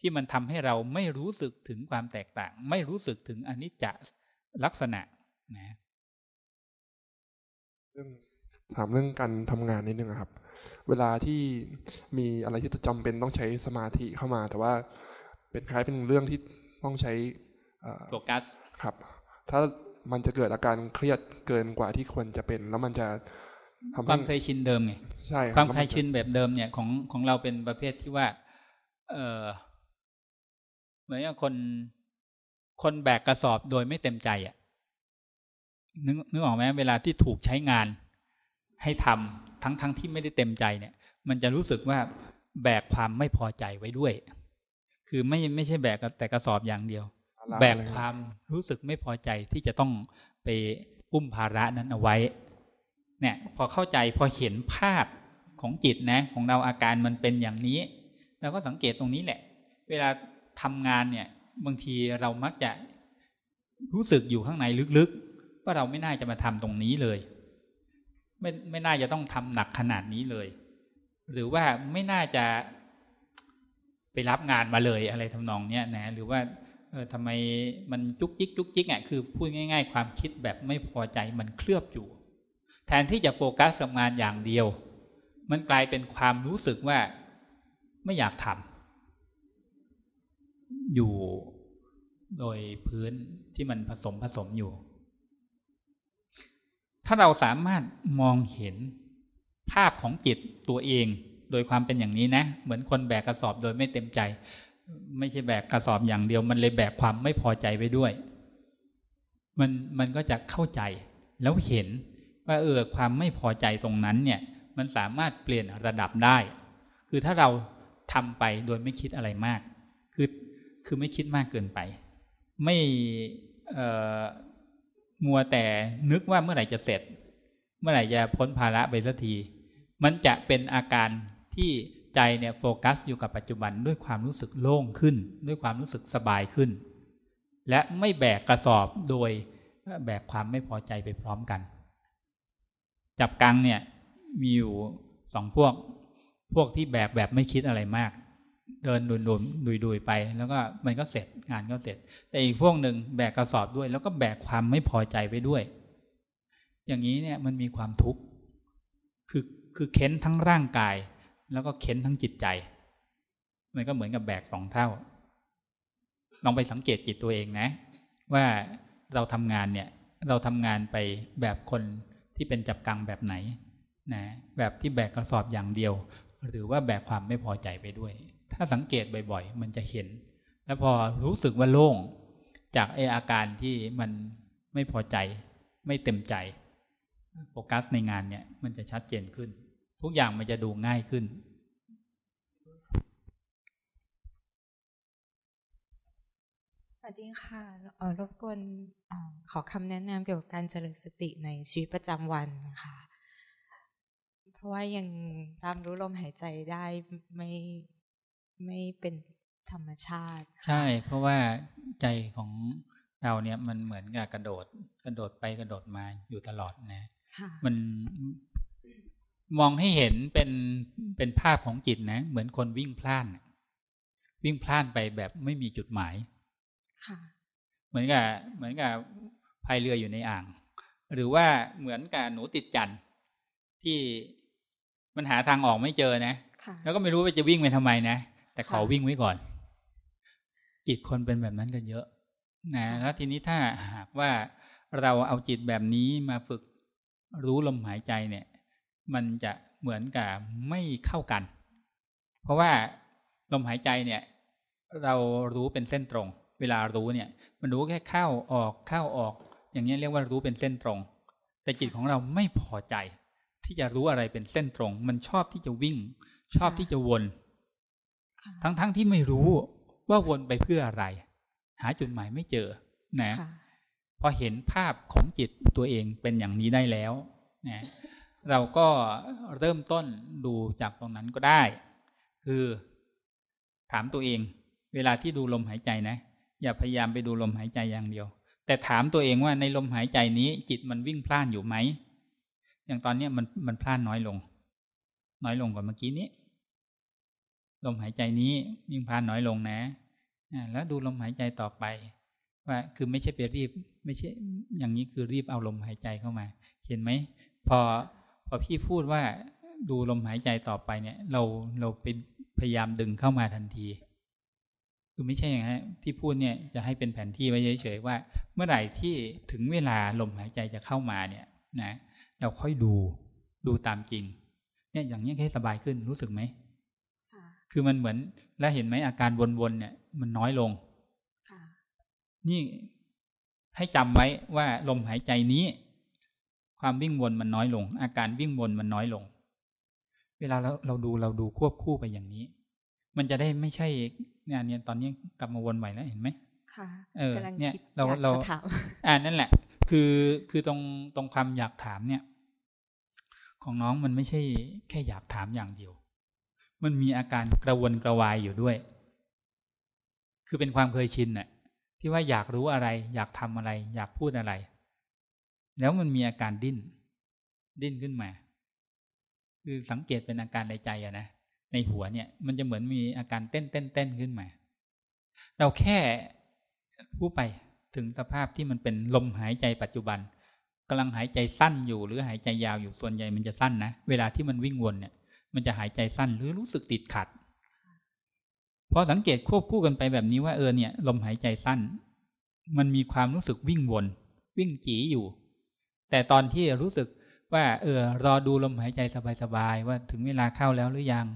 ที่มันทำให้เราไม่รู้สึกถึงความแตกต่าง ไม่รู้สึกถึงอนิจจ ลักษณะนะเรื่องถามเรื่องการทำงานนิดนึงครับ เวลาที่มีอะไรที่จำเป็นต้องใช้สมาธิเข้ามา แต่ว่าเป็นคล้ายเป็นเรื่องที่ต้องใช้โฟกัสครับ ถ้ามันจะเกิดอาการเครียดเกินกว่าที่ควรจะเป็น แล้วมันจะทำความเคยชินเดิมไงใช่ความเคยชินแบบเดิมเนี่ยของของเราเป็นประเภทที่ว่า เออเหมือนกับคน คนแบกกระสอบโดยไม่เต็มใจอะนึกนึกออกไหมเวลาที่ถูกใช้งานให้ทำทั้งทั้งที่ไม่ได้เต็มใจเนี่ย มันจะรู้สึกว่าแบกความไม่พอใจไว้ด้วย คือไม่ไม่ใช่แบกแต่กระสอบอย่างเดียว แบกความรู้สึกไม่พอใจที่จะต้องไปอุ้มภาระนั้นเอาไว้ เนี่ย พอเข้าใจพอเห็นภาพของจิตนะ ของเราอาการมันเป็นอย่างนี้เราก็สังเกตตรงนี้แหละ เวลาทำงานเนี่ย บางทีเรามักจะรู้สึกอยู่ข้างในลึกๆ ว่าเราไม่น่าจะมาทำตรงนี้เลย ไม่ไม่น่าจะต้องทำหนักขนาดนี้เลย หรือว่าไม่น่าจะไปรับงานมาเลยอะไรทำนองเนี้ยนะ หรือว่าเออทำไมมันจุกจิกจุกจิกอะคือพูดง่าย ๆ ความคิดแบบไม่พอใจมันเคลือบอยู่ แทนที่จะโฟกัสกับงานอย่างเดียว มันกลายเป็นความรู้สึกว่าไม่อยากทำ อยู่โดยพื้นที่มันผสมผสมอยู่ ถ้าเราสามารถมองเห็นภาพของจิตตัวเองโดยความเป็นอย่างนี้นะ เหมือนคนแบกกระสอบโดยไม่เต็มใจ ไม่ใช่แบกกระสอบอย่างเดียว มันเลยแบกความไม่พอใจไว้ด้วย มันมันก็จะเข้าใจแล้วเห็นว่าเออความไม่พอใจตรงนั้นเนี่ย มันสามารถเปลี่ยนระดับได้ คือถ้าเราทำไปโดยไม่คิดอะไรมาก คือ คือไม่คิดมากเกินไป ไม่มัวแต่นึกว่าเมื่อไหร่จะเสร็จ เมื่อไหร่จะพ้นภาระไปสักที มันจะเป็นอาการที่ใจเนี่ยโฟกัสอยู่กับปัจจุบันด้วยความรู้สึกโล่งขึ้น ด้วยความรู้สึกสบายขึ้น และไม่แบกกระสอบโดยแบกความไม่พอใจไปพร้อมกัน จับกังเนี่ยมีอยู่สองพวก พวกที่แบกแบบไม่คิดอะไรมาก เดินดุนดุนดุยดุยไป แล้วก็มันก็เสร็จงานก็เสร็จ แต่อีกพวกหนึ่งแบกกระสอบด้วย แล้วก็แบกความไม่พอใจไปด้วย อย่างนี้เนี่ยมันมีความทุกข์คือคือเค้นทั้งร่างกาย แล้วก็เค้นทั้งจิตใจ มันก็เหมือนกับแบกสองเท่า ลองไปสังเกตจิตตัวเองนะ ว่าเราทำงานเนี่ย เราทำงานไปแบบคนที่เป็นจับกังแบบไหนนะแบบที่แบกกระสอบอย่างเดียว หรือว่าแบกความไม่พอใจไปด้วย ถ้าสังเกตบ่อย ๆ มันจะเห็น แล้วพอรู้สึกว่าโล่งจากไออาการที่มันไม่พอใจ ไม่เต็มใจโฟกัสในงานเนี่ยมันจะชัดเจนขึ้น ทุกอย่างมันจะดูง่ายขึ้น สวัสดีค่ะรบกวนอขอคำแนะนำเกี่ยวกับการเจริญสติในชีวิตประจำวันนะคะเพราะว่ายังตามรู้ลมหายใจได้ไม่ ไม่เป็นธรรมชาติ ใช่ เพราะว่าใจของเราเนี่ยมันเหมือนกับกระโดด กระโดดไปกระโดดมาอยู่ตลอดนะค่ะมันมองให้เห็นเป็นเป็นภาพของจิตนะ เหมือนคนวิ่งพล่าน วิ่งพล่านไปแบบไม่มีจุดหมายค่ะเหมือนกับเหมือนกับพายเรืออยู่ในอ่าง หรือว่าเหมือนกับหนูติดจันทร์ที่มันหาทางออกไม่เจอนะค่ะแล้วก็ไม่รู้ว่าจะวิ่งไปทำไมนะ แต่ขอค่ะวิ่งไว้ก่อนจิตคนเป็นแบบนั้นกันเยอะนะแล้วทีนี้ถ้าหากว่าเราเอาจิตแบบนี้มาฝึกรู้ลมหายใจเนี่ย มันจะเหมือนกับไม่เข้ากัน เพราะว่าลมหายใจเนี่ย เรารู้เป็นเส้นตรง เวลารู้เนี่ย มันรู้แค่เข้าออกเข้าออก อย่างนี้ยเรียกว่ารู้เป็นเส้นตรง แต่จิตของเราไม่พอใจ ที่จะรู้อะไรเป็นเส้นตรง มันชอบที่จะวิ่ง ชอบที่จะวนค่ะ ทั้งๆทที่ไม่รู้ว่าวนไปเพื่ออะไร หาจุดหมายไม่เจอนะค่ะพอเห็นภาพของจิตตัวเองเป็นอย่างนี้ได้แล้วนะเราก็เริ่มต้นดูจากตรงนั้นก็ได้ คือถามตัวเอง เวลาที่ดูลมหายใจนะ อย่าพยายามไปดูลมหายใจอย่างเดียว แต่ถามตัวเองว่าในลมหายใจนี้ จิตมันวิ่งพล่านอยู่ไหมอย่างตอนเนี้ยมันมันพล่านน้อยลง น้อยลงกว่าเมื่อกี้นี้ ลมหายใจนี้วิ่งพล่านน้อยลงนะแล้วดูลมหายใจต่อไป ว่าคือไม่ใช่ไปรีบ ไม่ใช่อย่างนี้คือรีบเอาลมหายใจเข้ามา เห็นไหมพอพอพี่พูดว่าดูลมหายใจต่อไปเนี่ย เราเราเป็นพยายามดึงเข้ามาทันที คือไม่ใช่อย่างนั้นที่พูดเนี่ยจะให้เป็นแผนที่ไว้เฉยๆว่า เมื่อไหร่ที่ถึงเวลาลมหายใจจะเข้ามาเนี่ย นะ เราค่อยดูดูตามจริง เนี่ยอย่างนี้ให้สบายขึ้นรู้สึกไหม ค่ะคือมันเหมือนแล้วเห็นไหมอาการวนๆเนี่ย มันน้อยลงค่ะนี่ให้จำไว้ว่าลมหายใจนี้ ความวิ่งวนมันน้อยลง อาการวิ่งวนมันน้อยลง เวลาเราเราดูเราดูควบคู่ไปอย่างนี้ มันจะได้ไม่ใช่งานเนี่ยตอนนี้กลับมาวนใหม่แล้วเห็นไหมค่ะเออกำลังเนี่ยคิดเราอยากเราจะถามอ่านั่นแหละ คือคือตรงตรงความอยากถามเนี่ย ของน้องมันไม่ใช่แค่อยากถามอย่างเดียว มันมีอาการกระวนกระวายอยู่ด้วย คือเป็นความเคยชินน่ะ ที่ว่าอยากรู้อะไร อยากทำอะไร อยากพูดอะไร แล้วมันมีอาการดิ้น ดิ้นขึ้นมา คือสังเกตเป็นอาการในใจอะนะ ในหัวเนี่ย มันจะเหมือนมีอาการเต้นเต้นเต้นขึ้นมา เราแค่พูดไปถึงสภาพที่มันเป็นลมหายใจปัจจุบันกำลังหายใจสั้นอยู่หรือหายใจยาวอยู่ส่วนใหญ่มันจะสั้นนะ เวลาที่มันวิ่งวนเนี่ย มันจะหายใจสั้นหรือรู้สึกติดขัดพอสังเกตควบคู่กันไปแบบนี้ว่าเออเนี่ย ลมหายใจสั้น มันมีความรู้สึกวิ่งวน วิ่งจีอยู่ แต่ตอนที่รู้สึกว่า เออ รอดูลมหายใจสบายๆว่าถึงเวลาเข้าแล้วหรือยัง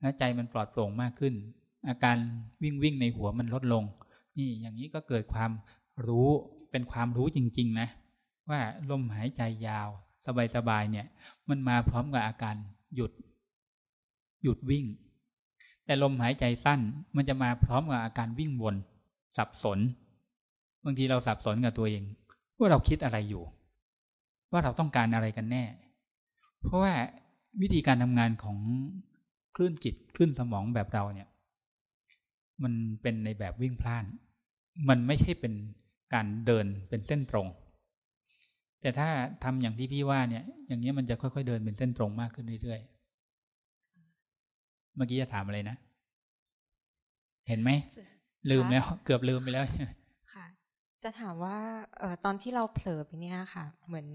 แล้วใจมันปลอดโปร่งมากขึ้น อาการวิ่งวิ่งในหัวมันลดลง นี่อย่างนี้ก็เกิดความรู้เป็นความรู้จริง ๆ นะ ว่าลมหายใจยาว สบายๆเนี่ย มันมาพร้อมกับอาการหยุด หยุดวิ่ง แต่ลมหายใจสั้นมันจะมาพร้อมกับอาการวิ่งวน สับสน บางทีเราสับสนกับตัวเอง ว่าเราคิดอะไรอยู่ ว่าเราต้องการอะไรกันแน่ เพราะว่าวิธีการทำงานของคลื่นจิตคลื่นสมองแบบเราเนี่ย มันเป็นในแบบวิ่งพล่าน มันไม่ใช่เป็นการเดินเป็นเส้นตรง แต่ถ้าทำอย่างที่พี่ว่าเนี่ย อย่างนี้มันจะค่อยๆเดินเป็นเส้นตรงมากขึ้นเรื่อยๆ เมื่อกี้จะถามอะไรนะ เห็นไหม ลืมแล้วเกือบลืมไปแล้วค่ะ จะถามว่าเอ่อตอนที่เราเผลอไปเนี่ยค่ะ เหมือน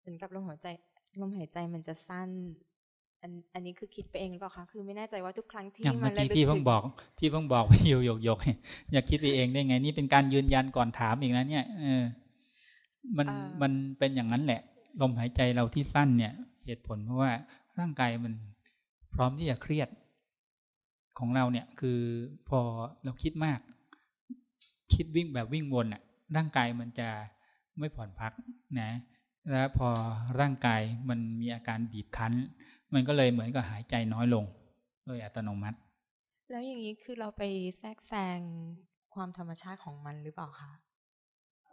เหมือนกับลมหัวใจลมหายใจมันจะสั้น อันอันนี้คือคิดไปเองหรือเปล่าคะคือไม่แน่ใจว่าทุกครั้งที่อย่างมัเมื่นอกี้ระลึพี่ถึเพิ่งบอก พี่เพิ่งบอกไปอยู่หยกหยกๆอย่าคิดไปเองได้ไง นี่เป็นการยืนยันก่อนถามอีกนะเนี่ยเออมันมันเป็นอย่างนั้นแหละ ลมหายใจเราที่สั้นเนี่ย เหตุผลเพราะว่าร่างกายมัน พร้อมที่จะเครียดของเราเนี่ยคือพอเราคิดมาก คิดวิ่งแบบวิ่งวนอะร่างกายมันจะไม่ผ่อนพักนะแล้วพอร่างกายมันมีอาการบีบคั้น มันก็เลยเหมือนกับหายใจน้อยลง โดยอัตโนมัติ แล้วอย่างนี้คือเราไปแทรกแซงความธรรมชาติของมันหรือเปล่าคะ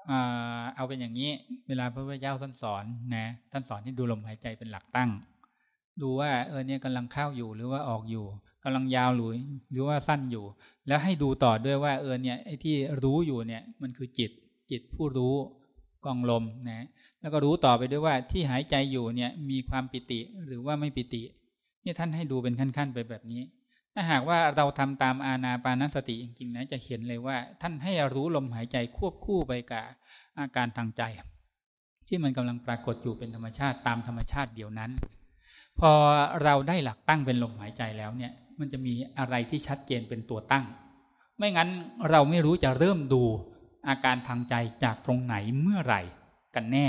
อ่าเอาเป็นอย่างนี้ เวลาพระพุทธเจ้าท่านสอนนะท่านสอนที่ดูลมหายใจเป็นหลักตั้ง ดูว่าเออเนี่ยกำลังเข้าอยู่หรือว่าออกอยู่กำลังยาวหรือหรือว่าสั้นอยู่ แล้วให้ดูต่อด้วยว่าเออเนี่ยไอ้ที่รู้อยู่เนี่ยมันคือจิตจิตผู้รู้กองลมนะแล้วก็รู้ต่อไปด้วยว่าที่หายใจอยู่เนี่ยมีความปิติหรือว่าไม่ปิตินี่ท่านให้ดูเป็นขั้น ๆ ไปแบบนี้ ถ้าหากว่าเราทำตามอาณาปานสติจริงๆนะจะเห็นเลยว่า ท่านให้รู้ลมหายใจควบคู่ไปกับอาการทางใจ ที่มันกำลังปรากฏอยู่เป็นธรรมชาติตามธรรมชาติเดียวนั้น พอเราได้หลักตั้งเป็นลมหายใจแล้วเนี่ย มันจะมีอะไรที่ชัดเจนเป็นตัวตั้ง ไม่งั้นเราไม่รู้จะเริ่มดูอาการทางใจจากตรงไหนเมื่อไหร่กันแน่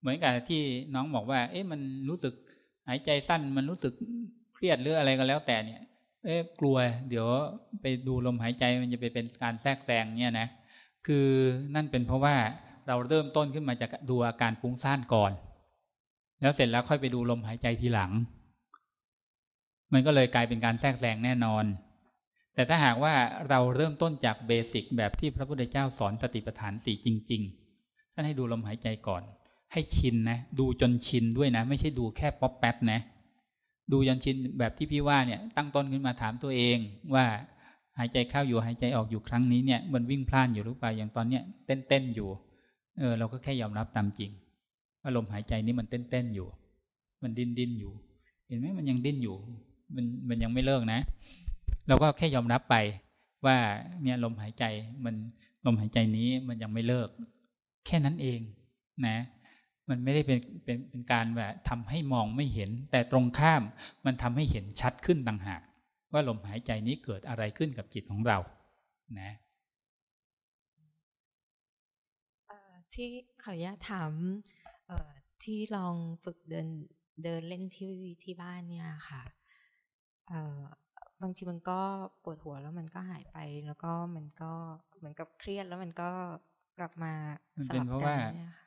เหมือนกับที่น้องบอกว่า เอ๊ะมันรู้สึกหายใจสั้น มันรู้สึกเครียดหรืออะไรก็แล้วแต่เนี่ย เอ๊ะกลัว เดี๋ยวไปดูลมหายใจมันจะไปเป็นการแทรกแซงเนี่ยนะ คือนั่นเป็นเพราะว่าเราเริ่มต้นขึ้นมาจากดูอาการฟุ้งซ่านก่อน แล้วเสร็จแล้วค่อยไปดูลมหายใจทีหลัง มันก็เลยกลายเป็นการแทรกแซงแน่นอน แต่ถ้าหากว่าเราเริ่มต้นจากเบสิกแบบที่พระพุทธเจ้าสอนสติปัฏฐานสี่จริง ๆ ท่านให้ดูลมหายใจก่อน ให้ชินนะ ดูจนชินด้วยนะ ไม่ใช่ดูแค่ป๊อปแป๊บนะ ดูยันชินแบบที่พี่ว่าเนี่ยตั้งต้นขึ้นมาถามตัวเองว่าหายใจเข้าอยู่หายใจออกอยู่ครั้งนี้เนี่ยมันวิ่งพล่านอยู่หรือเปล่าอย่างตอนเนี้ยเต้นเต้นอยู่ เออเราก็แค่ยอมรับตามจริง ว่าลมณ์หายใจนี้มันเต้นเต้นอยู่ มันดิ้นดิ้นอยู่ เห็นไหมมันยังดิ้นอยู่ มันมันยังไม่เลิกนะ เราก็แค่ยอมรับไปว่าเนี่ยลมหายใจมันลมหายใจนี้มันยังไม่เลิก แค่นั้นเองนะ มันไม่ได้เป็นเป็นเป็นการแบบทำให้มองไม่เห็น แต่ตรงข้ามมันทำให้เห็นชัดขึ้นต่างหากว่าลมหายใจนี้เกิดอะไรขึ้นกับจิตของเรา นะที่ขออนุญาตถาม ที่ลองฝึกเดินเดินเล่นที่ที่บ้านเนี่ยค่ะบางทีมันก็ปวดหัวแล้วมันก็หายไปแล้วก็มันก็เหมือนกับเครียดแล้วมันก็กลับมามันเป็นเพราะว่า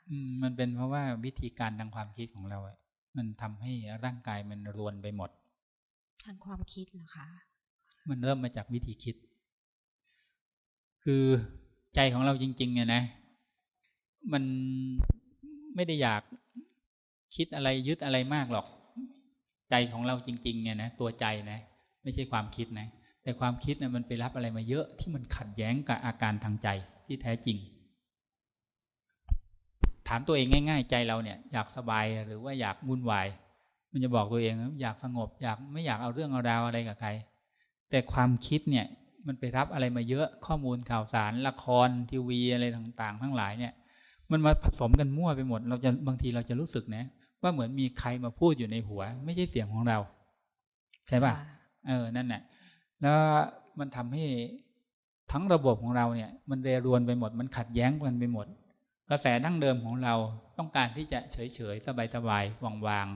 อืมมันเป็นเพราะว่าวิธีการทางความคิดของเราอะมันทำให้ร่างกายมันรวนไปหมด ทางความคิดเหรอคะ มันเริ่มมาจากวิธีคิด คือใจของเราจริงๆเนี่ยนะ มัน ไม่ได้อยากคิดอะไรยึดอะไรมากหรอก ใจของเราจริงๆเนี่ยนะตัวใจนะ ไม่ใช่ความคิดนะ แต่ความคิดเนะมันไปรับอะไรมาเยอะที่มันขัดแย้งกับอาการทางใจที่แท้จริง ถามตัวเองง่าย ๆ ใจเราเนี่ย อยากสบายหรือว่าอยากวุ่นวาย มันจะบอกตัวเองอยากสงบ อยากไม่อยากเอาเรื่องเอาราวอะไรกับใคร แต่ความคิดเนี่ย มันไปรับอะไรมาเยอะข้อมูลข่าวสารละครทีวีอะไรต่าง ๆ ทั้งหลายเนี่ย มันมาผสมกันมั่วไปหมด เราจะบางทีเราจะรู้สึกนะ ว่าเหมือนมีใครมาพูดอยู่ในหัว ไม่ใช่เสียงของเรา ใช่ป่ะเออนั่นแหละแล้วมันทำให้ทั้งระบบของเราเนี่ย มันเรรวนไปหมด มันขัดแย้งกันไปหมด กระแสดั้งเดิมของเราต้องการที่จะเฉยเฉยสบายสบายวางวาง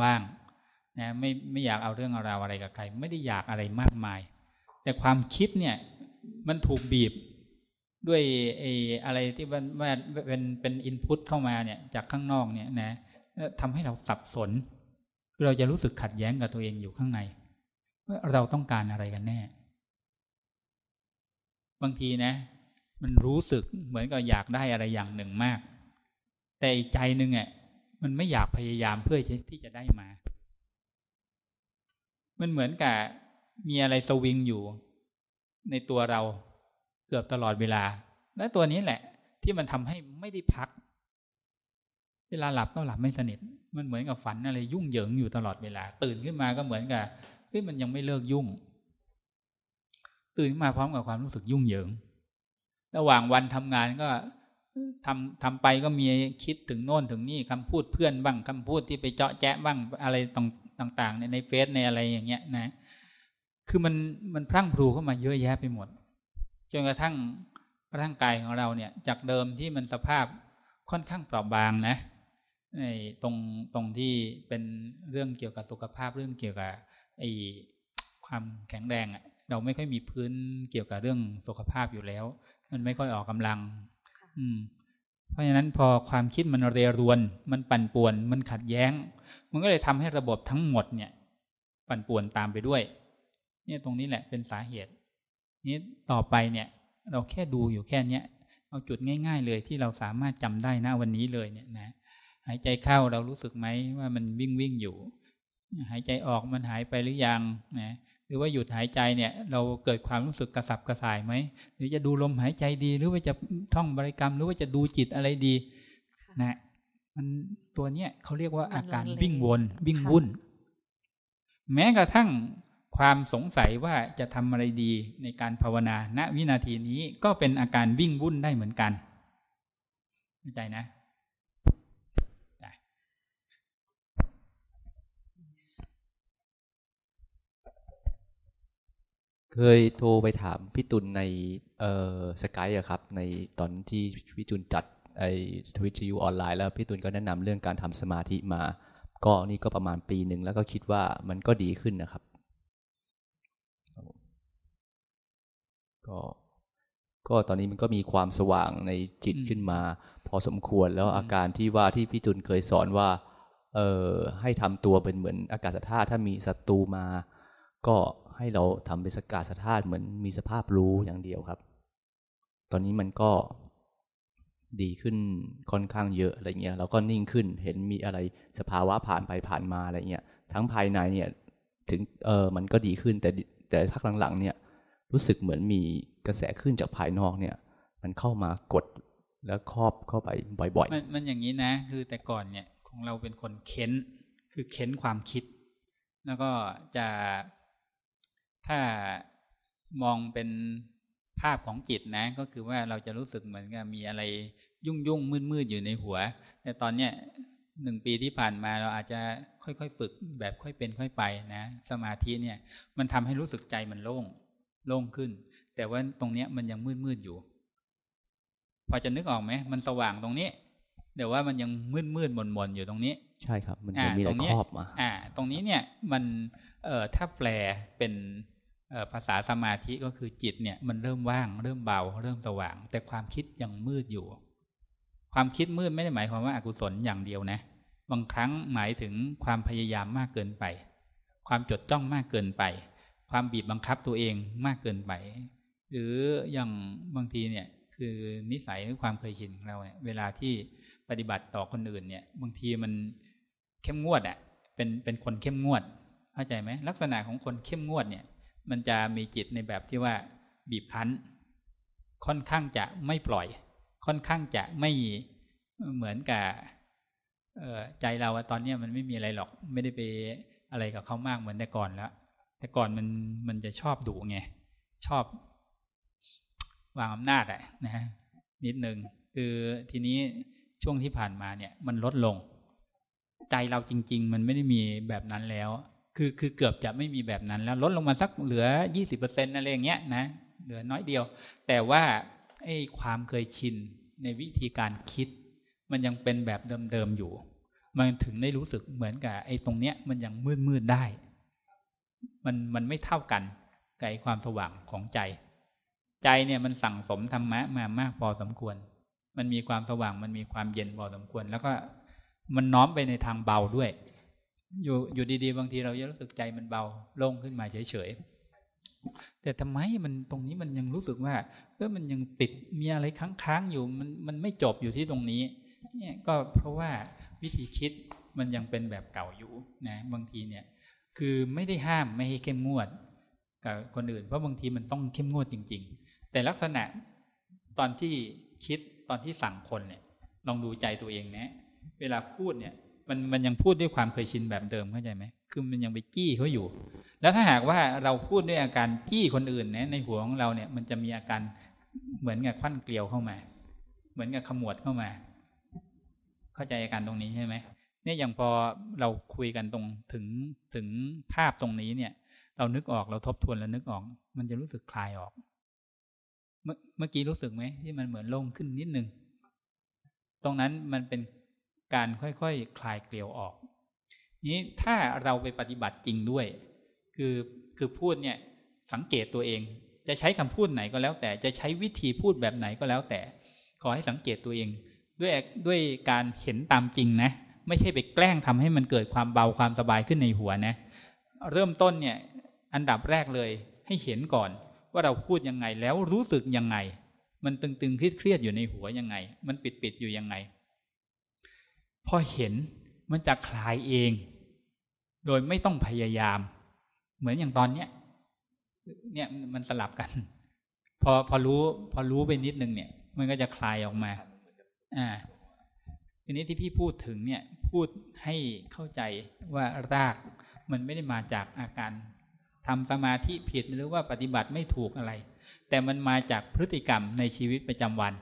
ว่างๆนะไม่ไม่อยากเอาเรื่องเอาราวอะไรกับใคร ไม่ได้อยากอะไรมากมาย แต่ความคิดเนี่ย มันถูกบีบ ด้วยไอ้อะไรที่มันเป็นเป็นอินพุตเข้ามาเนี่ยจากข้างนอกเนี่ยนะทำให้เราสับสน เราจะรู้สึกขัดแย้งกับตัวเองอยู่ข้างในว่าเราต้องการอะไรกันแน่ บางทีนะ มันรู้สึกเหมือนกับอยากได้อะไรอย่างหนึ่งมาก แต่อีกใจหนึ่งอะมันไม่อยากพยายามเพื่อที่จะได้มา มันเหมือนกับมีอะไรสวิงอยู่ในตัวเรา กือบตลอดเวลา และตัวนี้แหละ ที่มันทำให้ไม่ได้พัก เวลาหลับก็หลับไม่สนิท มันเหมือนกับฝันอะไรยุ่งเหยิงอยู่ตลอดเวลา ตื่นขึ้นมาก็เหมือนกับเฮ้ยมันยังไม่เลิกยุ่ง ตื่นมาพร้อมกับความรู้สึกยุ่งเหยิง ระหว่างวันทำงานก็ทำทำไปก็มีคิดถึงโน่นถึงนี่คำพูดเพื่อนบ้างคำพูดที่ไปเจาะแจ๊ะบ้างอะไรต่างๆในในเฟซในอะไรอย่างเงี้ยนะ คือมันมันพรั่งพรูเข้ามาเยอะแยะไปหมด จนกระทั่งร่างกายของเราเนี่ย จากเดิมที่มันสภาพค่อนข้างเปราะบางนะในตรงตรงที่เป็นเรื่องเกี่ยวกับสุขภาพเรื่องเกี่ยวกับไอ้ความแข็งแรงอะ่ะเราไม่ค่อยมีพื้นเกี่ยวกับเรื่องสุขภาพอยู่แล้ว มันไม่ค่อยออกกำลัง อืม เพราะฉะนั้นพอความคิดมันเรรวน มันปั่นป่วน มันขัดแย้ง มันก็เลยทำให้ระบบทั้งหมดเนี่ย ปั่นป่วนตามไปด้วย เนี่ยตรงนี้แหละเป็นสาเหตุ นี้ต่อไปเนี่ย เราแค่ดูอยู่แค่เนี้ยเอาจุดง่าย ๆ เลยที่เราสามารถจำได้นะวันนี้เลยเนี่ยนะหายใจเข้าเรารู้สึกไหมว่ามันวิ่งวิ่งอยู่ หายใจออกมันหายไปหรือยังนะหรือว่าหยุดหายใจเนี่ย เราเกิดความรู้สึกกระสับกระส่ายไหมหรือจะดูลมหายใจดี หรือว่าจะท่องบริกรรม หรือว่าจะดูจิตอะไรดี นะ มันตัวเนี้ยเขาเรียกว่าอาการวิ่งวน วิ่งวุ่น แม้กระทั่ง ความสงสัยว่าจะทำอะไรดีในการภาวนา ณ วินาทีนี้ก็เป็นอาการวิ่งวุ่นได้เหมือนกันเข้าใจนะเคยโทรไปถามพี่ตุลในเอ่อสกายอะครับ ในตอนที่พี่ตุลจัดไอทวิตยูออนไลน์แล้วพี่ตุลก็แนะนำเรื่องการทำสมาธิมา ก็นี่ก็ประมาณปีหนึ่งแล้วก็คิดว่ามันก็ดีขึ้นนะครับ ก็ก็ตอนนี้มันก็มีความสว่างในจิตขึ้นมา พอสมควรแล้วอาการที่ว่าที่พี่ตุลเคยสอนว่า เอ่อให้ทำตัวเป็นเหมือนอากาศธาตุถ้ามีศัตรูมา ก็ให้เราทำเป็นสกาสธาตุเหมือนมีสภาพรู้อย่างเดียวครับ ตอนนี้มันก็ดีขึ้นค่อนข้างเยอะอะไรเงี้ยเราก็นิ่งขึ้นเห็นมีอะไรสภาวะผ่านไปผ่านมาอะไรเงี้ยทั้งภายในเนี่ย ถึงเออมันก็ดีขึ้นแต่แต่พักหลังๆเนี่ย รู้สึกเหมือนมีกระแสขึ้นจากภายนอกเนี่ย มันเข้ามากดแล้วครอบเข้าไปบ่อยๆ มันมันอย่างนี้นะ คือแต่ก่อนเนี่ยของเราเป็นคนเค้น คือเค้นความคิด แล้วก็จะถ้ามองเป็นภาพของจิตนะ ก็คือว่าเราจะรู้สึกเหมือนกับมีอะไรยุ่งยุ่งมืดมืดอยู่ในหัว แต่ตอนเนี้ยหนึ่งปีที่ผ่านมาเราอาจจะค่อยๆฝึกแบบค่อยเป็นค่อยไปนะ สมาธิเนี่ย มันทำให้รู้สึกใจมันโล่ง โล่งขึ้น แต่ว่าตรงเนี้ยมันยังมืดมืดอยู่ พอจะนึกออกไหมมันสว่างตรงนี้เดี๋ยวว่ามันยังมืดมืดมนมนอยู่ตรงนี้ ใช่ครับ มันมีอะไรครอบมาอ่า ตรงนี้เนี่ยมันเอ่อถ้าแปลเป็นภาษาสมาธิก็คือจิตเนี่ย มันเริ่มว่าง เริ่มเบา เริ่มสว่าง แต่ความคิดยังมืดอยู่ ความคิดมืดไม่ได้หมายความว่าอากุศลอย่างเดียวนะ บางครั้งหมายถึงความพยายามมากเกินไป ความจดจ้องมากเกินไป ความบีบบังคับตัวเองมากเกินไป หรืออย่างบางทีเนี่ยคือนิสัยหรือความเคยชินของเราเนี่ยเวลาที่ปฏิบัติต่อคนอื่นเนี่ย บางทีมันเข้มงวดอะเป็นเป็นคนเข้มงวดเข้าใจไหมลักษณะของคนเข้มงวดเนี่ย มันจะมีจิตในแบบที่ว่าบีบคั้น ค่อนข้างจะไม่ปล่อย ค่อนข้างจะไม่เหมือนกับใจเราตอนนี้มันไม่มีอะไรหรอก ไม่ได้ไปอะไรกับเขามากเหมือนแต่ก่อนแล้ว แต่ก่อนมันมันจะชอบดุไง ชอบวางอำนาจอะนะฮะนิดหนึ่งคือทีนี้ช่วงที่ผ่านมาเนี่ยมันลดลง ใจเราจริง ๆ มันไม่ได้มีแบบนั้นแล้ว คือคือเกือบจะไม่มีแบบนั้นแล้วลดลงมาสักเหลือยี่สิบเปอร์เซ็นต์อะไรอย่างเงี้ยนะเหลือน้อยเดียว แต่ว่าไอ้ความเคยชินในวิธีการคิด มันยังเป็นแบบเดิมๆอยู่ มันถึงได้รู้สึกเหมือนกับไอ้ตรงเนี้ยมันยังมืดมืดได้ มันมันไม่เท่ากันกับความสว่างของใจ ใจเนี่ยมันสั่งสมธรรมะมามากพอสมควร มันมีความสว่างมันมีความเย็นพอสมควร แล้วก็มันน้อมไปในทางเบาด้วย อยู่อยู่ดีๆ บางทีเราจะรู้สึกใจมันเบาโล่งขึ้นมาเฉยๆแต่ทำไมมันตรงนี้มันยังรู้สึกว่าเออมันยังติดมีอะไรค้างๆอยู่มันมันไม่จบอยู่ที่ตรงนี้ เนี่ยก็เพราะว่าวิธีคิดมันยังเป็นแบบเก่าอยู่นะบางทีเนี่ย คือไม่ได้ห้ามไม่ให้เข้มงวดกับคนอื่น เพราะบางทีมันต้องเข้มงวดจริง ๆ แต่ลักษณะตอนที่คิดตอนที่สั่งคนเนี่ย ลองดูใจตัวเองนะ เวลาพูดเนี่ย มันมันยังพูดด้วยความเคยชินแบบเดิมเข้าใจไหมคือมันยังไปจี้เขาอยู่ แล้วถ้าหากว่าเราพูดด้วยอาการจี้คนอื่นนะในหัวของเราเนี่ย มันจะมีอาการเหมือนกับควันเกลียวเข้ามา เหมือนกับขมวดเข้ามา เข้าใจอาการตรงนี้ใช่ไหม เนี่ยอย่างพอเราคุยกันตรงถึงถึงภาพตรงนี้เนี่ย เรานึกออกเราทบทวนแล้วนึกออก มันจะรู้สึกคลายออก เมื่อเมื่อกี้รู้สึกไหมที่มันเหมือนโล่งขึ้นนิดนึง ตรงนั้นมันเป็นการค่อยๆคคลายเกลียวออก นี้ถ้าเราไปปฏิบัติจริงด้วย คือคือพูดเนี่ยสังเกตตัวเอง จะใช้คำพูดไหนก็แล้ว แต่จะใช้วิธีพูดแบบไหนก็แล้วแต่ ขอให้สังเกตตัวเอง ด้วยด้วยการเห็นตามจริงนะ ไม่ใช่ไปแกล้งทำให้มันเกิดความเบาความสบายขึ้นในหัวนะ เริ่มต้นเนี่ยอันดับแรกเลยให้เห็นก่อนว่าเราพูดยังไงแล้วรู้สึกยังไง มันตึงๆเครียดๆอยู่ในหัวยังไง มันปิดๆอยู่ยังไง พอเห็นมันจะคลายเอง โดยไม่ต้องพยายาม เหมือนอย่างตอนเนี้ยเนี่ยมันสลับกัน พอพอรู้ พอรู้ไปนิดนึงเนี่ย มันก็จะคลายออกมา อ่า นี้ที่พี่พูดถึงเนี่ยพูดให้เข้าใจว่ารากมันไม่ได้มาจากอาการทำสมาธิผิดหรือว่าปฏิบัติไม่ถูกอะไร แต่มันมาจากพฤติกรรมในชีวิตประจำวัน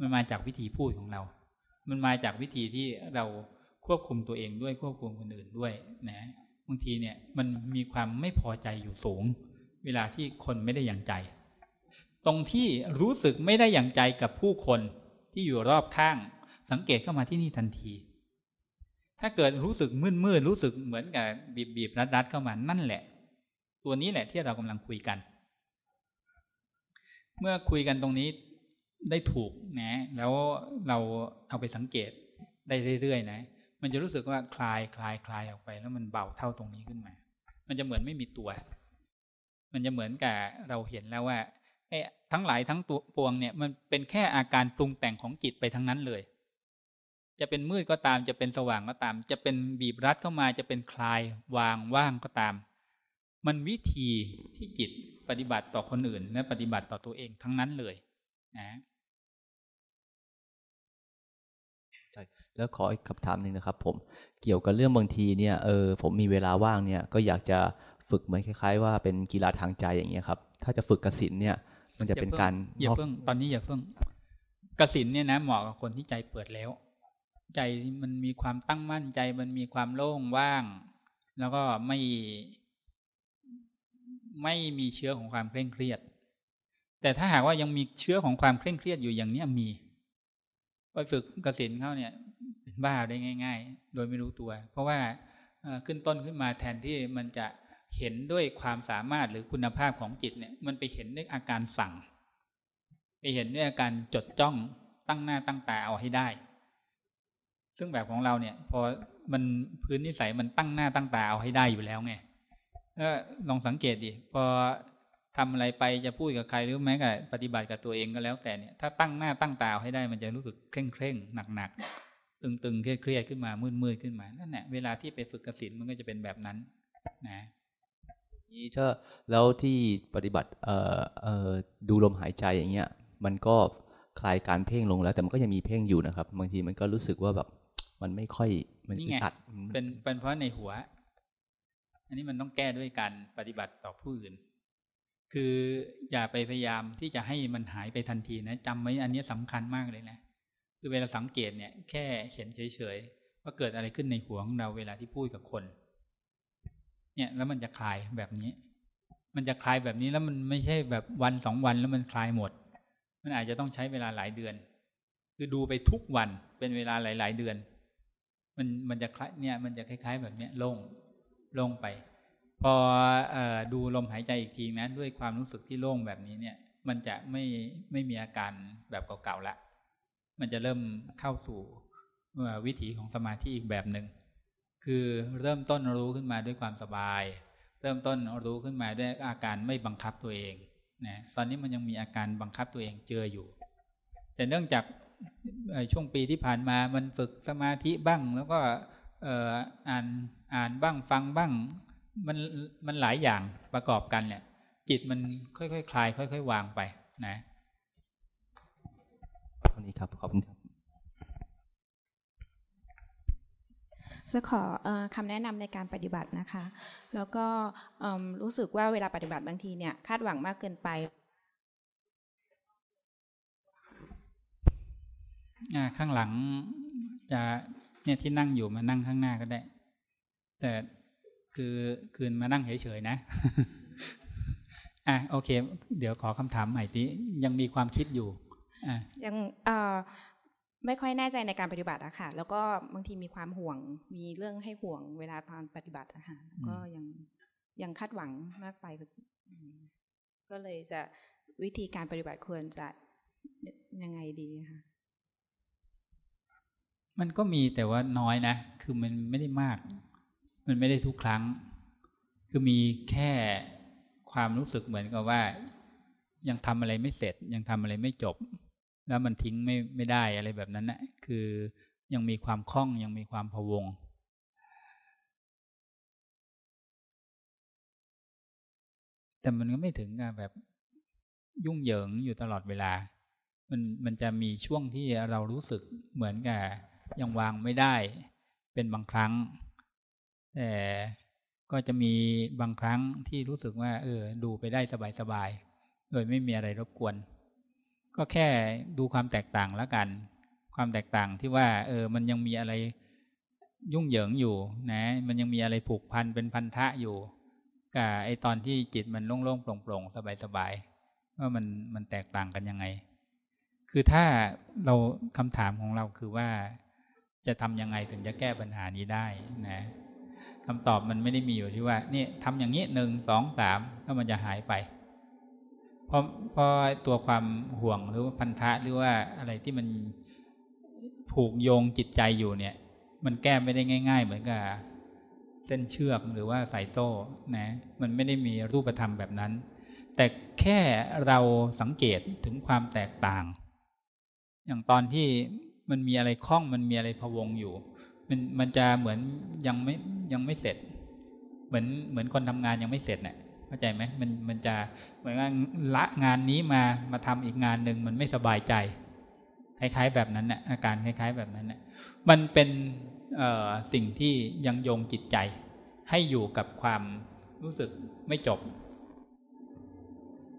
มันมาจากวิธีพูดของเรา มันมาจากวิธีที่เราควบคุมตัวเองด้วยควบคุมคนอื่นด้วยนะบางทีเนี่ยมันมีความไม่พอใจอยู่สูง เวลาที่คนไม่ได้อย่างใจ ตรงที่รู้สึกไม่ได้อย่างใจกับผู้คนที่อยู่รอบข้าง สังเกตเข้ามาที่นี่ทันที ถ้าเกิดรู้สึกมืดมืดรู้สึกเหมือนกับบีบบีบรัดรัดเข้ามานั่นแหละ ตัวนี้แหละที่เรากำลังคุยกัน เมื่อคุยกันตรงนี้ได้ถูกนะ แล้วเราเอาไปสังเกตได้เรื่อยๆนะ มันจะรู้สึกว่าคลายคลายคลายออกไป แล้วมันเบาเท่าตรงนี้ขึ้นมา มันจะเหมือนไม่มีตัว มันจะเหมือนกับเราเห็นแล้วว่าไอ้ทั้งหลายทั้งตัวปวงเนี่ย มันเป็นแค่อาการปรุงแต่งของจิตไปทั้งนั้นเลย จะเป็นมืดก็ตาม จะเป็นสว่างก็ตาม จะเป็นบีบรัดเข้ามาจะเป็นคลายวางว่างก็ตาม มันวิธีที่จิตปฏิบัติต่อคนอื่น และปฏิบัติต่อตัวเองทั้งนั้นเลยนะใช่แล้วขออีกคำถามหนึ่งนะครับ ผมเกี่ยวกับเรื่องบางทีเนี่ยเออผมมีเวลาว่างเนี่ยก็อยากจะฝึกเหมือนคล้าย ๆ ว่าเป็นกีฬาทางใจอย่างเงี้ยครับ ถ้าจะฝึกกสินเนี่ย มันจะเป็นการอย่าเพิ่งตอนนี้อย่าเพิ่งกสินเนี่ยนะเหมาะกับคนที่ใจเปิดแล้ว ใจมันมีความตั้งมั่นใจมันมีความโล่งว่าง แล้วก็ไม่ไม่มีเชื้อของความเคร่งเครียด แต่ถ้าหากว่ายังมีเชื้อของความเคร่งเครียดอยู่อย่างเนี้ยมีไปฝึกกสินเข้าเนี่ยเป็นบ้าได้ง่าย ๆ โดยไม่รู้ตัว เพราะว่าขึ้นต้นขึ้นมาแทนที่มันจะเห็นด้วยความสามารถหรือคุณภาพของจิตเนี่ย มันไปเห็นด้วยอาการสั่ง ไปเห็นด้วยอาการจดจ้องตั้งหน้าตั้งตาเอาให้ได้ ซึ่งแบบของเราเนี่ย พอมันพื้นนิสัยมันตั้งหน้าตั้งตาเอาให้ได้อยู่แล้วไงก็ลองสังเกตดิพอทำอะไรไปจะพูดกับใครหรือแม้แต่ปฏิบัติกับตัวเองก็แล้วแต่เนี่ยถ้าตั้งหน้าตั้งตาให้ได้มันจะรู้สึกเคร่งเคร่งหนักหนักตึงตึงเครียดเครียดขึ้นมามืดมืดขึ้นมานั่นแหละเวลาที่ไปฝึกกสินมันก็จะเป็นแบบนั้น นะนี่ถ้าแล้วที่ปฏิบัติเอ่อเอ่อดูลมหายใจอย่างเงี้ย มันก็คลายการเพ่งลงแล้ว แต่มันก็ยังมีเพ่งอยู่นะครับ บางทีมันก็รู้สึกว่าแบบ มันไม่ค่อยมันตัดเป็นเป็นเพราะในหัว อันนี้มันต้องแก้ด้วยการปฏิบัติต่อผู้อื่น คืออย่าไปพยายามที่จะให้มันหายไปทันทีนะจำไว้อันนี้สำคัญมากเลยนะคือเวลาสังเกตเนี่ย แค่เห็นเฉยๆว่าเกิดอะไรขึ้นในหัวของเราเวลาที่พูดกับคน เนี่ยแล้วมันจะคลายแบบนี้ มันจะคลายแบบนี้แล้วมันไม่ใช่แบบวันสองวันแล้วมันคลายหมด มันอาจจะต้องใช้เวลาหลายเดือน คือดูไปทุกวันเป็นเวลาหลาย ๆ เดือน มันมันจะคล้ายเนี่ยมันจะคล้าย ๆ แบบเนี้ยโล่งโล่งไป พออดูลมหายใจอีกทีนะด้วยความรู้สึกที่โล่งแบบนี้เนี่ย มันจะไม่ไม่มีอาการแบบเก่าๆละมันจะเริ่มเข้าสู่วิถีของสมาธิอีกแบบหนึ่งคือเริ่มต้นรู้ขึ้นมาด้วยความสบาย เริ่มต้นรู้ขึ้นมาด้วยอาการไม่บังคับตัวเองนะตอนนี้มันยังมีอาการบังคับตัวเองเจออยู่ แต่เนื่องจาก ช่วงปีที่ผ่านมามันฝึกสมาธิบ้าง แล้วก็อ่านอ่านบ้างฟังบ้าง มันมันหลายอย่างประกอบกันเนี่ย จิตมันค่อยๆคคลาย ค่อยๆวางไป นะเท่านี้ครับขอบคุณครับจะขอคำแนะนำในการปฏิบัตินะคะ แล้วก็รู้สึกว่าเวลาปฏิบัติบางทีเนี่ย คาดหวังมากเกินไป ข้างหลังจะเนี่ยที่นั่งอยู่มานั่งข้างหน้าก็ได้ แต่คือคืนมานั่งเฉยๆนะอะโอเค เดี๋ยวขอคำถามใหม่ที่ยังมีความคิดอยู่อะยังไม่ค่อยแน่ใจในการปฏิบัติอะค่ะ แล้วก็บางทีมีความห่วง มีเรื่องให้ห่วงเวลาตอนปฏิบัติอะค่ะก็ยังยังคาดหวังมากไป ก็เลยจะวิธีการปฏิบัติควรจะยังไงดีคะ มันก็มีแต่ว่าน้อยนะ คือมันไม่ได้มาก มันไม่ได้ทุกครั้ง คือมีแค่ความรู้สึกเหมือนกับว่า ยังทำอะไรไม่เสร็จ ยังทำอะไรไม่จบ แล้วมันทิ้งไม่ไม่ได้อะไรแบบนั้นนะคือยังมีความคล่องยังมีความพวงแต่มันก็ไม่ถึงกับแบบยุ่งเหยิงอยู่ตลอดเวลา มันมันจะมีช่วงที่เรารู้สึกเหมือนกับ ยังวางไม่ได้เป็นบางครั้ง แต่ก็จะมีบางครั้งที่รู้สึกว่า เออ ดูไปได้สบายๆโดยไม่มีอะไรรบกวน ก็แค่ดูความแตกต่างแล้วกัน ความแตกต่างที่ว่า เออ มันยังมีอะไรยุ่งเหยิงอยู่ นะ มันยังมีอะไรผูกพันเป็นพันธะอยู่กับไอตอนที่จิตมันโล่งๆโปร่งๆสบายๆว่ามันมันแตกต่างกันยังไง คือถ้าเราคำถามของเราคือว่า จะทำยังไงถึงจะแก้ปัญหานี้ได้นะคำตอบมันไม่ได้มีอยู่ที่ว่านี่ทำอย่างนี้หนึ่งสองสามแล้วมันจะหายไป เพราะเพราะตัวความห่วงหรือว่าพันธะหรือว่าอะไรที่มันผูกโยงจิตใจอยู่เนี่ย มันแก้ไม่ได้ง่าย ๆ เหมือนกับเส้นเชือกหรือว่าสายโซ่นะมันไม่ได้มีรูปธรรมแบบนั้น แต่แค่เราสังเกตถึงความแตกต่าง อย่างตอนที่ มันมีอะไรคล้องมันมีอะไรพวงอยู่ มันมันจะเหมือนยังไม่ยังไม่เสร็จ เหมือนเหมือนคนทำงานยังไม่เสร็จเนะี่ยเข้าใจไหมมันมันจะเหมือนว่าละงานนี้มามาทำอีกงานหนึ่งมันไม่สบายใจ คล้าย ๆ แบบนั้นนะอาการคล้าย ๆ แบบนั้นนะมันเป็นสิ่งที่ยังโยงจิตใจ ให้อยู่กับความรู้สึกไม่จบ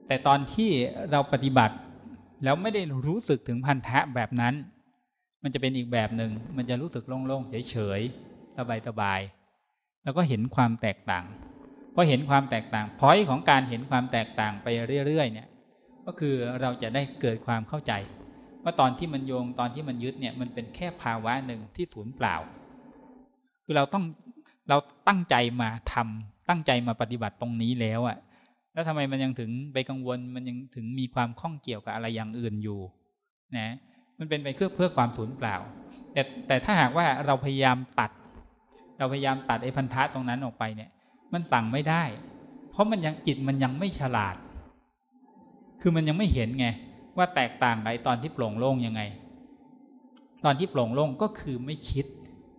แต่ตอนที่เราปฏิบัติแล้วไม่ได้รู้สึกถึงพันธะแบบนั้น มันจะเป็นอีกแบบหนึ่งมันจะรู้สึกโล่งๆเฉยๆสบายๆแล้วก็เห็นความแตกต่างพอเห็นความแตกต่างพอยของการเห็นความแตกต่างไปเรื่อยๆเนี่ย ก็คือเราจะได้เกิดความเข้าใจ ว่าตอนที่มันโยงตอนที่มันยึดเนี่ยมันเป็นแค่ภาวะหนึ่งที่ศูนย์เปล่า คือเราต้องเราตั้งใจมาทำตั้งใจมาปฏิบัติตรงนี้แล้วอะแล้วทำไมมันยังถึงไปกังวลมันยังถึงมีความข้องเกี่ยวกับอะไรอย่างอื่นอยู่ นะ มันเป็นไปเพื่อเพื่อความศูนเปล่า แต่แต่ถ้าหากว่าเราพยายามตัด เราพยายามตัดไอ้พันธะตรงนั้นออกไปเนี่ย มันสั่งไม่ได้ เพราะมันยังจิตมันยังไม่ฉลาด คือมันยังไม่เห็นไงว่าแตกต่างไนตอนที่โปร่งโล่งยังไง ตอนที่โปร่งโล่งก็คือไม่คิด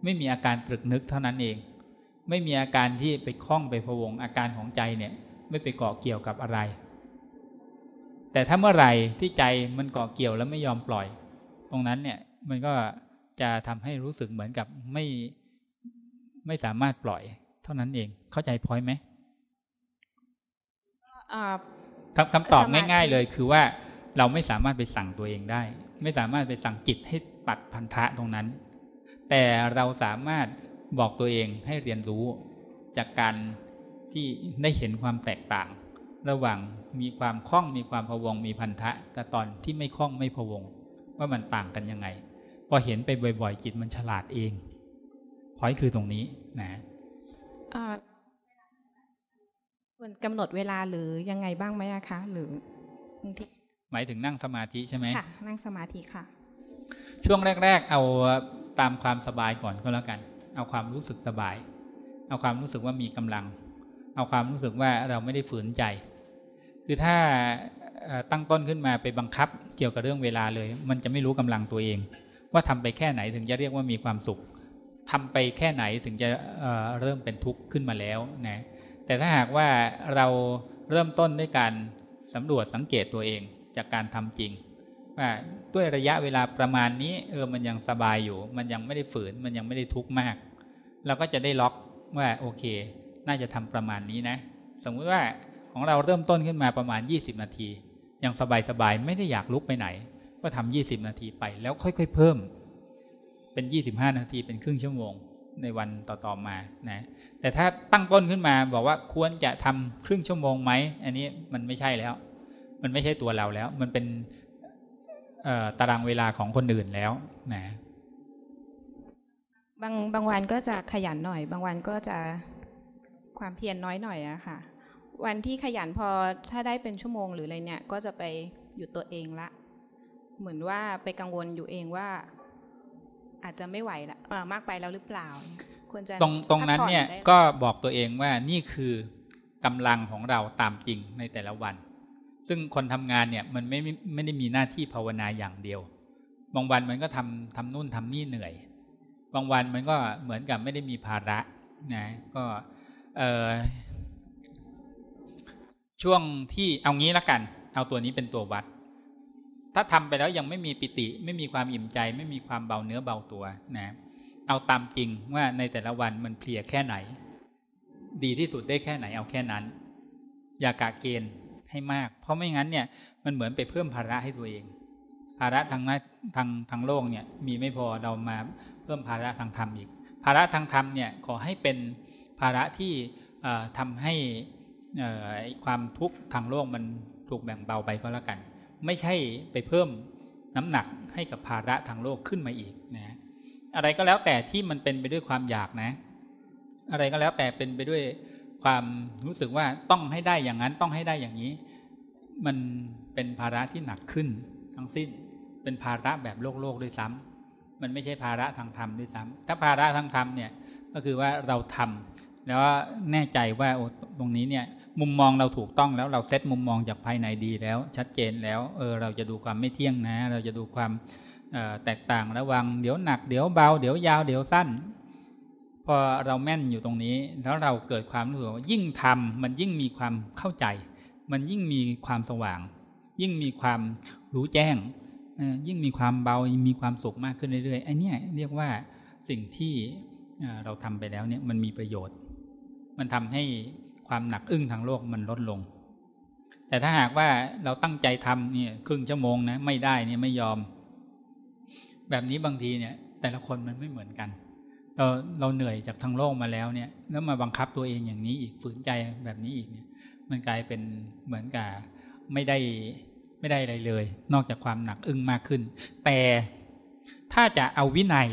ไม่มีอาการตรึกนึกเท่านั้นเอง ไม่มีอาการที่ไปคล้องไปพวงอาการของใจเนี่ย ไม่ไปเกาะเกี่ยวกับอะไร แต่ถ้าเมื่อไหร่ที่ใจมันเกาะเกี่ยวแล้วไม่ยอมปล่อย รงนั้นเนี่ยมันก็จะทำให้รู้สึกเหมือนกับไม่ไม่สามารถปล่อย เท่านั้นเองเข้าใจพอยไหมคำคำตอบง่าย ๆ เลยคือว่าเราไม่สามารถไปสั่งตัวเองได้ ไม่สามารถไปสั่งจิตให้ตัดพันธะตรงนั้น แต่เราสามารถบอกตัวเองให้เรียนรู้จากการที่ได้เห็นความแตกต่าง ระหว่างมีความคล่องมีความพวงมีพันธะกับตอนที่ไม่คล่องไม่พวง ว่ามันต่างกันยังไง พอเห็นไปบ่อยๆจิตมันฉลาดเองพอยคือตรงนี้นะควรกำหนดเวลาหรือยังไงบ้างไหมคะ หรือบางทีหมายถึงนั่งสมาธิใช่ไหมค่ะ นั่งสมาธิค่ะ ช่วงแรก ๆ เอาตามความสบายก่อนก็แล้วกัน เอาความรู้สึกสบาย เอาความรู้สึกว่ามีกำลัง เอาความรู้สึกว่าเราไม่ได้ฝืนใจ คือถ้า ตั้งต้นขึ้นมาไปบังคับเกี่ยวกับเรื่องเวลาเลย มันจะไม่รู้กำลังตัวเอง ว่าทำไปแค่ไหนถึงจะเรียกว่ามีความสุขทำไปแค่ไหนถึงจะเเริ่มเป็นทุกข์ขึ้นมาแล้วนะแต่ถ้าหากว่าเราเริ่มต้นด้วยการสำรวจสังเกตตัวเองจากการทำจริงว่าด้วยระยะเวลาประมาณนี้เออมันยังสบายอยู่ มันยังไม่ได้ฝืนมันยังไม่ได้ทุกข์มาก เราก็จะได้ล็อกว่าโอเค น่าจะทำประมาณนี้นะ สมมุติว่าของเราเริ่มต้นขึ้นมาประมาณ 20 นาที ยังสบายๆไม่ได้อยากลุกไปไหน ก็ทำ20นาทีไปแล้วค่อย ๆ เพิ่ม เป็น25นาทีเป็นครึ่งชั่วโมงในวันต่อๆมานะแต่ถ้าตั้งต้นขึ้นมาบอกว่าควรจะทำครึ่งชั่วโมงไหมอันนี้มันไม่ใช่แล้ว มันไม่ใช่ตัวเราแล้ว มันเป็นตารางเวลาของคนอื่นแล้วนะบางบางวันก็จะขยันหน่อย บางวันก็จะความเพียรน้อยหน่อยอะค่ะ วันที่ขยันพอถ้าได้เป็นชั่วโมงหรืออะไรเนี่ย ก็จะไปหยุดตัวเองละ เหมือนว่าไปกังวลอยู่เองว่า อาจจะไม่ไหวละมากไปแล้วหรือเปล่าควรจะตรงตรงนั้นเนี่ยก็บอกตัวเองว่านี่คือกำลังของเราตามจริงในแต่ละวัน ซึ่งคนทำงานเนี่ยมันไม่ไม่ได้มีหน้าที่ภาวนาอย่างเดียว บางวันมันก็ทำทำนู่นทำนี่เหนื่อย บางวันมันก็เหมือนกับไม่ได้มีภาระนะก็เออ ช่วงที่เอางี้ละกัน เอาตัวนี้เป็นตัววัด ถ้าทำไปแล้วยังไม่มีปิติ ไม่มีความอิ่มใจ ไม่มีความเบาเนื้อเบาตัวนะ เอาตามจริงว่าในแต่ละวันมันเพลียแค่ไหน ดีที่สุดได้แค่ไหนเอาแค่นั้น อย่ากะเกณฑ์ให้มาก เพราะไม่งั้นเนี่ยมันเหมือนไปเพิ่มภาระให้ตัวเอง ภาระทางนั้นทางทางโลกเนี่ย มีไม่พอเรามาเพิ่มภาระทางธรรมอีก ภาระทางธรรมเนี่ยขอให้เป็นภาระที่ทำให้ ความทุกข์ทางโลกมันถูกแบ่งเบาไปก็แล้วกัน ไม่ใช่ไปเพิ่มน้ำหนักให้กับภาระทางโลกขึ้นมาอีกนะอะไรก็แล้วแต่ที่มันเป็นไปด้วยความอยากนะ อะไรก็แล้วแต่เป็นไปด้วยความรู้สึกว่าต้องให้ได้อย่างนั้นต้องให้ได้อย่างนี้ มันเป็นภาระที่หนักขึ้น ทั้งสิ้นเป็นภาระแบบโลกโลกด้วยซ้ำมันไม่ใช่ภาระทางธรรมด้วยซ้ำถ้าภาระทางธรรมเนี่ยก็คือว่าเราทำแล้วแน่ใจว่าตรงนี้เนี่ย มุมมองเราถูกต้องแล้วเราเซตมุมมองจากภายในดีแล้ว ชัดเจนแล้วเออเราจะดูความไม่เที่ยงนะ เราจะดูความแตกต่างระวังเดี๋ยวหนักเดี๋ยวเบา เดี๋ยวยาวเดี๋ยวสั้น พอเราแม่นอยู่ตรงนี้ แล้วเราเกิดความรู้สึกว่ายิ่งทำมันยิ่งมีความเข้าใจ มันยิ่งมีความสว่าง ยิ่งมีความรู้แจ้งยิ่งมีความเบามีความสุขมากขึ้นเรื่อยๆไอ้นี่เรียกว่าสิ่งที่เราทำไปแล้วเนี่ยมันมีประโยชน์ มันทำให้ ความหนักอึ้งทางโลกมันลดลง แต่ถ้าหากว่าเราตั้งใจทำเนี่ยครึ่งชั่วโมงนะไม่ได้เนี่ยไม่ยอม แบบนี้บางทีเนี่ย แต่ละคนมันไม่เหมือนกัน เราเราเหนื่อยจากทั้งโลกมาแล้วเนี่ย แล้วมาบังคับตัวเองอย่างนี้อีกฝืนใจแบบนี้อีกเนี่ย มันกลายเป็นเหมือนกับไม่ได้ไม่ได้อะไรเลย นอกจากความหนักอึ้งมากขึ้น แต่ถ้าจะเอาวินัย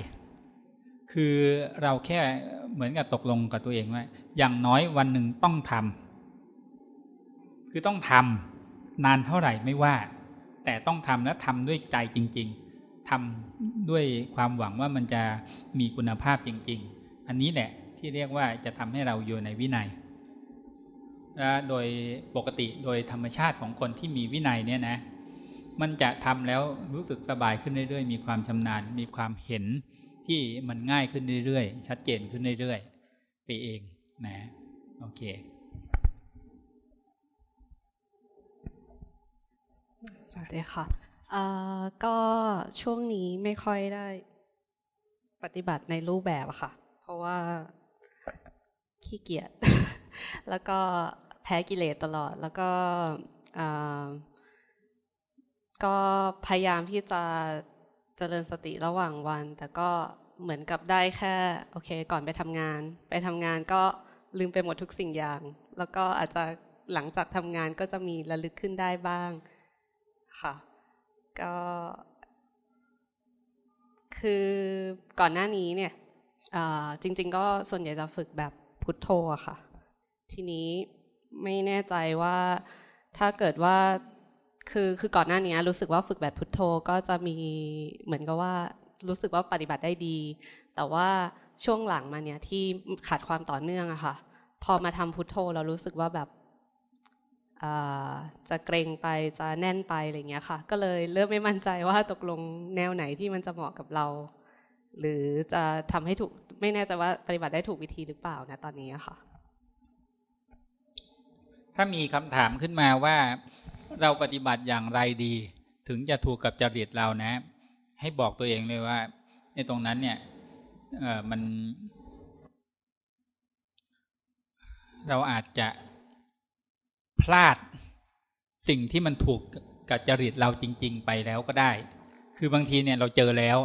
คือเราแค่เหมือนกับตกลงกับตัวเองว่า อย่างน้อยวันหนึ่งต้องทำคือต้องทำนานเท่าไหร่ไม่ว่า แต่ต้องทำและทำด้วยใจจริง ๆทำด้วยความหวังว่ามันจะมีคุณภาพจริง ๆ อันนี้แหละที่เรียกว่าจะทำให้เราอยู่ในวินัยและโดยปกติโดยธรรมชาติของคนที่มีวินัยเนี่ยนะ มันจะทำแล้วรู้สึกสบายขึ้นเรื่อยๆ มีความชำนาญ มีความเห็นที่มันง่ายขึ้นเรื่อยๆ ชัดเจนขึ้นเรื่อยๆไปเอง นะโอเค สวัสดีค่ะก็ช่วงนี้ไม่ค่อยได้ปฏิบัติในรูปแบบอะค่ะ เพราะว่าขี้เกียจ แล้วก็แพ้กิเลสตลอด แล้วก็ก็พยายามที่จะเจริญสติระหว่างวัน แต่ก็ เหมือนกับได้แค่โอเค ก่อนไปทำงาน ไปทำงานก็ลืมไปหมดทุกสิ่งอย่าง แล้วก็อาจจะหลังจากทำงานก็จะมีระลึกขึ้นได้บ้าง ค่ะ ก็ คือก่อนหน้านี้เนี่ยจริง ๆ ก็ส่วนใหญ่จะฝึกแบบพุทโธอะค่ะ ทีนี้ไม่แน่ใจว่าถ้าเกิดว่าคือคือก่อนหน้านี้รู้สึกว่าฝึกแบบพุทโธก็จะมีเหมือนกับว่า รู้สึกว่าปฏิบัติได้ดี แต่ว่าช่วงหลังมาเนี่ยที่ขาดความต่อเนื่องอะค่ะ พอมาทำพุทโธเรารู้สึกว่าแบบจะเกรงไปจะแน่นไปอะไรเงี้ยค่ะ ก็เลยเริ่มไม่มั่นใจว่าตกลงแนวไหนที่มันจะเหมาะกับเรา หรือจะทำให้ถูกไม่แน่ใจว่าปฏิบัติได้ถูกวิธีหรือเปล่านะตอนนี้ค่ะ ถ้ามีคำถามขึ้นมาว่าเราปฏิบัติอย่างไรดี ถึงจะถูกกับจริตเรานะ ให้บอกตัวเองเลยว่าในตรงนั้นเนี่ยเออมัน เราอาจจะพลาดสิ่งที่มันถูกกับจริตเราจริง ๆ ไปแล้วก็ได้ คือบางทีเนี่ยเราเจอแล้ว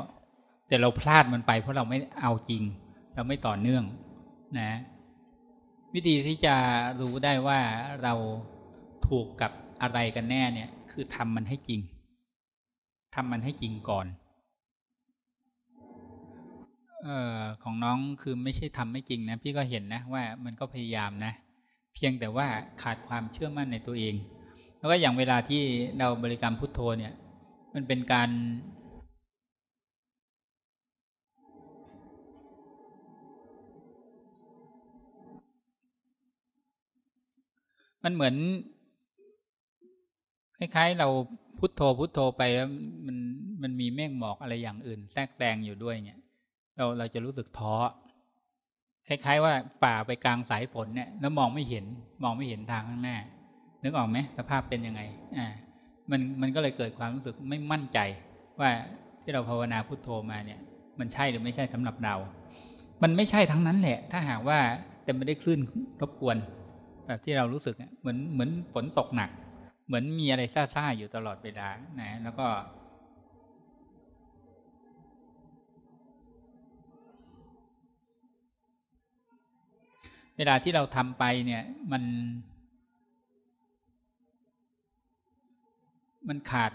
แต่เราพลาดมันไป เพราะเราไม่เอาจริง เราไม่ต่อเนื่อง นะ วิธีที่จะรู้ได้ว่าเราถูกกับอะไรกันแน่เนี่ย คือทำมันให้จริงทำมันให้จริงก่อน ออของน้องคือไม่ใช่ทำไม่จริงนะ พี่ก็เห็นนะว่ามันก็พยายามนะ เพียงแต่ว่าขาดความเชื่อมั่นในตัวเอง แล้วก็อย่างเวลาที่เราบริกรรมพุทโธเนี่ย มันเป็นการมันเหมือน คล้ายๆ เราพุทโธพุทโธไปแล้วมันมันมีเมฆหมอกอะไรอย่างอื่น แทรกแซงอยู่ด้วยเนี่ย เราเราจะรู้สึกท้อคล้ายๆว่าป่าไปกลางสายฝนเนี่ย แล้วมองไม่เห็น มองไม่เห็นทางข้างหน้า นึกออกไหมสภาพเป็นยังไง อ่า มันมันก็เลยเกิดความรู้สึกไม่มั่นใจ ว่าที่เราภาวนาพุทโธมาเนี่ย มันใช่หรือไม่ใช่สำหรับเรา มันไม่ใช่ทั้งนั้นแหละ ถ้าหากว่าแต่ไม่ได้คลื่นรบกวนแบบที่เรารู้สึกเหมือนเหมือนฝนตกหนัก เหมือนมีอะไรซ่าๆอยู่ตลอดเวลานะแล้วก็ เวลาที่เราทำไปเนี่ย มัน มันขาด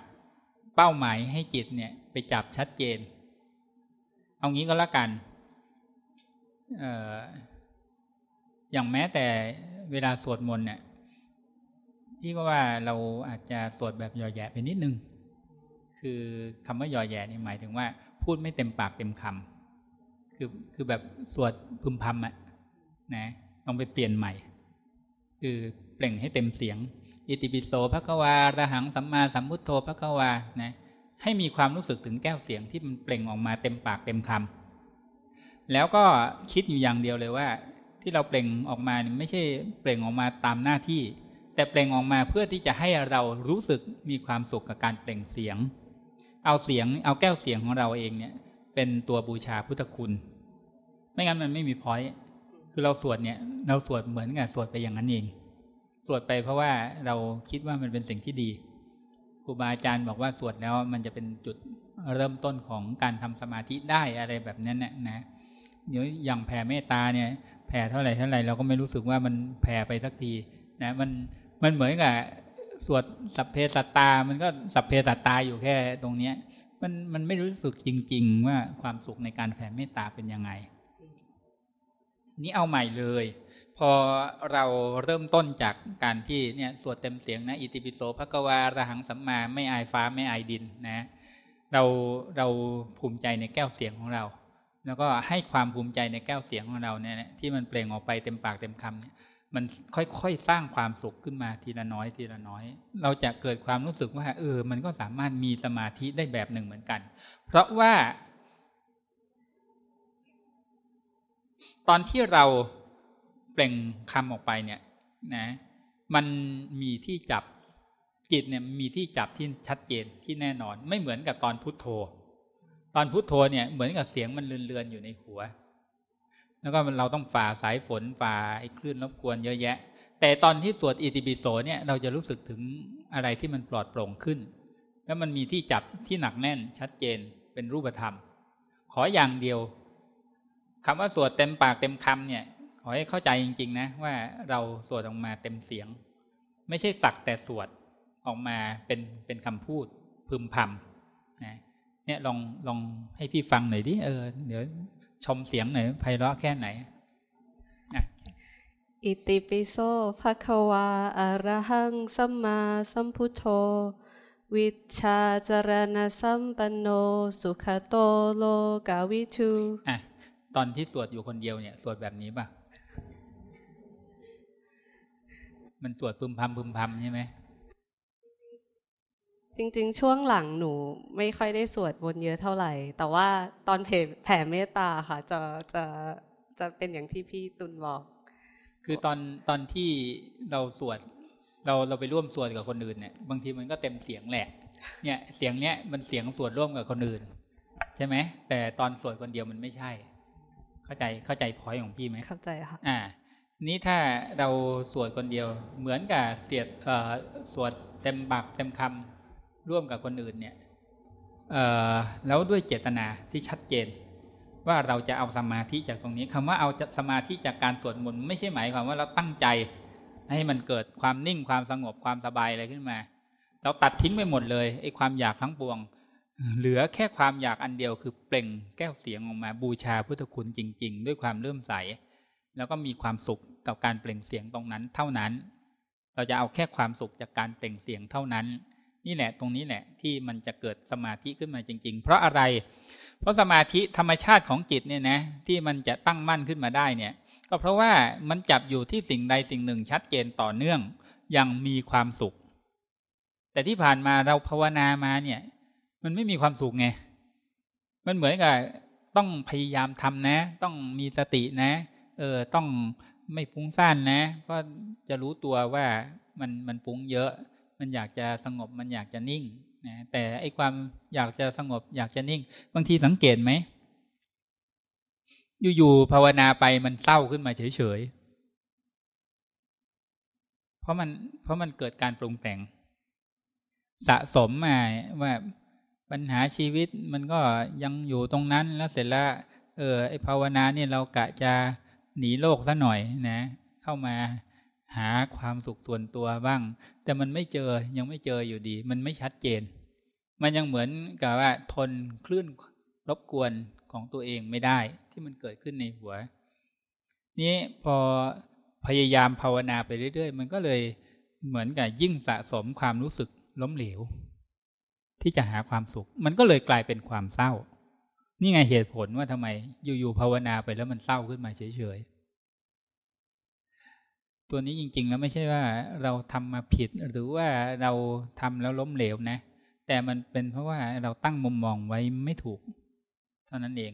เป้าหมายให้จิตเนี่ย ไปจับชัดเจน เอางี้ก็แล้วกันอออย่างแม้แต่เวลาสวดมนต์เนี่ยพี่ก็ว่าเราอาจจะสวดแบบหย่อแย่ไปนิดนึง คือคำว่าหย่อแย่นี่หมายถึงว่า พูดไม่เต็มปากเต็มคำคือคือแบบสวดพึมพำอะนะ ลองไปเปลี่ยนใหม่ คือเปล่งให้เต็มเสียง อิติปิโสพระกวาระหังสัมมาสัมพุทโธพระกวานะให้มีความรู้สึกถึงแก้วเสียงที่มันเปล่งออกมาเต็มปากเต็มคำแล้วก็คิดอยู่อย่างเดียวเลยว่า ที่เราเปล่งออกมาไม่ใช่เปล่งออกมาตามหน้าที่ แต่เปล่งออกมาเพื่อที่จะให้เรารู้สึกมีความสุขกับการเปล่งเสียง เอาเสียงเอาแก้วเสียงของเราเองเนี่ย เป็นตัวบูชาพุทธคุณ ไม่งั้นมันไม่มีพอยต์ คือเราสวดเนี่ย เราสวดเหมือนกับสวดไปอย่างนั้นเอง สวดไปเพราะว่าเราคิดว่ามันเป็นสิ่งที่ดีครูบาอาจารย์บอกว่าสวดแล้วมันจะเป็นจุดเริ่มต้นของการทำสมาธิได้อะไรแบบนั้นนะนะเดี๋ยวอย่างแผ่เมตตาเนี่ย แผ่เท่าไหร่เท่าไหร่เราก็ไม่รู้สึกว่ามันแผ่ไปสักทีนะมันมันเหมือนกับสวดสัพเพสัตตา มันก็สัพเพสัตตาอยู่แค่ตรงเนี้ย มันมันไม่รู้สึกจริง ๆ ว่าความสุขในการแผ่เมตตาเป็นยังไง นี่เอาใหม่เลย พอเราเริ่มต้นจากการที่เนี่ยสวดเต็มเสียงนะอิติปิโสภควาระหังสัมมาไม่อายฟ้าไม่อายดินนะเราเราภูมิใจในแก้วเสียงของเรา แล้วก็ให้ความภูมิใจในแก้วเสียงของเราเนี่ยที่มันเปล่งออกไปเต็มปากเต็มคำเนี่ยมันค่อยๆสร้างความสุขขึ้นมาทีละน้อยทีละน้อย เราจะเกิดความรู้สึกว่าเออ มันก็สามารถมีสมาธิได้แบบหนึ่งเหมือนกัน เพราะว่า ตอนที่เราเปล่งคำออกไปเนี่ยนะมันมีที่จับจิตเนี่ยมีที่จับที่ชัดเจนที่แน่นอน ไม่เหมือนกับตอนพุทโธ ตอนพุทโธเนี่ยเหมือนกับเสียงมันเลือนๆอยู่ในหัว แล้วก็เราต้องฝ่าสายฝนฝ่าไอ้คลื่นรบกวนเยอะแยะ แต่ตอนที่สวดอิติปิโสเนี่ยเราจะรู้สึกถึงอะไรที่มันปลอดโปร่งขึ้น แล้วมันมีที่จับที่หนักแน่นชัดเจนเป็นรูปธรรม ขออย่างเดียว คำว่าสวดเต็มปากเต็มคำเนี่ย ขอให้เข้าใจจริง ๆ นะ ว่าเราสวดออกมาเต็มเสียง ไม่ใช่สักแต่สวดออกมาเป็นเป็นคำพูดพึมพำนะเนี่ยลองลองให้พี่ฟังหน่อยดิเออเดี๋ยวชมเสียงหน่อยไพเราะแค่ไหนอิติปิโสภะคะวาอะระหังสัมมาสัมพุทโธ วิชาจารณสัมปันโน สุขโตโลกาวิทูอะ ตอนที่สวดอยู่คนเดียวเนี่ย สวดแบบนี้ป่ะ มันสวดพึมพำพึมพำใช่ไหม จริง ๆ ช่วงหลังหนูไม่ค่อยได้สวดบนเยอะเท่าไหร่ แต่ว่าตอนแผ่เมตตาค่ะ จะจะจะเป็นอย่างที่พี่ตุลบอก คือตอนตอนที่เราสวด เราเราไปร่วมสวดกับคนอื่นเนี่ย บางทีมันก็เต็มเสียงแหละ เนี่ย เสียงเนี้ยมันเสียงสวดร่วมกับคนอื่น ใช่ไหมแต่ตอนสวดคนเดียวมันไม่ใช่ เข้าใจเข้าใจพอยของพี่ไหมเข้าใจค่ะอ่า นี้ถ้าเราสวดคนเดียว เหมือนกับเสียดเอ่อสวดเต็มปากเต็มคำร่วมกับคนอื่นเนี่ยเอ่อแล้วด้วยเจตนาที่ชัดเจน ว่าเราจะเอาสมาธิจากตรงนี้คำว่าเอาสมาธิจากการสวดมนต์ไม่ใช่หมายความว่าเราตั้งใจ ให้มันเกิดความนิ่งความสงบความสบายอะไรขึ้นมา เราตัดทิ้งไปหมดเลยไอ้ความอยากทั้งปวง เหลือแค่ความอยากอันเดียวคือเปล่งแก้วเสียงออกมาบูชาพุทธคุณจริง ๆ ด้วยความเลื่อมใส แล้วก็มีความสุขกับการเปล่งเสียงตรงนั้นเท่านั้น เราจะเอาแค่ความสุขจากการเปล่งเสียงเท่านั้น นี่แหละตรงนี้แหละที่มันจะเกิดสมาธิขึ้นมาจริง ๆ เพราะอะไร เพราะสมาธิธรรมชาติของจิตเนี่ยนะที่มันจะตั้งมั่นขึ้นมาได้เนี่ย ก็เพราะว่ามันจับอยู่ที่สิ่งใดสิ่งหนึ่งชัดเจนต่อเนื่องยังมีความสุข แต่ที่ผ่านมาเราภาวนามาเนี่ย มันไม่มีความสุขไง มันเหมือนกับต้องพยายามทำนะ ต้องมีสตินะ เออต้องไม่ฟุ้งซ่านนะก็จะรู้ตัวว่ามันมันฟุ้งเยอะ มันอยากจะสงบมันอยากจะนิ่งนะแต่ไอ้ความอยากจะสงบอยากจะนิ่ง บางทีสังเกตไหมอยู่ๆภาวนาไปมันเศร้าขึ้นมาเฉยๆเพราะมันเพราะมันเกิดการปรุงแต่ง สะสมมาว่า ปัญหาชีวิตมันก็ยังอยู่ตรงนั้นแล้วเสร็จแล้วเออไอภาวนาเนี่ยเรากะจะหนีโลกซะหน่อยนะ เข้ามาหาความสุขส่วนตัวบ้าง แต่มันไม่เจอยังไม่เจออยู่ดี มันไม่ชัดเจน มันยังเหมือนกับว่าทนคลื่นรบกวนของตัวเองไม่ได้ที่มันเกิดขึ้นในหัว นี้พอพยายามภาวนาไปเรื่อยๆ มันก็เลยเหมือนกับยิ่งสะสมความรู้สึกล้มเหลว ที่จะหาความสุข มันก็เลยกลายเป็นความเศร้า นี่ไงเหตุผลว่าทำไมอยู่ๆภาวนาไปแล้วมันเศร้าขึ้นมาเฉยๆ ตัวนี้จริง ๆ แล้วไม่ใช่ว่าเราทำมาผิดหรือว่าเราทำแล้วล้มเหลวนะ แต่มันเป็นเพราะว่าเราตั้งมุมมองไว้ไม่ถูก เท่านั้นเอง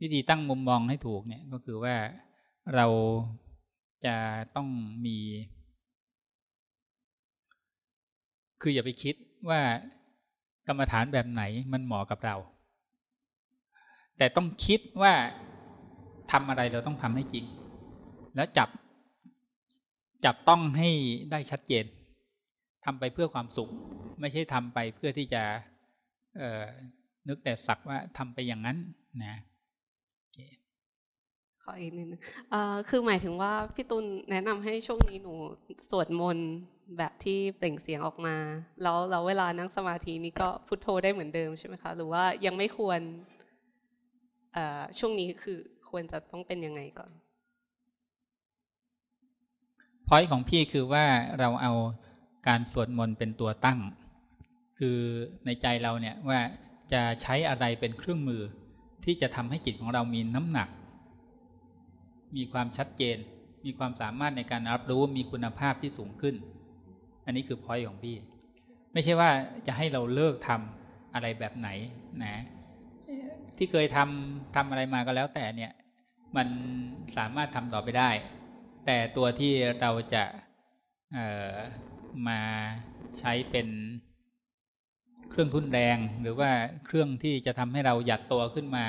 วิธีตั้งมุมมองให้ถูกเนี่ยก็คือว่าเราจะต้องมี คืออย่าไปคิด ว่ากรรมฐานแบบไหนมันเหมาะกับเรา แต่ต้องคิดว่าทำอะไรเราต้องทำให้จริง แล้วจับจับต้องให้ได้ชัดเจนทำไปเพื่อความสุข ไม่ใช่ทำไปเพื่อที่จะนึกแต่สักว่าทำไปอย่างนั้นนะขออีกนิดนึงคือหมายถึงว่าพี่ตุลแนะนำให้ช่วงนี้หนูสวดมนต์ แบบที่เปล่งเสียงออกมา แล้วเราเวลานั่งสมาธินี้ก็พุโทโธได้เหมือนเดิมใช่ไหมคะ หรือว่ายังไม่ควรช่วงนี้คือควรจะต้องเป็นยังไงก่อนพอยของพี่คือว่าเราเอาการสวดมนต์เป็นตัวตั้ง คือในใจเราเนี่ยว่าจะใช้อะไรเป็นเครื่องมือ ที่จะทำให้จิตของเรามีน้ำหนัก มีความชัดเจน มีความสามารถในการรับรู้มีคุณภาพที่สูงขึ้น อันนี้คือพอยของพี่ ไม่ใช่ว่าจะให้เราเลิกทำอะไรแบบไหนนะ ที่เคยทำทำอะไรมาก็แล้วแต่เนี่ย มันสามารถทำต่อไปได้ แต่ตัวที่เราจะมาใช้เป็นเครื่องทุนแรงหรือว่าเครื่องที่จะทำให้เราหยัดตัวขึ้นมา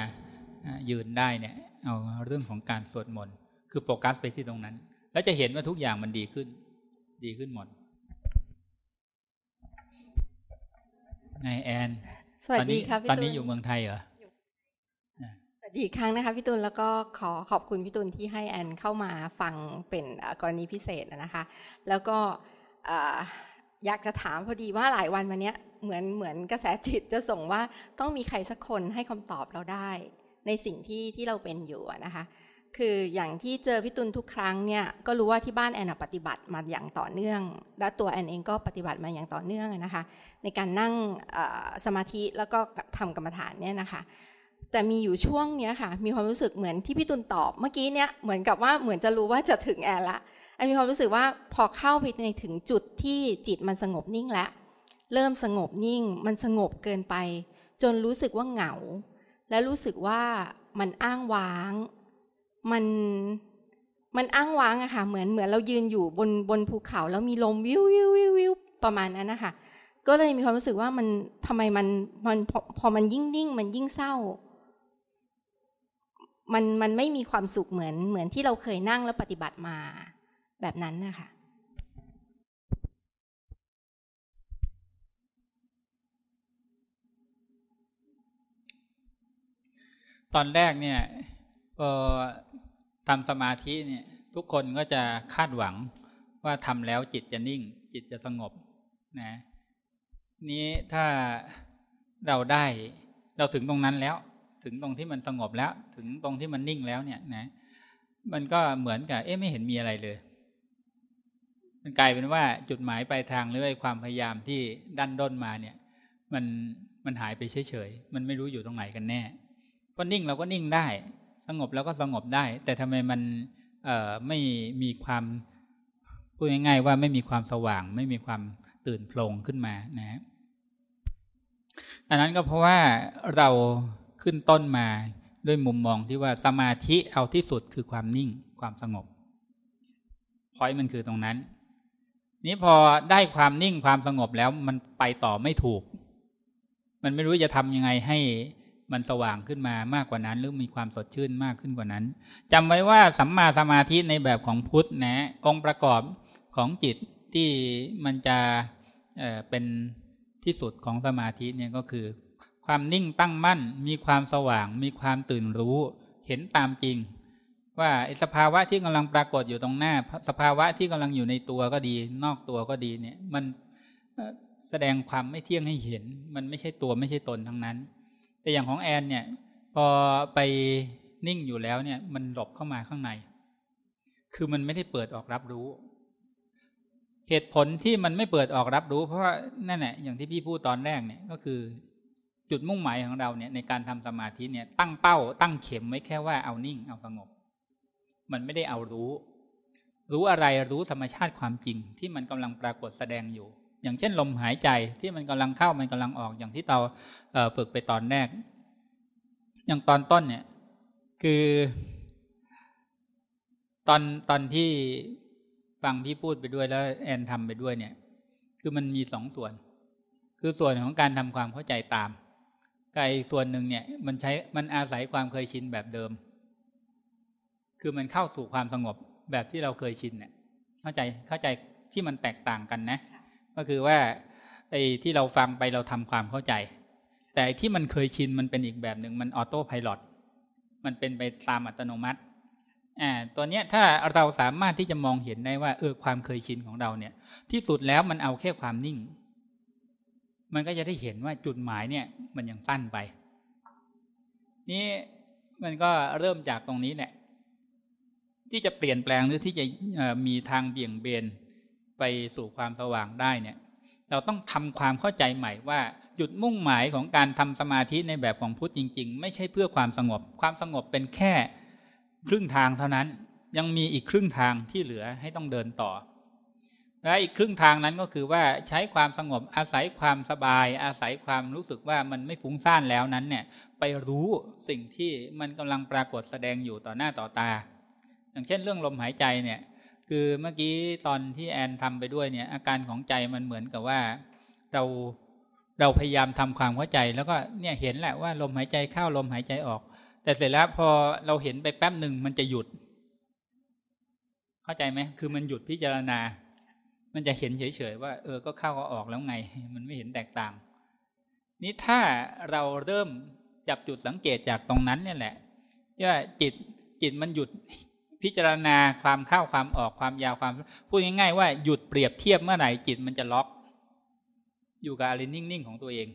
ยืนได้เนี่ย เอาเรื่องของการสวดมนต์คือโฟกัสไปที่ตรงนั้น แล้วจะเห็นว่าทุกอย่างมันดีขึ้น ดีขึ้นหมด นายแอนสวัสดีครับตอนนี้อยู่เมืองไทยเหรออีกครั้งนะคะพี่ตุลแล้วก็ขอขอบคุณพี่ตุลที่ให้แอนเข้ามาฟังเป็นกรณีพิเศษนะคะ แล้วก็อยากจะถามพอดีว่าหลายวันมาเนี้ยเหมือนเหมือนกระแสจิตจะส่งว่าต้องมีใครสักคนให้คำตอบเราได้ ในสิ่งที่ที่เราเป็นอยู่นะคะ คืออย่างที่เจอพี่ตุลทุกครั้งเนี่ยก็รู้ว่าที่บ้านแอนปฏิบัติมาอย่างต่อเนื่อง และตัวแอนเองก็ปฏิบัติมาอย่างต่อเนื่องนะคะ ในการนั่งสมาธิแล้วก็ทำกรรมฐานเนี่ยนะคะ แต่มีอยู่ช่วงเนี้ยค่ะ มีความรู้สึกเหมือนที่พี่ตุลตอบเมื่อกี้เนี้ยเหมือนกับว่าเหมือนจะรู้ว่าจะถึงแอนละแอนมีความรู้สึกว่าพอเข้าไปในถึงจุดที่จิตมันสงบนิ่งแล้วเริ่มสงบนิ่ง มันสงบเกินไป จนรู้สึกว่าเหงา และรู้สึกว่ามันอ้างว้าง มันมันอ้างว้างอะค่ะ เหมือนเหมือนเรายืนอยู่บนบนภูเขาแล้วมีลมวิววิววิววิวประมาณนั้นนะคะก็เลยมีความรู้สึกว่ามันทำไมมันมันพอพอมันยิ่งนิ่งมันยิ่งเศร้า มันมันไม่มีความสุขเหมือนเหมือนที่เราเคยนั่งแล้วปฏิบัติมาแบบนั้นนะคะตอนแรกเนี่ย พอทำสมาธิเนี่ย ทุกคนก็จะคาดหวังว่าทำแล้วจิตจะนิ่ง จิตจะสงบนะ นี้ถ้าเราได้เราถึงตรงนั้นแล้ว ถึงตรงที่มันสงบแล้ว ถึงตรงที่มันนิ่งแล้วเนี่ยนะ มันก็เหมือนกับ เอ๊ะไม่เห็นมีอะไรเลย มันกลายเป็นว่าจุดหมายปลายทางหรือความพยายามที่ดันด้นมาเนี่ย มันมันหายไปเฉยๆมันไม่รู้อยู่ตรงไหนกันแน่พอนิ่งเราก็นิ่งได้ สงบเราก็สงบได้ แต่ทำไมมันเอ่อไม่มีความพูดง่ายๆว่าไม่มีความสว่าง ไม่มีความตื่นโพลงขึ้นมานะอันนั้นก็เพราะว่าเราขึ้นต้นมาด้วยมุมมองที่ว่าสมาธิเอาที่สุดคือความนิ่งความสงบพอยมันคือตรงนั้น นี้พอได้ความนิ่งความสงบแล้วมันไปต่อไม่ถูก มันไม่รู้จะทำยังไงให้ มันสว่างขึ้นมามากกว่านั้น หรือมีความสดชื่นมากขึ้นกว่านั้นจำไว้ว่าสัมมาสมาธิในแบบของพุทธนะองค์ประกอบของจิตที่มันจะเเป็นที่สุดของสมาธิเนี่ยก็คือ ความนิ่งตั้งมั่น มีความสว่าง มีความตื่นรู้ เห็นตามจริง ว่าสภาวะที่กำลังปรากฏอยู่ตรงหน้า สภาวะที่กำลังอยู่ในตัวก็ดี นอกตัวก็ดีเนี่ยมันแสดงความไม่เที่ยงให้เห็น มันไม่ใช่ตัวไม่ใช่ตนทั้งนั้น แต่อย่างของแอนเนี่ย พอไปนิ่งอยู่แล้วเนี่ย มันหลบเข้ามาข้างใน คือมันไม่ได้เปิดออกรับรู้ เหตุผลที่มันไม่เปิดออกรับรู้ เพราะว่านั่นแหละอย่างที่พี่พูดตอนแรกเนี่ยก็คือ จุดมุ่งหมายของเราเนี่ยในการทำสมาธิเนี่ย ตั้งเป้า ตั้งเข็มไว้แค่ว่าเอานิ่งเอาสงบ มันไม่ได้เอารู้ รู้อะไรรู้ธรรมชาติความจริงที่มันกำลังปรากฏแสดงอยู่ อย่างเช่นลมหายใจที่มันกำลังเข้ามันกำลังออกอย่างที่เราฝึกไปตอนแรก อย่างตอนต้นเนี่ย คือ ตอนตอนที่ฟังพี่พูดไปด้วยแล้ว แอนทำไปด้วยเนี่ย คือมันมีสองส่วน คือส่วนของการทำความเข้าใจตามกับอีกส่วนหนึ่งเนี่ย มันใช้มันอาศัยความเคยชินแบบเดิม คือมันเข้าสู่ความสงบแบบที่เราเคยชินเนี่ย เข้าใจเข้าใจที่มันแตกต่างกันนะ ก็คือว่าไอ้ที่เราฟังไปเราทำความเข้าใจ แต่ที่มันเคยชินมันเป็นอีกแบบหนึ่งมันออโต้พายロมันเป็นไปตามอัตโนมัติอ่าตัวเนี้ยถ้าเราสามารถที่จะมองเห็นได้ว่าเออความเคยชินของเราเนี่ย ที่สุดแล้วมันเอาแค่ความนิ่ง มันก็จะได้เห็นว่าจุดหมายเนี่ย มันยังตั้นไป นี่มันก็เริ่มจากตรงนี้แหละที่จะเปลี่ยนแปลงหรือที่จะมีทางเบี่ยงเบน ไปสู่ความสว่างได้เนี่ย เราต้องทำความเข้าใจใหม่ว่าจุดมุ่งหมายของการทำสมาธิในแบบของพุทธจริง ๆ ไม่ใช่เพื่อความสงบ ความสงบเป็นแค่ครึ่งทางเท่านั้น ยังมีอีกครึ่งทางที่เหลือให้ต้องเดินต่อ และอีกครึ่งทางนั้นก็คือว่าใช้ความสงบอาศัยความสบาย อาศัยความรู้สึกว่ามันไม่ฟุ้งซ่านแล้วนั้นเนี่ย ไปรู้สิ่งที่มันกำลังปรากฏแสดงอยู่ต่อหน้าต่อตา อย่างเช่นเรื่องลมหายใจเนี่ย คือเมื่อกี้ตอนที่แอนทำไปด้วยเนี่ย อาการของใจมันเหมือนกับว่า เราเราพยายามทำความเข้าใจ แล้วก็เนี่ยเห็นแหละว่าลมหายใจเข้าลมหายใจออก แต่เสร็จแล้วพอเราเห็นไปแป๊บหนึ่งมันจะหยุด เข้าใจไหมคือมันหยุดพิจารณา มันจะเห็นเฉยๆว่าเออก็เข้าก็ออกแล้วไง มันไม่เห็นแตกต่าง นี่ถ้าเราเริ่มจับจุดสังเกตจากตรงนั้นเนี่ยแหละว่าจิตจิตมันหยุด พิจารณาความเข้าความออกความยาวความพูดง่ายๆว่าหยุดเปรียบเทียบเมื่อไหร่จิตมันจะล็อก อยู่กับอะไรนิ่งๆของตัวเอง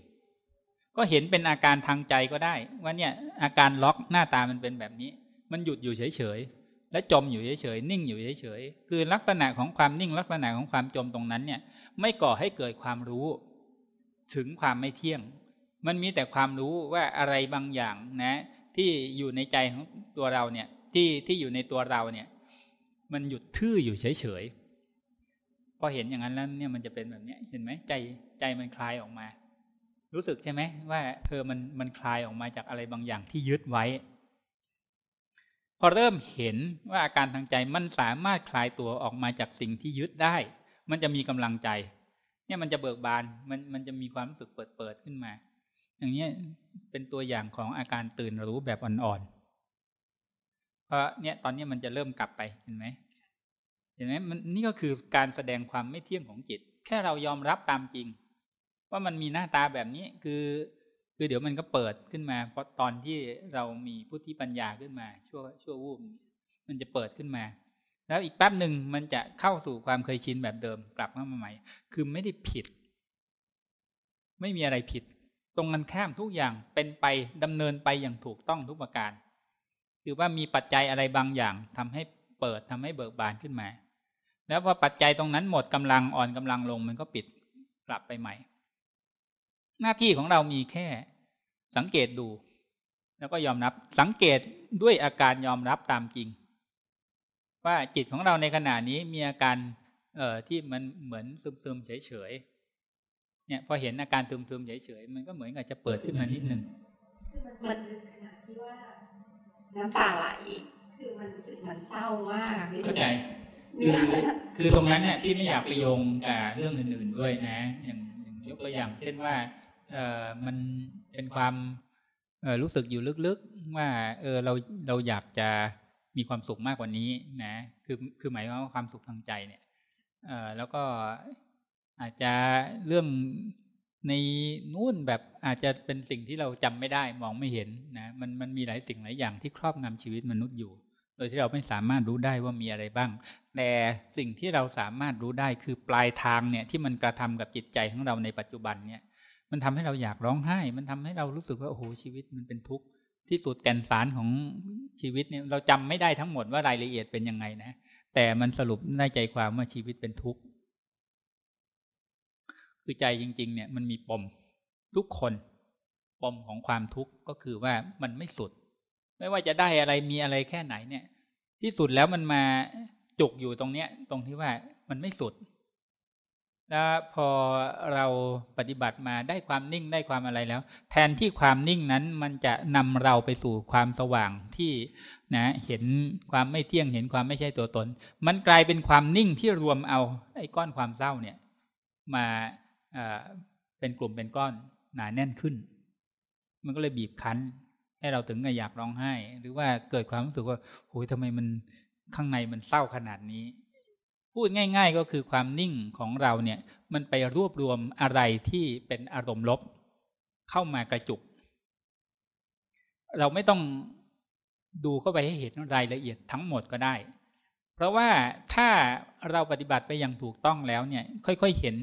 ก็เห็นเป็นอาการทางใจก็ได้ว่าเนี่ยอาการล็อกหน้าตามันเป็นแบบนี้ มันหยุดอยู่เฉยๆและจมอยู่เฉยๆนิ่งอยู่เฉยๆคือลักษณะของความนิ่งลักษณะของความจมตรงนั้นเนี่ย ไม่ก่อให้เกิดความรู้ ถึงความไม่เที่ยง มันมีแต่ความรู้ว่าอะไรบางอย่างนะ ที่อยู่ในใจของตัวเราเนี่ย ที่ที่อยู่ในตัวเราเนี่ย มันหยุดทื่ออยู่เฉยๆพอเห็นอย่างนั้นแล้วเนี่ยมันจะเป็นแบบเนี้ยเห็นไหมใจใจมันคลายออกมา รู้สึกใช่ไหมว่าเธอมันมันคลายออกมาจากอะไรบางอย่างที่ยึดไว้ พอเริ่มเห็นว่าอาการทางใจมันสามารถคลายตัวออกมาจากสิ่งที่ยึดได้ มันจะมีกำลังใจ เนี่ยมันจะเบิกบานมันมันจะมีความรู้สึกเปิดเปิดขึ้นมา อย่างนี้เป็นตัวอย่างของอาการตื่นรู้แบบอ่อนๆ เพราะเนี่ยตอนนี้มันจะเริ่มกลับไปเห็นไหมเห็นไหมมันนี่ก็คือการแสดงความไม่เที่ยงของจิต แค่เรายอมรับตามจริง ว่ามันมีหน้าตาแบบนี้คือคือเดี๋ยวมันก็เปิดขึ้นมา เพราะตอนที่เรามีพุทธิปัญญาขึ้นมาชั่วชั่ววูบมันจะเปิดขึ้นมา แล้วอีกแป๊บหนึ่งมันจะเข้าสู่ความเคยชินแบบเดิมกลับมาใหม่ คือไม่ได้ผิด ไม่มีอะไรผิด ตรงกันข้ามทุกอย่างเป็นไปดำเนินไปอย่างถูกต้องทุกประการ คือว่ามีปัจจัยอะไรบางอย่างทำให้เปิดทำให้เบิกบานขึ้นมา แล้วพอปัจจัยตรงนั้นหมดกำลังอ่อนกำลังลงมันก็ปิดกลับไปใหม่ หน้าที่ของเรามีแค่สังเกตดู แล้วก็ยอมรับสังเกตด้วยอาการยอมรับตามจริง ว่าจิตของเราในขณะนี้มีอาการเอ่อที่มันเหมือนซึมๆเฉยๆเนี่ย พอเห็นอาการซึมๆเฉยๆมันก็เหมือนกับจะเปิดขึ้นมานิดนึงมันขนาดที่ว่า น้ำตาไหล คือมันรู้สึกมันเศร้ามากเข้าใจคือคือตรงนั้นเนี่ยพี่ไม่อยากไปโยงกับเรื่องอื่น ๆด้วยนะอย่างยกตัวอย่างเช่นว่าเออมันเป็นความเออรู้สึกอยู่ลึกๆว่าเออเราเราอยากจะมีความสุขมากกว่านี้นะ คือคือหมายว่าความสุขทางใจเนี่ยเออแล้วก็อาจจะเรื่อง ในนู่นแบบอาจจะเป็นสิ่งที่เราจำไม่ได้มองไม่เห็นนะมันมันมีหลายสิ่งหลายอย่างที่ครอบงำชีวิตมนุษย์อยู่ โดยที่เราไม่สามารถรู้ได้ว่ามีอะไรบ้าง แต่สิ่งที่เราสามารถรู้ได้คือปลายทางเนี่ยที่มันกระทำกับจิตใจของเราในปัจจุบันเนี่ย มันทำให้เราอยากร้องไห้ มันทำให้เรารู้สึกว่าโอ้โหชีวิตมันเป็นทุกข์ที่สุดแก่นสารของชีวิตเนี่ยเราจำไม่ได้ทั้งหมดว่ารายละเอียดเป็นยังไงนะ แต่มันสรุปได้ใจความว่าชีวิตเป็นทุกข์ คือใจจริง ๆ เนี่ยมันมีปมทุกคนปมของความทุกข์ก็คือว่ามันไม่สุด ไม่ว่าจะได้อะไรมีอะไรแค่ไหนเนี่ย ที่สุดแล้วมันมาจุกอยู่ตรงเนี้ย ตรงที่ว่ามันไม่สุด แล้วพอเราปฏิบัติมาได้ความนิ่งได้ความอะไรแล้ว แทนที่ความนิ่งนั้นมันจะนำเราไปสู่ความสว่างที่นะ เห็นความไม่เที่ยงเห็นความไม่ใช่ตัวตน มันกลายเป็นความนิ่งที่รวมเอาไอ้ก้อนความเศร้าเนี่ย มา เป็นกลุ่มเป็นก้อนหนาแน่นขึ้น มันก็เลยบีบคั้น ให้เราถึงกับอยากร้องไห้ หรือว่าเกิดความรู้สึกว่าโอ้ยทำไมมันข้างในมันเศร้าขนาดนี้ พูดง่าย ๆ ก็คือความนิ่งของเราเนี่ย มันไปรวบรวมอะไรที่เป็นอารมณ์ลบ เข้ามากระจุก เราไม่ต้องดูเข้าไปให้เห็นรายละเอียดทั้งหมดก็ได้ เพราะว่าถ้าเราปฏิบัติไปอย่างถูกต้องแล้วเนี่ย ค่อยๆเห็น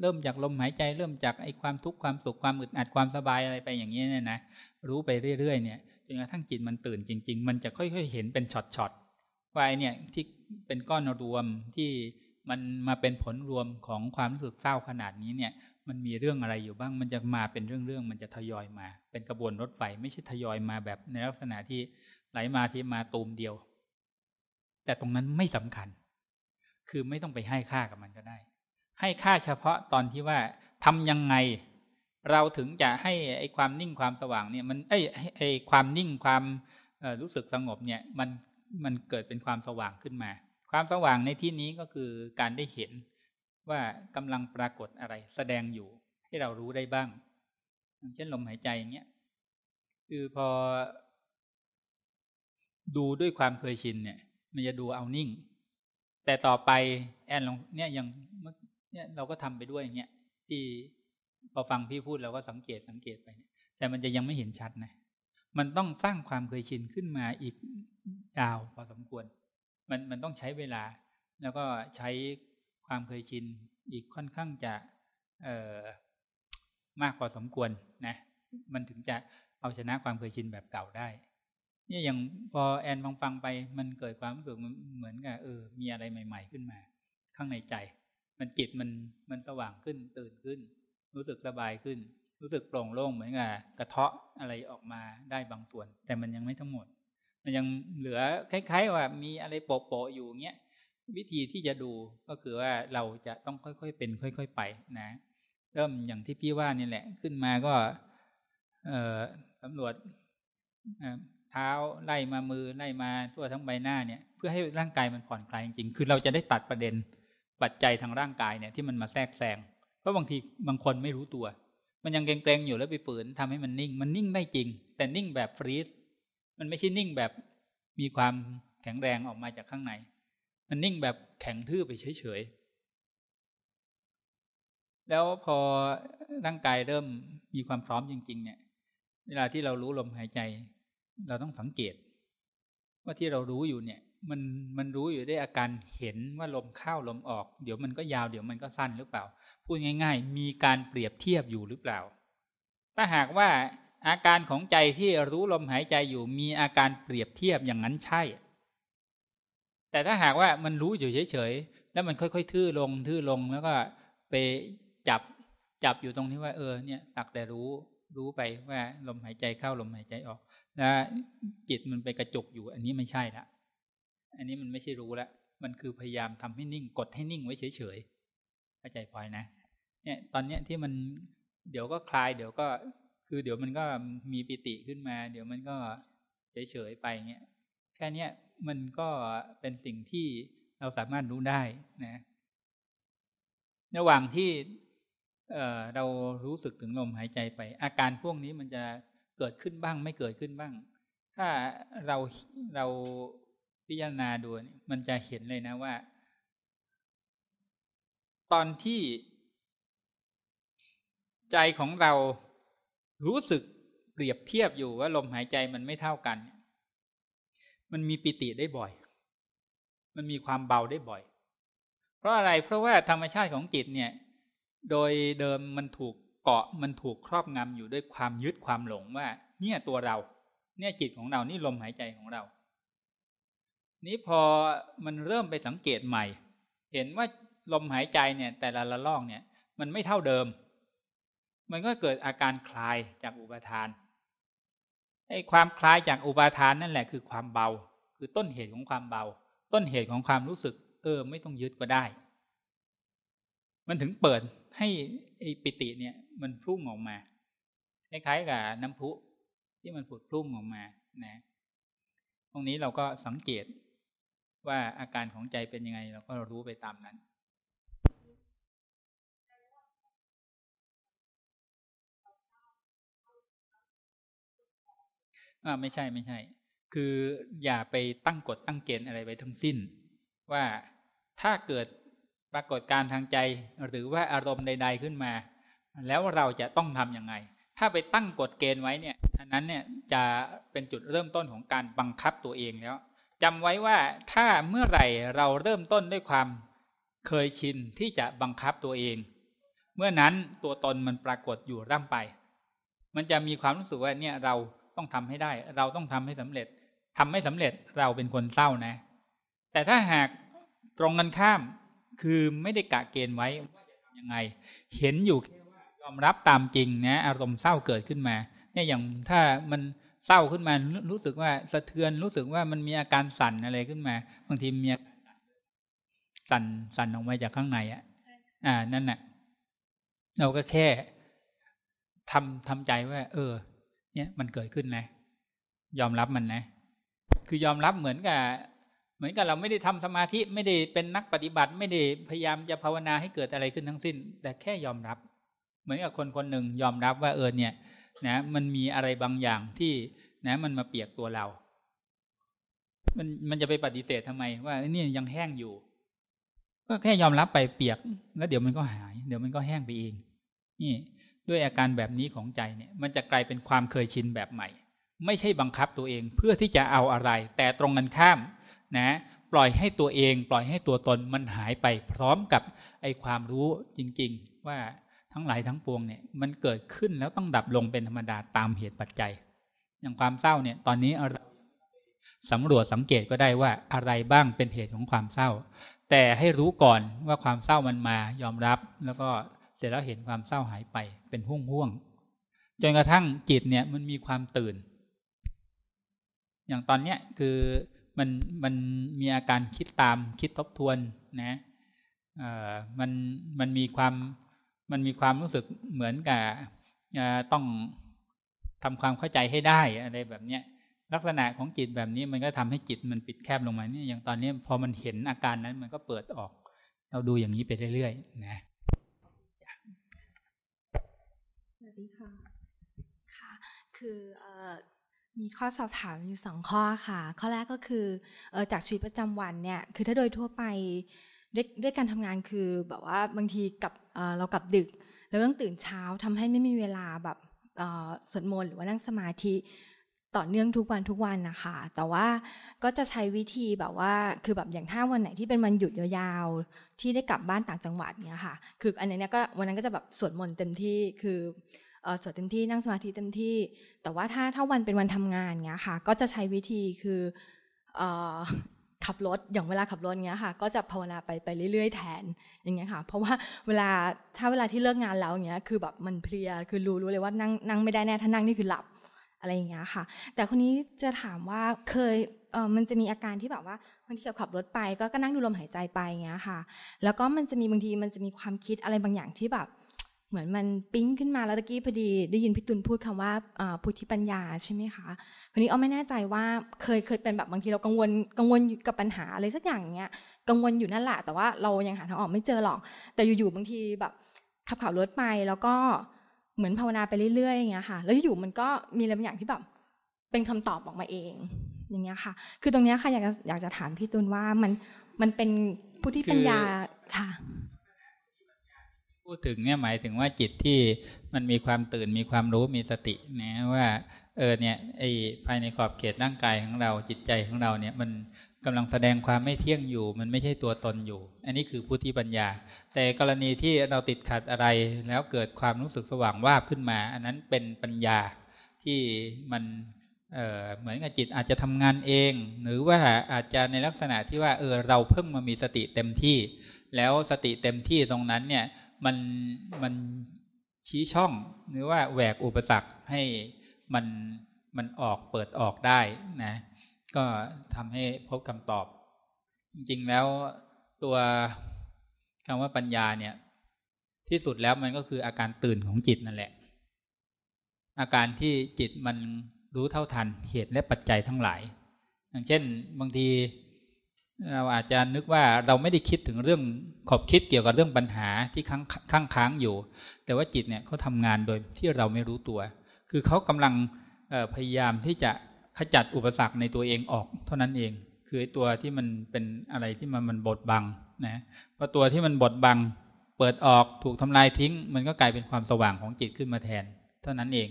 เริ่มจากลมหายใจ เริ่มจากไอ้ความทุกข์ความสุขความอึดอัดความสบายอะไรไปอย่างนี้เนี่ยนะรู้ไปเรื่อยๆเนี่ยจนกระทั่งจิตมันตื่นจริง ๆ มันจะค่อยๆเห็นเป็นช็อตว่าเนี่ยที่เป็นก้อนรวมที่มันมาเป็นผลรวมของความรู้สึกเศร้าขนาดนี้เนี่ยมันมีเรื่องอะไรอยู่บ้าง มันจะมาเป็นเรื่องๆ มันจะทยอยมา เป็นกระบวนรถไฟ ไม่ใช่ทยอยมาแบบในลักษณะที่ไหลมาที่มาตูมเดียว แต่ตรงนั้นไม่สำคัญ คือไม่ต้องไปให้ค่ากับมันก็ได้ ให้ค่าเฉพาะตอนที่ว่าทำยังไง เราถึงจะให้ไอ้ความนิ่งความสว่างเนี่ยมันไอ้ไอ้ความนิ่งความรู้สึกสงบเนี่ยมันมันเกิดเป็นความสว่างขึ้นมา ความสว่างในที่นี้ก็คือการได้เห็นว่ากำลังปรากฏอะไรแสดงอยู่ให้เรารู้ได้บ้างเช่นลมหายใจอย่างเงี้ยคือพอ ดูด้วยความเคยชินเนี่ย มันจะดูเอานิ่ง แต่ต่อไปแอนลองเนี่ยอยังเนี่ยเราก็ทำไปด้วยอย่างเงี้ยที่พอฟังพี่พูดเราก็สังเกตสังเกตไป แต่มันจะยังไม่เห็นชัดนะ มันต้องสร้างความเคยชินขึ้นมาอีกยาวพอสมควร มันมันต้องใช้เวลา แล้วก็ใช้ความเคยชินอีกค่อนข้างจะเอ่อมากพอสมควรนะ มันถึงจะเอาชนะความเคยชินแบบเก่าได้ เนี่ยอย่างพอแอนฟังฟังไป มันเกิดความรู้สึกเหมือนกับเออ มีอะไรใหม่ ๆ ขึ้นมา ข้างในใจ มันจิตมันมันสว่างขึ้นตื่นขึ้น รู้สึกสบายขึ้น รู้สึกโปร่งโล่งเหมือนกับกระเทาะอะไรออกมาได้บางส่วน แต่มันยังไม่ทั้งหมด มันยังเหลือคล้าย ๆ ว่ามีอะไรโปะๆอยู่เงี้ยวิธีที่จะดูก็คือว่าเราจะต้องค่อยๆเป็น ค่อย ๆ ไปนะ เริ่มอย่างที่พี่ว่านี่แหละ ขึ้นมาก็ เออตำรวจ เท้าไล่มามือไล่มาทั่วทั้งใบหน้าเนี่ย เพื่อให้ร่างกายมันผ่อนคลายจริงๆคือเราจะได้ตัดประเด็นปัจจัยทางร่างกายเนี่ยที่มันมาแทรกแซงเพราะบางทีบางคนไม่รู้ตัว มันยังเกรงๆอยู่แล้วไปฝืนทำให้มันนิ่ง มันนิ่งได้จริง แต่นิ่งแบบฟรีซมันไม่ใช่นิ่งแบบมีความแข็งแรงออกมาจากข้างใน มันนิ่งแบบแข็งทื่อไปเฉยๆแล้วพอร่างกายเริ่มมีความพร้อมจริง ๆ เนี่ย เวลาที่เรารู้ลมหายใจ เราต้องสังเกต ว่าที่เรารู้อยู่เนี่ย มันมันรู้อยู่ได้อาการเห็นว่าลมเข้าลมออก เดี๋ยวมันก็ยาวเดี๋ยวมันก็สั้นหรือเปล่า พูดง่าย ๆ มีการเปรียบเทียบอยู่หรือเปล่า ถ้าหากว่าอาการของใจที่รู้ลมหายใจอยู่มีอาการเปรียบเทียบอย่างนั้นใช่ แต่ถ้าหากว่ามันรู้อยู่เฉยๆแล้วมันค่อยๆทื่อลงทื่อลงแล้วก็ไปจับจับอยู่ตรงที่ว่าเออเนี่ยตักแต่รู้รู้ไปว่าลมหายใจเข้าลมหายใจออก แล้วจิตมันไปกระจุกอยู่ อันนี้ไม่ใช่ละอันนี้มันไม่ใช่รู้ละมันคือพยายามทำให้นิ่งกดให้นิ่งไว้เฉยๆเข้าใจพลอยนะ เนี่ย ตอนเนี้ยที่มันเดี๋ยวก็คลาย เดี๋ยวก็ คือเดี๋ยวมันก็มีปิติขึ้นมา เดี๋ยวมันก็เฉยๆไปเงี้ยแค่เนี้ยมันก็เป็นสิ่งที่เราสามารถรู้ได้นะระหว่างที่เเรารู้สึกถึงลมหายใจไป อาการพวกนี้มันจะ เกิดขึ้นบ้างไม่เกิดขึ้นบ้าง ถ้าเราเราพิจารณาดูมันจะเห็นเลยนะว่า ตอนที่ใจของเรารู้สึกเปรียบเทียบอยู่ว่าลมหายใจมันไม่เท่ากัน มันมีปิติได้บ่อย มันมีความเบาได้บ่อย เพราะอะไรเพราะว่าธรรมชาติของจิตเนี่ย โดยเดิมมันถูก กาะมันถูกครอบงำอยู่ด้วยความยึดความหลงว่า เนี่ยตัวเรา เนี่ยจิตของเรานี่ลมหายใจของเรา นี้พอมันเริ่มไปสังเกตใหม่ เห็นว่าลมหายใจเนี่ย แต่ละละลอกเนี่ย มันไม่เท่าเดิม มันก็เกิดอาการคลายจากอุปทานไอ้ความคลายจากอุปาทานนั่นแหละคือความเบา คือต้นเหตุของความเบา ต้นเหตุของความรู้สึก เออ ไม่ต้องยึดก็ได้ มันถึงเปิด ให้ไอ้ปิติเนี่ย มันพุ่งออกมาคล้ายๆกับน้ำพุที่มันผุดพุ่งออกมานะ ตรงนี้เราก็สังเกตว่าอาการของใจเป็นยังไง เราก็รู้ไปตามนั้นอ่าไม่ใช่ไม่ใช่ คืออย่าไปตั้งกฎตั้งเกณฑ์อะไรไว้ทั้งสิ้น ว่าถ้าเกิด ปรากฏการทางใจหรือว่าอารมณ์ใด ๆขึ้นมา แล้วเราจะต้องทำยังไง ถ้าไปตั้งกฎเกณฑ์ไว้เนี่ยอันนั้นเนี่ยจะเป็นจุดเริ่มต้นของการบังคับตัวเองแล้วจำไว้ว่าถ้าเมื่อไหร่เราเริ่มต้นด้วยความเคยชินที่จะบังคับตัวเอง เมื่อนั้นตัวตนมันปรากฏอยู่ร่ำไป มันจะมีความรู้สึกว่าเนี่ยเราต้องทำให้ได้ เราต้องทำให้สำเร็จทำไม่สำเร็จเราเป็นคนเศร้านะ แต่ถ้าหากตรงกันข้าม คือไม่ได้กะเกณฑ์ไว้ว่าจะทำยังไง เห็นอยู่แค่ว่ายอมรับตามจริงนะอารมณ์เศร้าเกิดขึ้นมา เนี่ยอย่างถ้ามันเศร้าขึ้นมารู้สึกว่าสะเทือนรู้สึกว่ามันมีอาการสั่นอะไรขึ้นมา บางทีมีสั่นสั่นออกมาจากข้างในอะ อ่านั่นน่ะ เราก็แค่ทำทำใจว่า เออ เนี่ยมันเกิดขึ้นนะ ยอมรับมันนะ คือยอมรับเหมือนกับ เหมือนกับเราไม่ได้ทำสมาธิไม่ได้เป็นนักปฏิบัติ ไม่ได้พยายามจะภาวนาให้เกิดอะไรขึ้นทั้งสิ้น แต่แค่ยอมรับ เหมือนกับคนคนหนึ่งยอมรับว่าเออเนี่ยนะมันมีอะไรบางอย่างที่นะมันมาเปียกตัวเรา มันมันจะไปปฏิเสธทำไม ว่านี่ยังแห้งอยู่ ก็แค่ยอมรับไปเปียก แล้วเดี๋ยวมันก็หาย เดี๋ยวมันก็แห้งไปเอง นี่ ด้วยอาการแบบนี้ของใจเนี่ย มันจะกลายเป็นความเคยชินแบบใหม่ ไม่ใช่บังคับตัวเองเพื่อที่จะเอาอะไร แต่ตรงกันข้าม นะปล่อยให้ตัวเอง ปล่อยให้ตัวตนมันหายไปพร้อมกับไอ้ความรู้จริง ๆ ว่าทั้งหลายทั้งปวงเนี่ยมันเกิดขึ้นแล้วต้องดับลงเป็นธรรมดาตามเหตุปัจจัย อย่างความเศร้าเนี่ยตอนนี้สำรวจสังเกตก็ได้ว่าอะไรบ้างเป็นเหตุของความเศร้า แต่ให้รู้ก่อนว่าความเศร้ามันมายอมรับ แล้วก็เสร็จแล้วเห็นความเศร้าหายไปเป็นห่วงห่วงจนกระทั่งจิตเนี่ยมันมีความตื่น อย่างตอนเนี้ยคือ มันมันมีอาการคิดตามคิดทบทวนนะเอ่อมันมันมีความมันมีความรู้สึกเหมือนกับต้องทำความเข้าใจให้ได้อะไรแบบเนี้ยลักษณะของจิตแบบนี้มันก็ทำให้จิตมันปิดแคบลงมาเนี่ยอย่างตอนนี้พอมันเห็นอาการนั้นมันก็เปิดออก เราดูอย่างนี้ไปเรื่อยๆนะสวัสดีค่ะค่ะ คือ มีข้อสอบถามอยู่สองข้อค่ะ ข้อแรกก็คือจากชีวิตประจำวันเนี่ยคือถ้าโดยทั่วไปด้วยด้วยการทำงานคือแบบว่าบางทีกับเรากลับดึก แล้วต้องตื่นเช้าทำให้ไม่มีเวลาแบบสวดมนต์หรือว่านั่งสมาธิต่อเนื่องทุกวันทุกวันนะคะ แต่ว่าก็จะใช้วิธีแบบว่า คือแบบอย่างถ้าวันไหนที่เป็นวันหยุดยาวๆ ที่ได้กลับบ้านต่างจังหวัดเนี้ยค่ะ คืออันนี้ก็วันนั้นก็จะแบบสวดมนต์เต็มที่ คือ สวดเต็มที่นั่งสมาธิเต็มที่ แต่ว่าถ้าถ้าวันเป็นวันทำงานเนี้ยค่ะ ก็จะใช้วิธีคือขับรถอย่างเวลาขับรถเงี้ยค่ะ ก็จะภาวนาไปไปเรื่อย ๆ แทนอย่างเงี้ยค่ะ เพราะว่าเวลาถ้าเวลาที่เลิกงานแล้วเงี้ยคือแบบมันเพลียคือรู้รู้เลยว่านั่งนั่งไม่ได้แน่ถ้านั่งนี่คือหลับอะไรอย่างเงี้ยค่ะ แต่คนนี้จะถามว่าเคยเออมันจะมีอาการที่แบบว่าบางทีเราขับรถไปก็ก็นั่งดูลมหายใจไปอย่างเงี้ยค่ะ แล้วก็มันจะมีบางทีมันจะมีความคิดอะไรบางอย่างที่แบบ เหมือนมันปิ้งขึ้นมาแล้วตะกี้พอดีได้ยินพี่ตุลพูดคำว่าพุทธิปัญญาใช่ไหมคะคนนี้อ้อไม่แน่ใจว่าเคยเคยเป็นแบบบางทีเรากังวลกังวลกับปัญหาอะไรสักอย่างเงี้ยกังวลอยู่นั่นแหละแต่ว่าเรายังหาทางออกไม่เจอหรอก แต่อยู่ๆบางทีแบบขับขับรถไปแล้วก็เหมือนภาวนาไปเรื่อยๆอย่างเงี้ยค่ะ แล้วอยู่มันก็มีอะไรบางอย่างที่แบบเป็นคำตอบออกมาเอง อย่างเงี้ยค่ะ คือตรงเนี้ยค่ะอยากจะอยากจะถามพี่ตุลว่ามันมันเป็นผู้ที่ปัญญาค่ะ พูดถึงเนี่ยหมายถึงว่าจิตที่มันมีความตื่นมีความรู้มีสตินะว่าเออเนี่ยไอภายในขอบเขตร่างกายของเราจิตใจของเราเนี่ยมันกำลังแสดงความไม่เที่ยงอยู่ มันไม่ใช่ตัวตนอยู่ อันนี้คือพุทธิปัญญา แต่กรณีที่เราติดขัดอะไรแล้วเกิดความรู้สึกสว่างวาบขึ้นมา อันนั้นเป็นปัญญาที่มันเเหมือนกับจิตอาจจะทำงานเอง หรือว่าอาจจะในลักษณะที่ว่าเออเราเพิ่งมามีสติเต็มที่ แล้วสติเต็มที่ตรงนั้นเนี่ย มันมันชี้ช่องหรือว่าแหวกอุปสรรคให้มันมันออกเปิดออกได้นะ ก็ทำให้พบคำตอบ จริงๆแล้วตัวคำว่าปัญญาเนี่ย ที่สุดแล้วมันก็คืออาการตื่นของจิตนั่นแหละ อาการที่จิตมันรู้เท่าทันเหตุและปัจจัยทั้งหลาย อย่างเช่น บางที เราอาจจะนึกว่าเราไม่ได้คิดถึงเรื่องขอบคิดเกี่ยวกับเรื่องปัญหาที่ค้างค้างค้างอยู่ แต่ว่าจิตเนี่ยเขาทำงานโดยที่เราไม่รู้ตัว คือเขากำลังพยายามที่จะขจัดอุปสรรคในตัวเองออก เท่านั้นเอง คือตัวที่มันเป็นอะไรที่มันมันบดบังนะพอตัวที่มันบดบัง เปิดออกถูกทำลายทิ้ง มันก็กลายเป็นความสว่างของจิตขึ้นมาแทน เท่านั้นเอง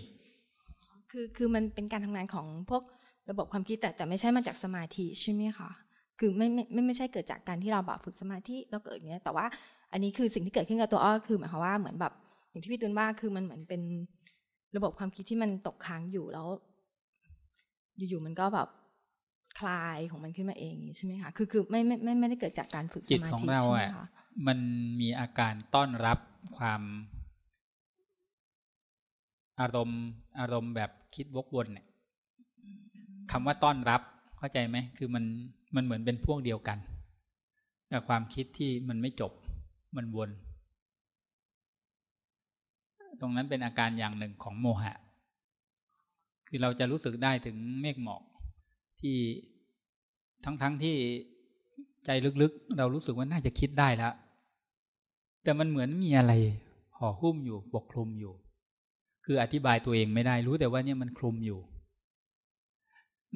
คือคือมันเป็นการทำงานของพวกระบบความคิดแต่แต่ไม่ใช่มาจากสมาธิใช่ไหมคะ คือไม่ไม่ไม่ไม่ใช่เกิดจากการที่เราแบบฝึกสมาธิแล้วเกิดอย่างเงี้ย แต่ว่าอันนี้คือสิ่งที่เกิดขึ้นกับตัวอ้อคือหมายความว่าเหมือนแบบอย่างที่พี่ตุนว่าคือมันเหมือนเป็นระบบความคิดที่มันตกค้างอยู่แล้ว อยู่ๆมันก็แบบคลายของมันขึ้นมาเองใช่ไหมคะคือคือไม่ไม่ไม่ไม่ได้เกิดจากการฝึกสมาธิใช่ไหมคะมันมีอาการต้อนรับความอารมณ์ อารมณ์แบบคิดวกวนเนี่ยคำว่าต้อนรับเข้าใจไหมคือมัน มันเหมือนเป็นพ่วกเดียวกันกับความคิดที่มันไม่จบมันวน ตรงนั้นเป็นอาการอย่างหนึ่งของโมหะ คือเราจะรู้สึกได้ถึงเมฆหมอกที่ทั้งๆทที่ใจลึกๆ เรารู้สึกว่าน่าจะคิดได้แล้ว แต่มันเหมือนมีอะไรห่อหุ้มอยู่ปกคลุมอยู่ คืออธิบายตัวเองไม่ได้รู้แต่ว่าเนี่ยมันคลุมอยู่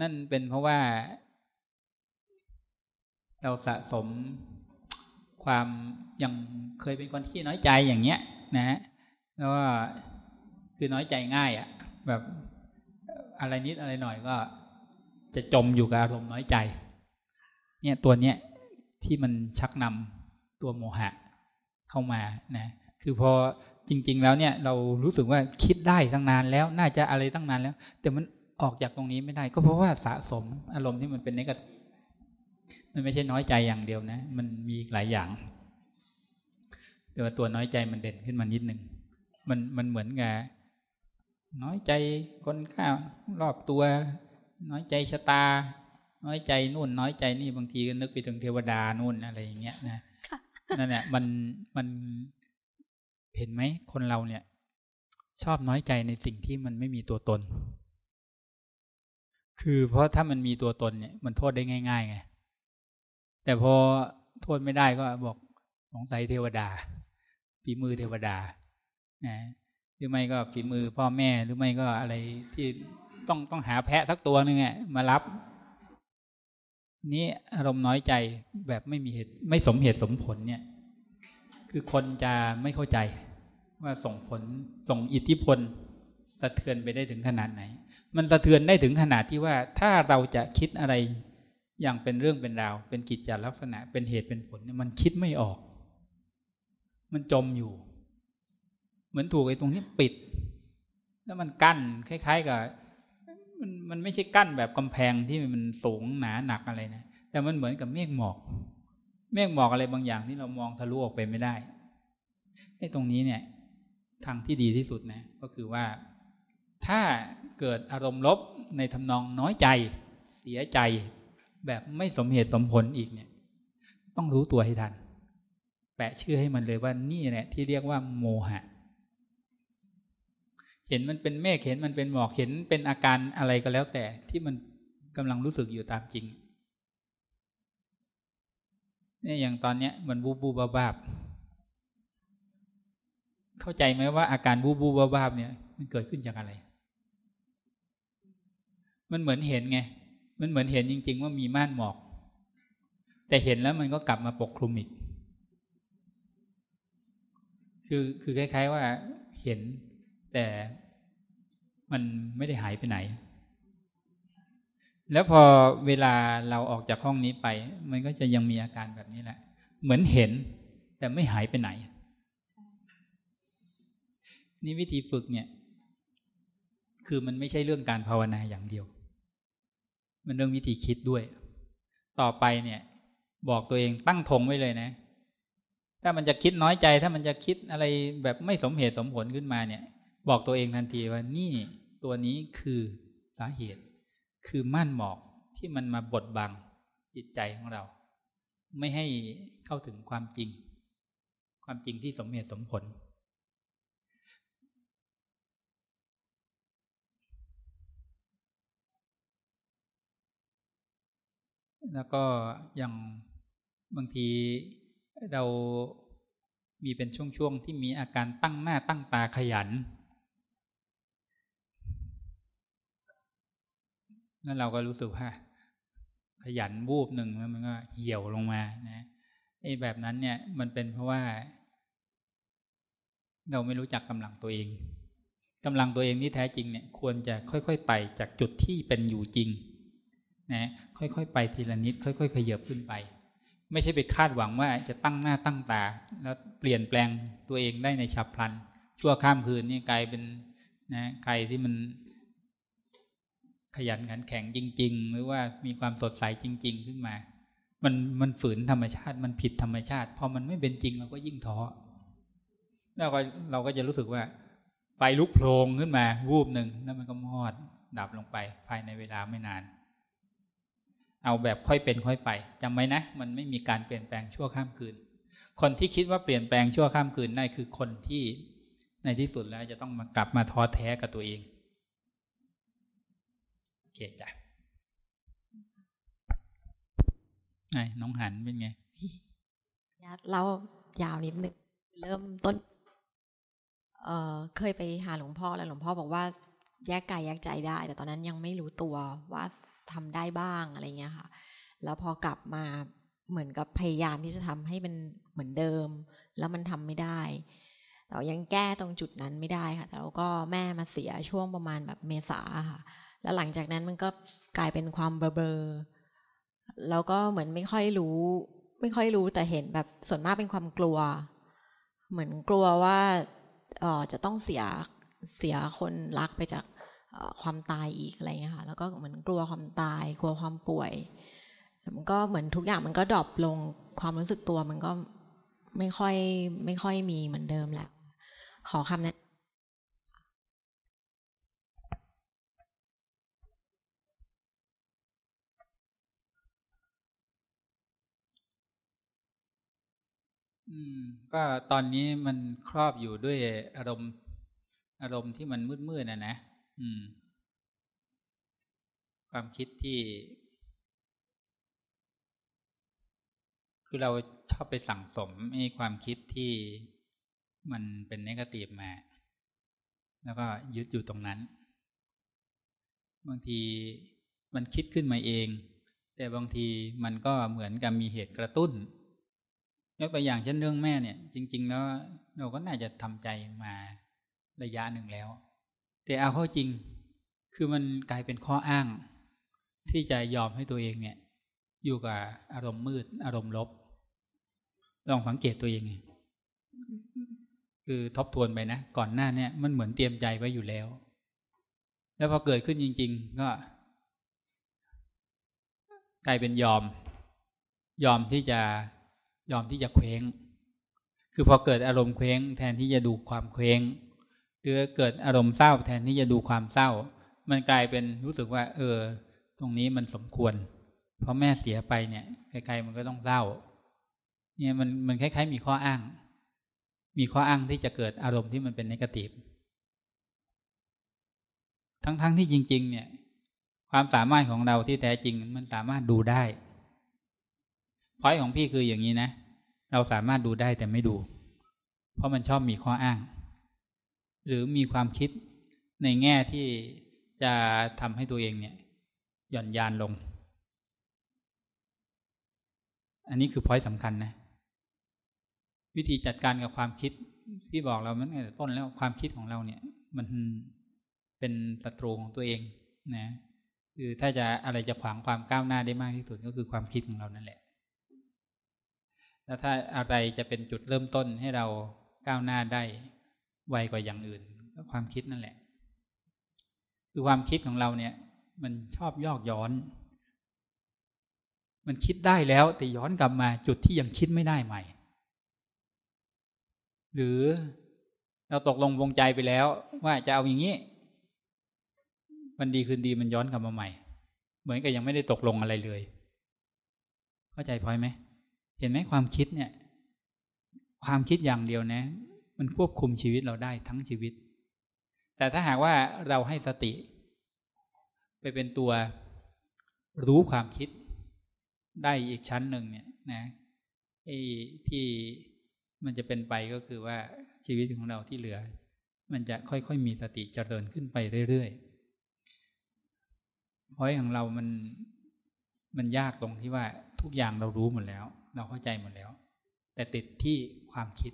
นั่นเป็นเพราะว่า เราสะสมความยังเคยเป็นคนที่น้อยใจอย่างเงี้ย นะฮะแล้วก็คือน้อยใจง่ายอะ่ะ แบบอะไรนิดอะไรหน่อยก็ จะจมอยู่กับอารมณ์น้อยใจ เนี่ยตัวเนี้ยที่มันชักนำตัวโมหะเข้ามานะคือพอจริง ๆ แล้วเนี่ย เรารู้สึกว่าคิดได้ตั้งนานแล้วน่าจะอะไรตั้งนานแล้ว แต่มันออกจากตรงนี้ไม่ได้ ก็เพราะว่าสะสมอารมณ์ที่มันเป็นนิก มันไม่ใช่น้อยใจอย่างเดียวนะ มันมีหลายอย่าง แต่ว่าตัวน้อยใจมันเด่นขึ้นมานิดหนึ่งมันมันเหมือนกับน้อยใจคนข้างรอบตัว น้อยใจชะตา น้อยใจนู่น น้อยใจนี่บางทีก็นึกไปถึงเทวดานู่นอะไรอย่างเงี้ยนะนั่นแหละมันมันเห็นไหมคนเราเนี่ย ชอบน้อยใจในสิ่งที่มันไม่มีตัวตน คือเพราะถ้ามันมีตัวตนเนี่ย มันโทษได้ง่ายๆไง แต่พอโทษไม่ได้ก็บอกสงสัยเทวดาฝีมือเทวดานะหรือไม่ก็ฝีมือพ่อแม่หรือไม่ก็อะไรที่ต้องต้องหาแพะสักตัวหนึ่งอะมารับ นี้อารมณ์น้อยใจแบบไม่มีเหตุ ไม่สมเหตุสมผลเนี่ย คือคนจะไม่เข้าใจ ว่าส่งผลส่งอิทธิพลสะเทือนไปได้ถึงขนาดไหน มันสะเทือนได้ถึงขนาดที่ว่าถ้าเราจะคิดอะไร อย่างเป็นเรื่องเป็นราว เป็นกิจจลักษณะ เป็นเหตุเป็นผลเนี่ยมันคิดไม่ออก มันจมอยู่ เหมือนถูกไอ้ตรงนี้ปิด แล้วมันกั้นคล้าย ๆ กับ มันมันไม่ใช่กั้นแบบกำแพงที่มันสูงหนาหนักอะไรนะแต่มันเหมือนกับเมฆหมอก เมฆหมอกอะไรบางอย่างที่เรามองทะลุออกไปไม่ได้ไอ้ตรงนี้เนี่ย ทางที่ดีที่สุดนะ ก็คือว่าถ้าเกิดอารมณ์ลบในทำนองน้อยใจ เสียใจ แบบไม่สมเหตุสมผลอีกเนี่ย ต้องรู้ตัวให้ทัน แปะชื่อให้มันเลยว่านี่แหละที่เรียกว่าโมหะ เห็นมันเป็นเมฆเห็นมันเป็นหมอกเห็นเป็นอาการอะไรก็แล้วแต่ที่มันกำลังรู้สึกอยู่ตามจริงเนี่ยอย่างตอนเนี้ยมันบูบูบาบาบเข้าใจไหมว่าอาการบูบูบาบาบเนี่ย มันเกิดขึ้นจากอะไร มันเหมือนเห็นไง มันเหมือนเห็นจริง ๆ ว่ามีม่านหมอก แต่เห็นแล้วมันก็กลับมาปกคลุมอีก คือคือคล้าย ๆ ว่าเห็น แต่มันไม่ได้หายไปไหน แล้วพอเวลาเราออกจากห้องนี้ไป มันก็จะยังมีอาการแบบนี้แหละ เหมือนเห็น แต่ไม่หายไปไหน นี่วิธีฝึกเนี่ย คือมันไม่ใช่เรื่องการภาวนาอย่างเดียว มันเรื่องวิธีคิดด้วย ต่อไปเนี่ย บอกตัวเองตั้งธงไว้เลยนะ ถ้ามันจะคิดน้อยใจ ถ้ามันจะคิดอะไรแบบไม่สมเหตุสมผลขึ้นมาเนี่ย บอกตัวเองทันทีว่านี่ตัวนี้คือสาเหตุ คือม่านหมอกที่มันมาบดบังจิตใจของเรา ไม่ให้เข้าถึงความจริง ความจริงที่สมเหตุสมผล แล้วก็อย่างบางทีเรามีเป็นช่วงๆที่มีอาการตั้งหน้าตั้งตาขยันแล้วเราก็รู้สึกว่าขยันวูบหนึ่งแล้วมันก็เหี่ยวลงมานะไอ้แบบนั้นเนี่ยมันเป็นเพราะว่า เราไม่รู้จักกำลังตัวเองกำลังตัวเองที่แท้จริงเนี่ย ควรจะค่อยๆไปจากจุดที่เป็นอยู่จริง นะค่อยๆ ไปทีละนิด ค่อยๆขยับขึ้นไป ไม่ใช่ไปคาดหวังว่าจะตั้งหน้าตั้งตา แล้วเปลี่ยนแปลงตัวเองได้ในฉับพลัน ชั่วข้ามคืนนี่กลายเป็นนะใครที่มันขยันขันแข็งจริง ๆ หรือว่ามีความสดใสจริง ๆ ขึ้นมา มันมันฝืนธรรมชาติ มันผิดธรรมชาติ พอมันไม่เป็นจริงเราก็ยิ่งท้อแล้วก็เราก็จะรู้สึกว่าไฟลุกโพลงขึ้นมา วูบหนึ่งแล้วมันก็มอดดับลงไปภายในเวลาไม่นาน เอาแบบค่อยเป็นค่อยไปจำไว้นะ มันไม่มีการเปลี่ยนแปลงชั่วข้ามคืน คนที่คิดว่าเปลี่ยนแปลงชั่วข้ามคืนได้คือคนที่ในที่สุดแล้วจะต้องมากลับมาท้อแท้กับตัวเองเคจ้ะไงน้องหันเป็นไงเล่ายาวนิดนึงเริ่มต้น เออเคยไปหาหลวงพ่อแล้วหลวงพ่อบอกว่าแยกกายแยกใจได้ แต่ตอนนั้นยังไม่รู้ตัวว่า ทำได้บ้างอะไรเงี้ยค่ะ แล้วพอกลับมาเหมือนกับพยายามที่จะทำให้มันเหมือนเดิม แล้วมันทำไม่ได้แต่ยังแก้ตรงจุดนั้นไม่ได้ค่ะ แล้วก็แม่มาเสียช่วงประมาณแบบเมษาค่ะ แล้วหลังจากนั้นมันก็กลายเป็นความเบลอแล้วก็เหมือนไม่ค่อยรู้ ไม่ค่อยรู้แต่เห็นแบบส่วนมากเป็นความกลัว เหมือนกลัวว่าเออจะต้องเสียเสียคนรักไปจาก ความตายอีกอะไรเงี้ยค่ะแล้วก็เหมือนกลัวความตาย กลัวความป่วยมันก็เหมือนทุกอย่างมันก็ดรอปลงความรู้สึกตัวมันก็ไม่ค่อยไม่ค่อยมีเหมือนเดิมแล้ว ขอคำแนะอืม ก็ตอนนี้มันครอบอยู่ด้วยอารมณ์ อารมณ์ที่มันมืดๆนะนะ ความคิดที่ คือเราชอบไปสั่งสมไอ้ความคิดที่มันเป็นนกาทีฟมา แล้วก็ยึดอยู่ตรงนั้น บางทีมันคิดขึ้นมาเอง แต่บางทีมันก็เหมือนกับมีเหตุกระตุ้นยกตัวอย่างเช่นเรื่องแม่เนี่ย จริง ๆ แล้วเราก็น่าจะทำใจมาระยะหนึ่งแล้ว แต่เอาเข้าจริง คือมันกลายเป็นข้ออ้าง ที่จะยอมให้ตัวเองเนี่ย อยู่กับอารมณ์มืด อารมณ์ลบ ลองสังเกตตัวเอง คือทบทวนไปนะ ก่อนหน้าเนี่ยมันเหมือนเตรียมใจไว้อยู่แล้ว แล้วพอเกิดขึ้นจริง ๆ ก็กลายเป็นยอม ยอมที่จะยอมที่จะเคว้ง คือพอเกิดอารมณ์เคว้ง แทนที่จะดูความเคว้ง หรือเกิดอารมณ์เศร้าแทนที่จะดูความเศร้า มันกลายเป็นรู้สึกว่า เออ ตรงนี้มันสมควร เพราะแม่เสียไปเนี่ยใครๆมันก็ต้องเศร้า เนี่ยมันมันคล้ายๆ มีข้ออ้าง มีข้ออ้างที่จะเกิดอารมณ์ที่มันเป็นนกาทีฟทั้งๆทที่จริง ๆ เนี่ย ความสามารถของเราที่แท้จริงมันสามารถดูได้พอยของพี่คืออย่างนี้นะ เราสามารถดูได้แต่ไม่ดู เพราะมันชอบมีข้ออ้าง หรือมีความคิดในแง่ที่จะทำให้ตัวเองเนี่ยหย่อนยานลง อันนี้คือพอยสำคัญนะ วิธีจัดการกับความคิด พี่บอกเรามันตั้งแต่ต้นแล้วความคิดของเราเนี่ย มันเป็นศัตรูของตัวเองนะคือถ้าจะอะไรจะขวางความก้าวหน้าได้มากที่สุดก็คือความคิดของเรานั่นแหละ แล้วถ้าอะไรจะเป็นจุดเริ่มต้นให้เราก้าวหน้าได้ ไวกว่าอย่างอื่นก็ความคิดนั่นแหละ คือความคิดของเราเนี่ย มันชอบยอกย้อน มันคิดได้แล้วแต่ย้อนกลับมาจุดที่ยังคิดไม่ได้ใหม่ หรือเราตกลงวงใจไปแล้ว ว่าจะเอาอย่างนี้วันดีคืนดีมันย้อนกลับมาใหม่ เหมือนกับยังไม่ได้ตกลงอะไรเลย เข้าใจพอยไหมเห็นไหมความคิดเนี่ย ความคิดอย่างเดียวนะ มันควบคุมชีวิตเราได้ทั้งชีวิต แต่ถ้าหากว่าเราให้สติ ไปเป็นตัวรู้ความคิดได้อีกชั้นหนึ่งเนี่ยนะไอ้ที่มันจะเป็นไปก็คือว่าชีวิตของเราที่เหลือ มันจะค่อยๆมีสติเจริญขึ้นไปเรื่อยๆเพราะของเรามันมันยากตรงที่ว่าทุกอย่างเรารู้หมดแล้ว เราเข้าใจหมดแล้ว แต่ติดที่ความคิด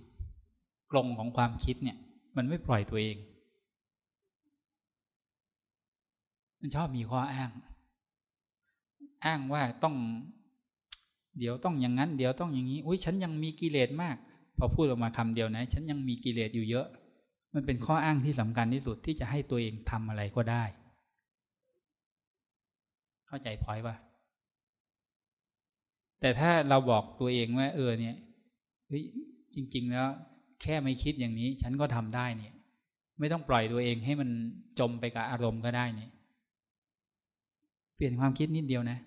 กลงของความคิดเนี่ย มันไม่ปล่อยตัวเอง มันชอบมีข้ออ้าง อ้างว่าต้อง เดี๋ยวต้องอย่างนั้น เดี๋ยวต้องอย่างนี้ อุ้ยฉันยังมีกิเลสมาก พอพูดออกมาคำเดียวนะ ฉันยังมีกิเลสอยู่เยอะ มันเป็นข้ออ้างที่สำคัญที่สุดที่จะให้ตัวเองทำอะไรก็ได้ เข้าใจพอยปะแต่ถ้าเราบอกตัวเองว่า เออเนี่ยเฮ้ยจริง ๆ แล้ว แค่ไม่คิดอย่างนี้ ฉันก็ทำได้เนี่ย ไม่ต้องปล่อยตัวเองให้มันจมไปกับอารมณ์ก็ได้เนี่ยเปลี่ยนความคิดนิดเดียวนะ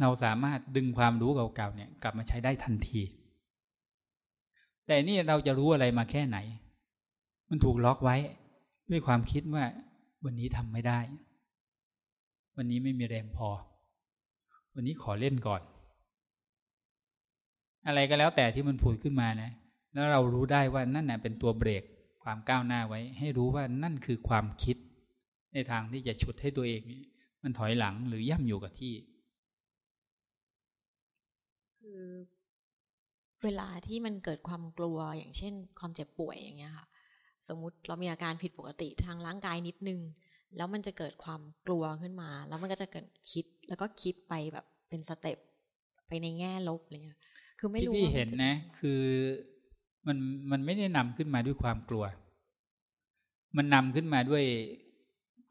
เราสามารถดึงความรู้เก่าๆเนี่ย กลับมาใช้ได้ทันที แต่นี่เราจะรู้อะไรมาแค่ไหน มันถูกล็อกไว้ ด้วยความคิดว่า วันนี้ทำไม่ได้ วันนี้ไม่มีแรงพอ วันนี้ขอเล่นก่อนอะไรก็แล้วแต่ที่มันผุดขึ้นมานะ แล้วเรารู้ได้ว่านั่นน่ะเป็นตัวเบรกความก้าวหน้าไว้ ให้รู้ว่านั่นคือความคิด ในทางที่จะฉุดให้ตัวเองมันถอยหลังหรือย่ำอยู่กับที่ คือเวลาที่มันเกิดความกลัวอย่างเช่น ความเจ็บป่วยอย่างเงี้ยค่ะ สมมุติเรามีอาการผิดปกติทางร่างกายนิดนึง แล้วมันจะเกิดความกลัวขึ้นมา แล้วมันก็จะเกิดคิด แล้วก็คิดไปแบบเป็นสเต็ปไปในแง่ลบอะไรเงี้ยคือไม่รู้ที่พี่เห็นนะ คือ มันมันไม่ได้นำขึ้นมาด้วยความกลัว มันนำขึ้นมาด้วย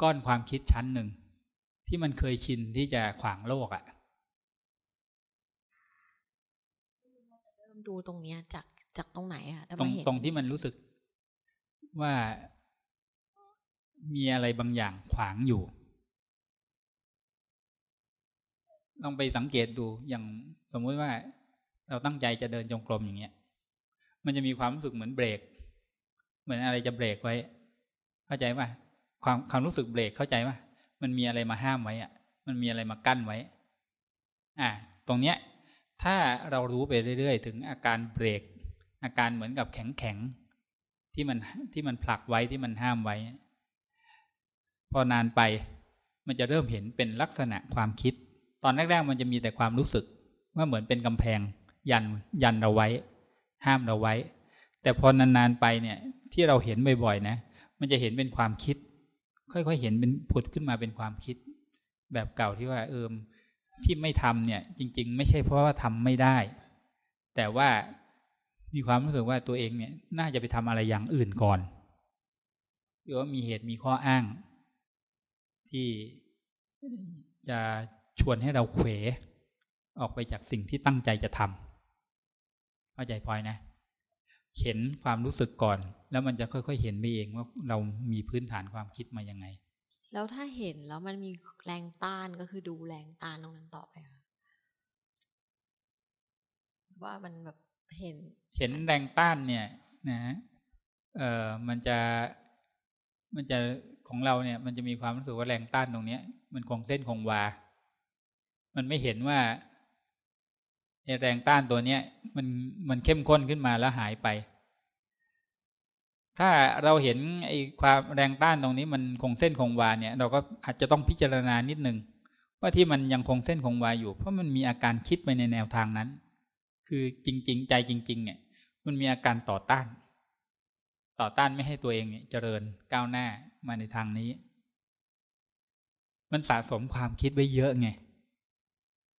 ก้อนความคิดชั้นหนึ่ง ที่มันเคยชินที่จะขวางโลกอะ่ะเริ่มดูตรงเนี้ยจากจากตรงไหนอะตรงตรงที่มันรู้สึกว่ามีอะไรบางอย่างขวางอยู่ ลองไปสังเกตดูอย่างสมมติว่าเราตั้งใจจะเดินจงกรมอย่างเงี้ย มันจะมีความรู้สึกเหมือนเบรก เหมือนอะไรจะเบรกไว้ เข้าใจป่ะความความรู้สึกเบรกเข้าใจป่ะมันมีอะไรมาห้ามไว้อะมันมีอะไรมากั้นไว้ อ่า ตรงเนี้ย ถ้าเรารู้ไปเรื่อยๆ ถึงอาการเบรก อาการเหมือนกับแข็งๆที่มันที่มันผลักไว้ที่มันห้ามไว้ พอนานไป มันจะเริ่มเห็นเป็นลักษณะความคิด ตอนแรกๆมันจะมีแต่ความรู้สึกว่าเหมือนเป็นกำแพง ยันยันเราไว้ ห้ามเราไว้ แต่พอนานๆไปเนี่ยที่เราเห็นบ่อยๆนะ มันจะเห็นเป็นความคิด ค่อยๆเห็นเป็นผุดขึ้นมาเป็นความคิด แบบเก่าที่ว่าเอิมที่ไม่ทำเนี่ย จริง ๆ ไม่ใช่เพราะว่าทำไม่ได้ แต่ว่ามีความรู้สึกว่าตัวเองเนี่ยน่าจะไปทำอะไรอย่างอื่นก่อนหรือว่ามีเหตุมีข้ออ้าง ที่จะชวนให้เราเขวออกไปจากสิ่งที่ตั้งใจจะทำ เข้าใจพลอยนะ เห็นความรู้สึกก่อน แล้วมันจะค่อยๆเห็นไปเองว่าเรามีพื้นฐานความคิดมายังไง แล้วถ้าเห็นแล้วมันมีแรงต้านก็คือดูแรงต้านตรงนั้นต่อไปค่ะว่ามันแบบเห็น เห็นแรงต้านเนี่ย นะเออมันจะมันจะของเราเนี่ย มันจะมีความรู้สึกว่าแรงต้านตรงเนี้ย มันคงเส้นคงวา มันไม่เห็นว่า แรงต้านตัวเนี้ยมันมันเข้มข้นขึ้นมาแล้วหายไป ถ้าเราเห็นไอ้ความแรงต้านตรงนี้มันคงเส้นคงวาเนี่ย เราก็อาจจะต้องพิจารณานิดนึงว่าที่มันยังคงเส้นคงวาอยู่ เพราะมันมีอาการคิดไปในแนวทางนั้น คือจริง ๆ ใจจริง ๆ เนี่ย มันมีอาการต่อต้าน ต่อต้านไม่ให้ตัวเองเจริญก้าวหน้ามาในทางนี้ มันสะสมความคิดไว้เยอะไง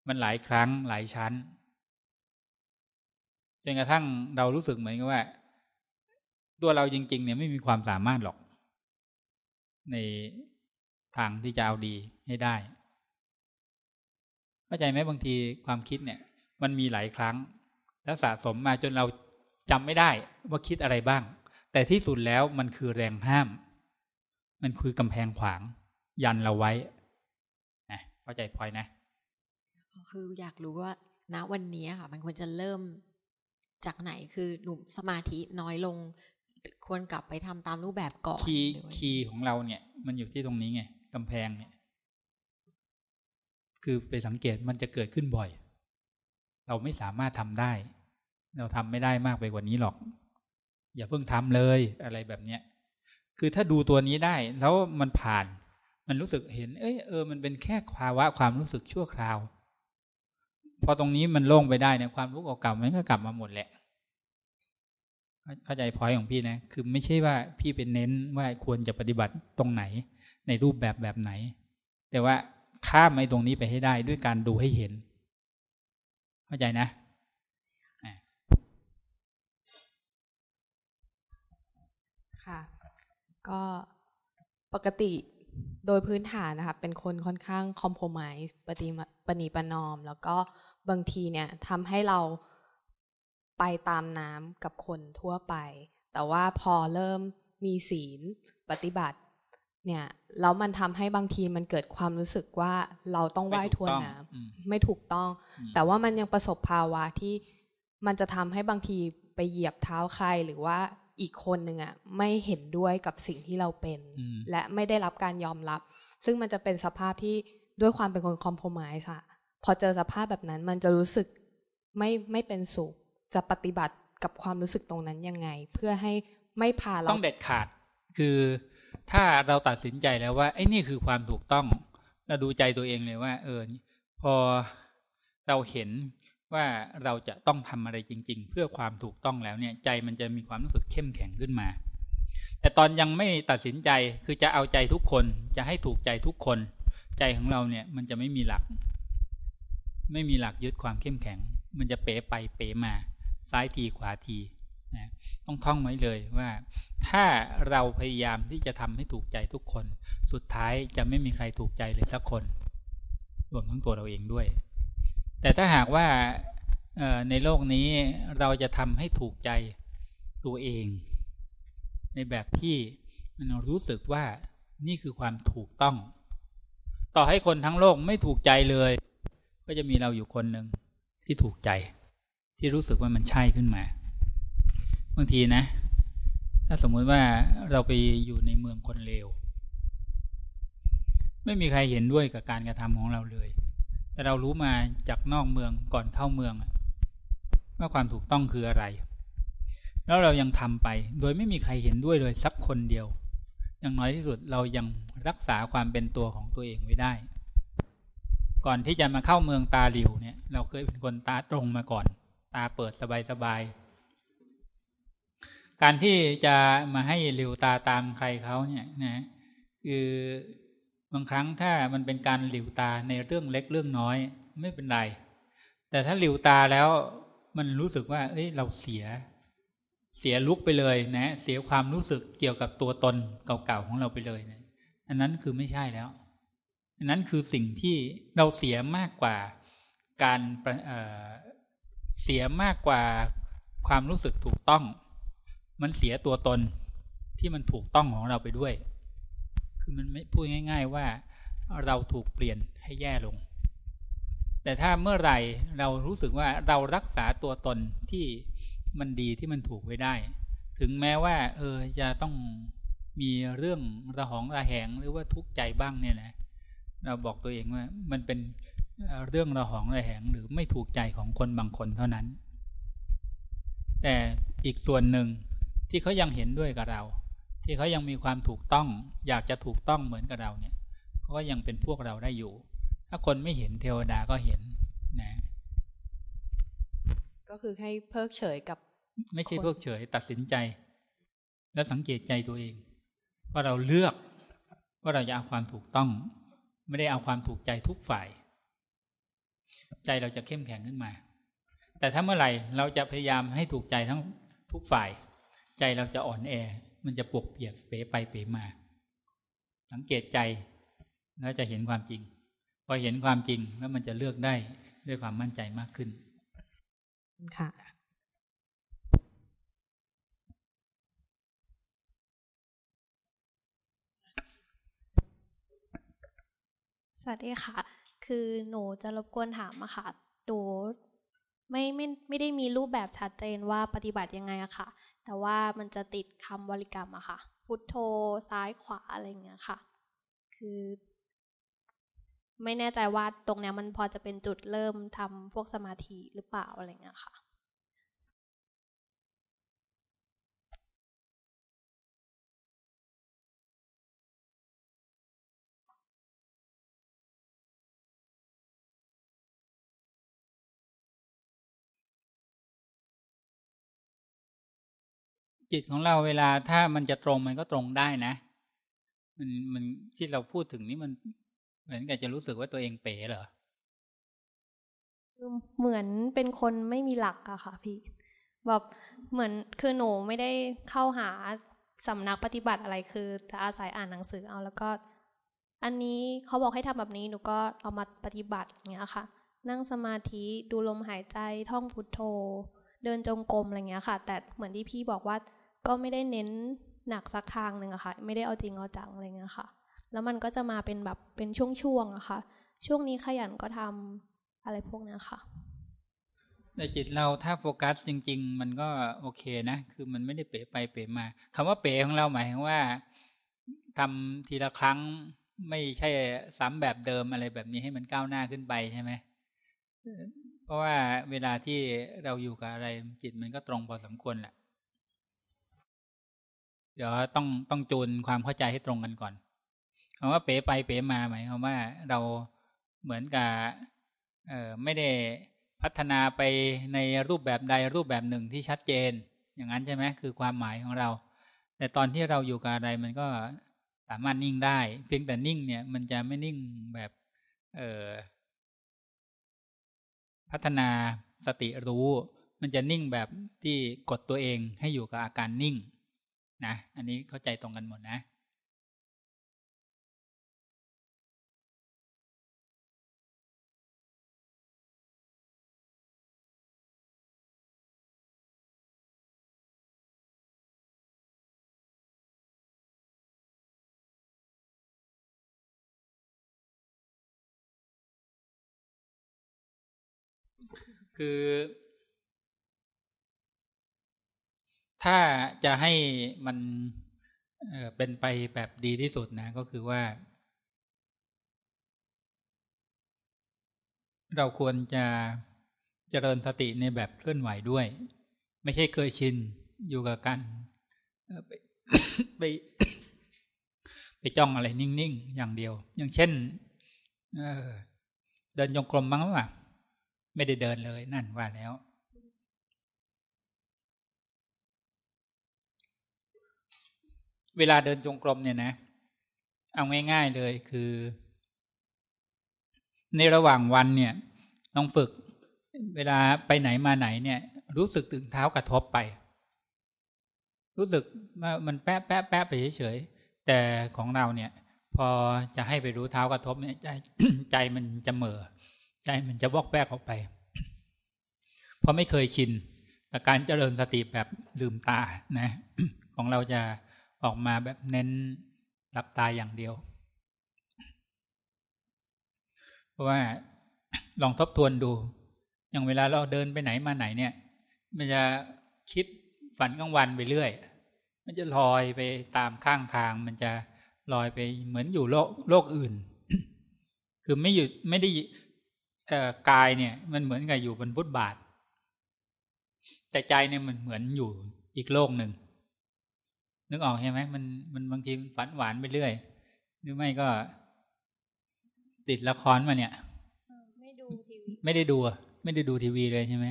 มันหลายครั้งหลายชั้น นกระทั่งเรารู้สึกเหมือนกับว่า ตัวเราจริง ๆ เนี่ยไม่มีความสามารถหรอก ในทางที่จะเอาดีให้ได้เข้าใจไหมบางทีความคิดเนี่ย มันมีหลายครั้ง แล้วสะสมมาจนเราจำไม่ได้ว่าคิดอะไรบ้าง แต่ที่สุดแล้วมันคือแรงห้าม มันคือกำแพงขวาง ยันเราไว้นะเข้าใจพลอยนะ คืออยากรู้ว่าณวันนี้ค่ะ มันควรจะเริ่ม จากไหนคือหนุ่มสมาธิน้อยลง ควรกลับไปทำตามรูปแบบก่อน key key ของเราเนี่ย มันอยู่ที่ตรงนี้ไงกำแพงเนี่ย คือไปสังเกตมันจะเกิดขึ้นบ่อย เราไม่สามารถทำได้ เราทำไม่ได้มากไปกว่านี้หรอก อย่าเพิ่งทำเลยอะไรแบบเนี้ยคือถ้าดูตัวนี้ได้แล้วมันผ่าน มันรู้สึกเห็น เอ้ยเออมันเป็นแค่ภาวะความรู้สึกชั่วคราว พอตรงนี้มันโล่งไปได้เนี่ยความรู้เก่าๆมันก็กลับมาหมดแหละเข้าใจพอยของพี่นะ คือไม่ใช่ว่าพี่เป็นเน้นว่าควรจะปฏิบัติตรงไหน ในรูปแบบแบบไหน แต่ว่าข้ามไอ้ตรงนี้ไปให้ได้ด้วยการดูให้เห็น เข้าใจนะค่ะ ก็ปกติโดยพื้นฐานนะคะเป็นคนค่อนข้างคอมโพม i s e ปฏิปณีประนอม แล้วก็ บางทีเนี่ยทำให้เราไปตามน้ำกับคนทั่วไป แต่ว่าพอเริ่มมีศีลปฏิบัติ เนี่ยแล้วมันทำให้บางทีมันเกิดความรู้สึกว่าเราต้องว่ายทวนน้ำไม่ถูกต้อง แต่ว่ามันยังประสบภาวะที่มันจะทำให้บางทีไปเหยียบเท้าใครหรือว่าอีกคนหนึ่งอะไม่เห็นด้วยกับสิ่งที่เราเป็น และไม่ได้รับการยอมรับ ซึ่งมันจะเป็นสภาพที่ด้วยความเป็นคนคอมโพมายส์อะ พอเจอสภาพแบบนั้นมันจะรู้สึกไม่ไม่เป็นสุข จะปฏิบัติกับความรู้สึกตรงนั้นยังไง เพื่อให้ไม่พาเราต้องเด็ดขาด คือถ้าเราตัดสินใจแล้วว่าไอ้นี่คือความถูกต้องเราดูใจตัวเองเลยว่า เออพอเราเห็นว่าเราจะต้องทำอะไรจริง ๆ เพื่อความถูกต้องแล้วเนี่ย ใจมันจะมีความรู้สึกเข้มแข็งขึ้นมา แต่ตอนยังไม่ตัดสินใจคือจะเอาใจทุกคนจะให้ถูกใจทุกคน ใจของเราเนี่ยมันจะไม่มีหลัก ไม่มีหลักยึดความเข้มแข็ง มันจะเป๋ไปเป๋มา ซ้ายทีขวาทีนะต้องท่องไว้เลยว่า ถ้าเราพยายามที่จะทำให้ถูกใจทุกคน สุดท้ายจะไม่มีใครถูกใจเลยสักคน รวมทั้งตัวเราเองด้วย แต่ถ้าหากว่าในโลกนี้เราจะทำให้ถูกใจตัวเอง ในแบบที่มันรู้สึกว่านี่คือความถูกต้อง ต่อให้คนทั้งโลกไม่ถูกใจเลย ก็จะมีเราอยู่คนหนึ่งที่ถูกใจ ที่รู้สึกว่ามันใช่ขึ้นมาบางทีนะ ถ้าสมมุติว่าเราไปอยู่ในเมืองคนเลวไม่มีใครเห็นด้วยกับการกระทำของเราเลย แต่เรารู้มาจากนอกเมืองก่อนเข้าเมืองว่าความถูกต้องคืออะไร แล้วเรายังทำไป โดยไม่มีใครเห็นด้วยเลยสักคนเดียว อย่างน้อยที่สุดเรายังรักษาความเป็นตัวของตัวเองไว้ได้ ก่อนที่จะมาเข้าเมืองตาหลิวเนี่ย เราเคยเป็นคนตาตรงมาก่อน ตาเปิดสบายๆการที่จะมาให้หลิวตาตามใครเขาเนี่ยนะคือบางครั้งถ้ามันเป็นการหลิวตาในเรื่องเล็กเรื่องน้อย ไม่เป็นไร แต่ถ้าหลิวตาแล้วมันรู้สึกว่า เอ้ย เราเสีย เสียลุกไปเลยนะ เสียความรู้สึกเกี่ยวกับตัวตนเก่าๆของเราไปเลยนะอันนั้นคือไม่ใช่แล้ว นั้นคือสิ่งที่เราเสียมากกว่าการเเสียมากกว่าความรู้สึกถูกต้อง มันเสียตัวตนที่มันถูกต้องของเราไปด้วย คือมันไม่พูดง่าย ๆว่าเราถูกเปลี่ยนให้แย่ลง แต่ถ้าเมื่อไหร่เรารู้สึกว่าเรารักษาตัวตนที่มันดีที่มันถูกไว้ได้ ถึงแม้ว่า เออจะต้องมีเรื่องระหองระแหงหรือว่าทุกข์ใจบ้างเนี่ยนะ เราบอกตัวเองว่า มันเป็นเรื่องระหองระแหงหรือไม่ถูกใจของคนบางคนเท่านั้น แต่อีกส่วนหนึ่งที่เขายังเห็นด้วยกับเรา ที่เขายังมีความถูกต้อง อยากจะถูกต้องเหมือนกับเราเนี่ยเขาก็ยังเป็นพวกเราได้อยู่ ถ้าคนไม่เห็นเทวดาก็เห็นนะก็คือให้เพิกเฉยกับ ไม่ใช่เพิกเฉยตัดสินใจ แล้วสังเกตใจตัวเอง ว่าเราเลือกว่าเราจะเอาความถูกต้อง ไม่ได้เอาความถูกใจทุกฝ่าย ใจเราจะเข้มแข็งขึ้นมา แต่ถ้าเมื่อไหร่เราจะพยายามให้ถูกใจทั้งทุกฝ่าย ใจเราจะอ่อนแอ มันจะปวกเปียกเป๋ไปเป๋มา สังเกตใจแล้วจะเห็นความจริง พอเห็นความจริงแล้วมันจะเลือกได้ด้วยความมั่นใจมากขึ้นค่ะ สวัสดีค่ะ คือหนูจะรบกวนถามอะค่ะหนูไม่ไม่ไม่ได้มีรูปแบบชัดเจนว่าปฏิบัติยังไงอะค่ะ แต่ว่ามันจะติดคำบริกรรมอะค่ะ พุทโธซ้ายขวาอะไรเงี้ยค่ะ คือ ไม่แน่ใจว่าตรงเนี้ยมันพอจะเป็นจุดเริ่มทำพวกสมาธิหรือเปล่าอะไรเงี้ยค่ะ จิตของเราเวลาถ้ามันจะตรงมันก็ตรงได้นะ มันมันที่เราพูดถึงนี่มันเหมือนกับจะรู้สึกว่าตัวเองเป๋เหรอเหมือนเป็นคนไม่มีหลักอะค่ะพี่แบบเหมือนคือหนูไม่ได้เข้าหาสำนักปฏิบัติอะไรคือ จะอาศัยอ่านหนังสือเอาแล้วก็ อันนี้เขาบอกให้ทำแบบนี้หนูก็เอามาปฏิบัติอย่างเงี้ยค่ะ นั่งสมาธิดูลมหายใจท่องพุทโธ เดินจงกรมอะไรเงี้ยค่ะ แต่เหมือนที่พี่บอกว่า ก็ไม่ได้เน้นหนักสักทางหนึ่งอะค่ะ ไม่ได้เอาจริงเอาจังอะไรเงี้ยค่ะ แล้วมันก็จะมาเป็นแบบเป็นช่วงๆอะค่ะ ช่วงนี้ขยันก็ทำอะไรพวกนี้ค่ะ ในจิตเราถ้าโฟกัสจริง ๆ มันก็โอเคนะ คือมันไม่ได้เป๋ไปเป๋มาคำว่าเป๋ของเราหมายถึงว่าทำทีละครั้งไม่ใช่ซ้ำแบบเดิมอะไรแบบนี้ให้มันก้าวหน้าขึ้นไปใช่ไหมเพราะว่าเวลาที่เราอยู่กับอะไรจิตมันก็ตรงพอสมควรแหละ เดี๋ยวต้องต้องจูนความเข้าใจให้ตรงกันก่อนคำว่าเป๋ไปเป๋มาหมายความว่าเราเหมือนกับเออไม่ได้พัฒนาไปในรูปแบบใดรูปแบบหนึ่งที่ชัดเจน อย่างนั้นใช่ไหมคือความหมายของเรา แต่ตอนที่เราอยู่กับอะไรมันก็สามารถนิ่งได้ เพียงแต่นิ่งเนี่ย มันจะไม่นิ่งแบบ เออพัฒนาสติรู้ มันจะนิ่งแบบที่กดตัวเองให้อยู่กับอาการนิ่ง นะ อันนี้เข้าใจตรงกันหมดนะ คือ ถ้าจะให้มันเป็นไปแบบดีที่สุดนะ ก็คือว่า เราควรจะเจริญสติในแบบเคลื่อนไหวด้วย ไม่ใช่เคยชินอยู่กับการไปไปไปจ้องอะไรนิ่งๆ อย่างเดียว อย่างเช่นเเดินยงกลมบ้างหรือเปล่าไม่ได้เดินเลยนั่นว่าแล้ว เวลาเดินจงกรมเนี่ยนะ เอาง่าย ๆเลยคือ ในระหว่างวันเนี่ยลองฝึก เวลาไปไหนมาไหนเนี่ย รู้สึกถึงเท้ากระทบไป รู้สึกว่ามันแป๊ะแป๊ะแป๊ะไปเฉยๆแต่ของเราเนี่ย พอจะให้ไปรู้เท้ากระทบเนี่ยใจใจมันจะเหม่อใจมันจะวอกแวกออกไป เพราะไม่เคยชินกับการเจริญสติแบบลืมตานะ ของเราจะ ออกมาแบบเน้นหลับตาอย่างเดียว เพราะว่าลองทบทวนดู อย่างเวลาเราเดินไปไหนมาไหนเนี่ย มันจะคิดฝันกลางวันไปเรื่อย มันจะลอยไปตามข้างทาง มันจะลอยไปเหมือนอยู่โลกโลกอื่น คือไม่อยู่ไม่ได้กายเนี่ย มันเหมือนกับอยู่บนฟุตบาท แต่ใจเนี่ยมันเหมือนอยู่อีกโลกหนึ่ง นึกออกใช่ไหมมันมันบางทีฝันหวานไปเรื่อยหรือไม่ก็ ติดละครมาเนี่ยไม่ดูทีวีไม่ได้ดู ไม่ได้ดูทีวีเลยใช่ไหม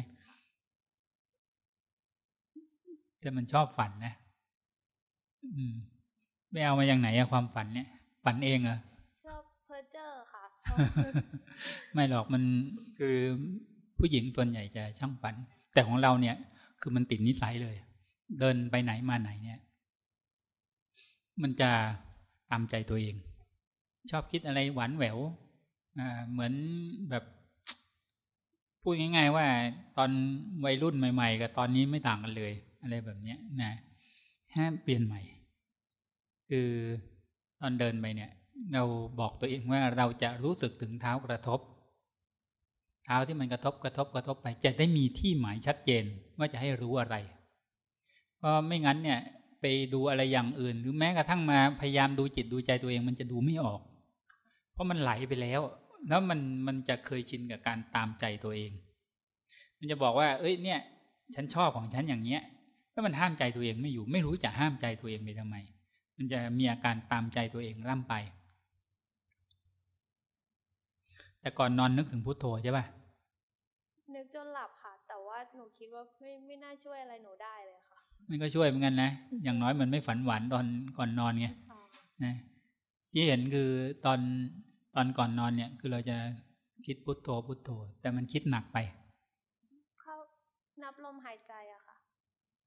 แต่มันชอบฝันนะอืมไม่เอามาอย่างไหนอะความฝันเนี่ย ฝันเองเหรอชอบเพอร์เจอร์ค่ะไม่หรอกมันคือผู้หญิงส่วนใหญ่จะช่างฝัน แต่ของเราเนี่ย คือมันติดนิสัยเลย เดินไปไหนมาไหนเนี่ย มันจะตามใจตัวเอง ชอบคิดอะไรหวานแหววเหมือนแบบพูดง่าย ๆ ว่าตอนวัยรุ่นใหม่ ๆ กับตอนนี้ไม่ต่างกันเลย อะไรแบบเนี้ยนะห้เปลี่ยนใหม่ คือตอนเดินไปเนี่ย เราบอกตัวเองว่าเราจะรู้สึกถึงเท้ากระทบ เท้าที่มันกระทบกระทบกระทบไป จะได้มีที่หมายชัดเจนว่าจะให้รู้อะไร เพราะไม่งั้นเนี่ย ไปดูอะไรอย่างอื่น หรือแม้กระทั่งมาพยายามดูจิตดูใจตัวเองมันจะดูไม่ออก เพราะมันไหลไปแล้ว แล้วมันมันจะเคยชินกับการตามใจตัวเอง มันจะบอกว่า เอ้ยเนี่ย ฉันชอบของฉันอย่างเนี้ยถ้ามันห้ามใจตัวเองไม่อยู่ ไม่รู้จะห้ามใจตัวเองไปทำไม มันจะมีอาการตามใจตัวเองร่ำไป แต่ก่อนนอนนึกถึงพุโทโธใช่ป่ะนึกจนหลับค่ะ แต่ว่าหนูคิดว่าไม่ไม่น่าช่วยอะไรหนูได้เลยค่ะ มันก็ช่วยเหมือนกันนะ อย่างน้อยมันไม่ฝันหวานตอนก่อนนอนไงนะที่เห็นคือตอนตอนก่อนนอนเนี่ย คือเราจะคิดพุทโธพุทโธ แต่มันคิดหนักไปเขานับลมหายใจอะค่ะ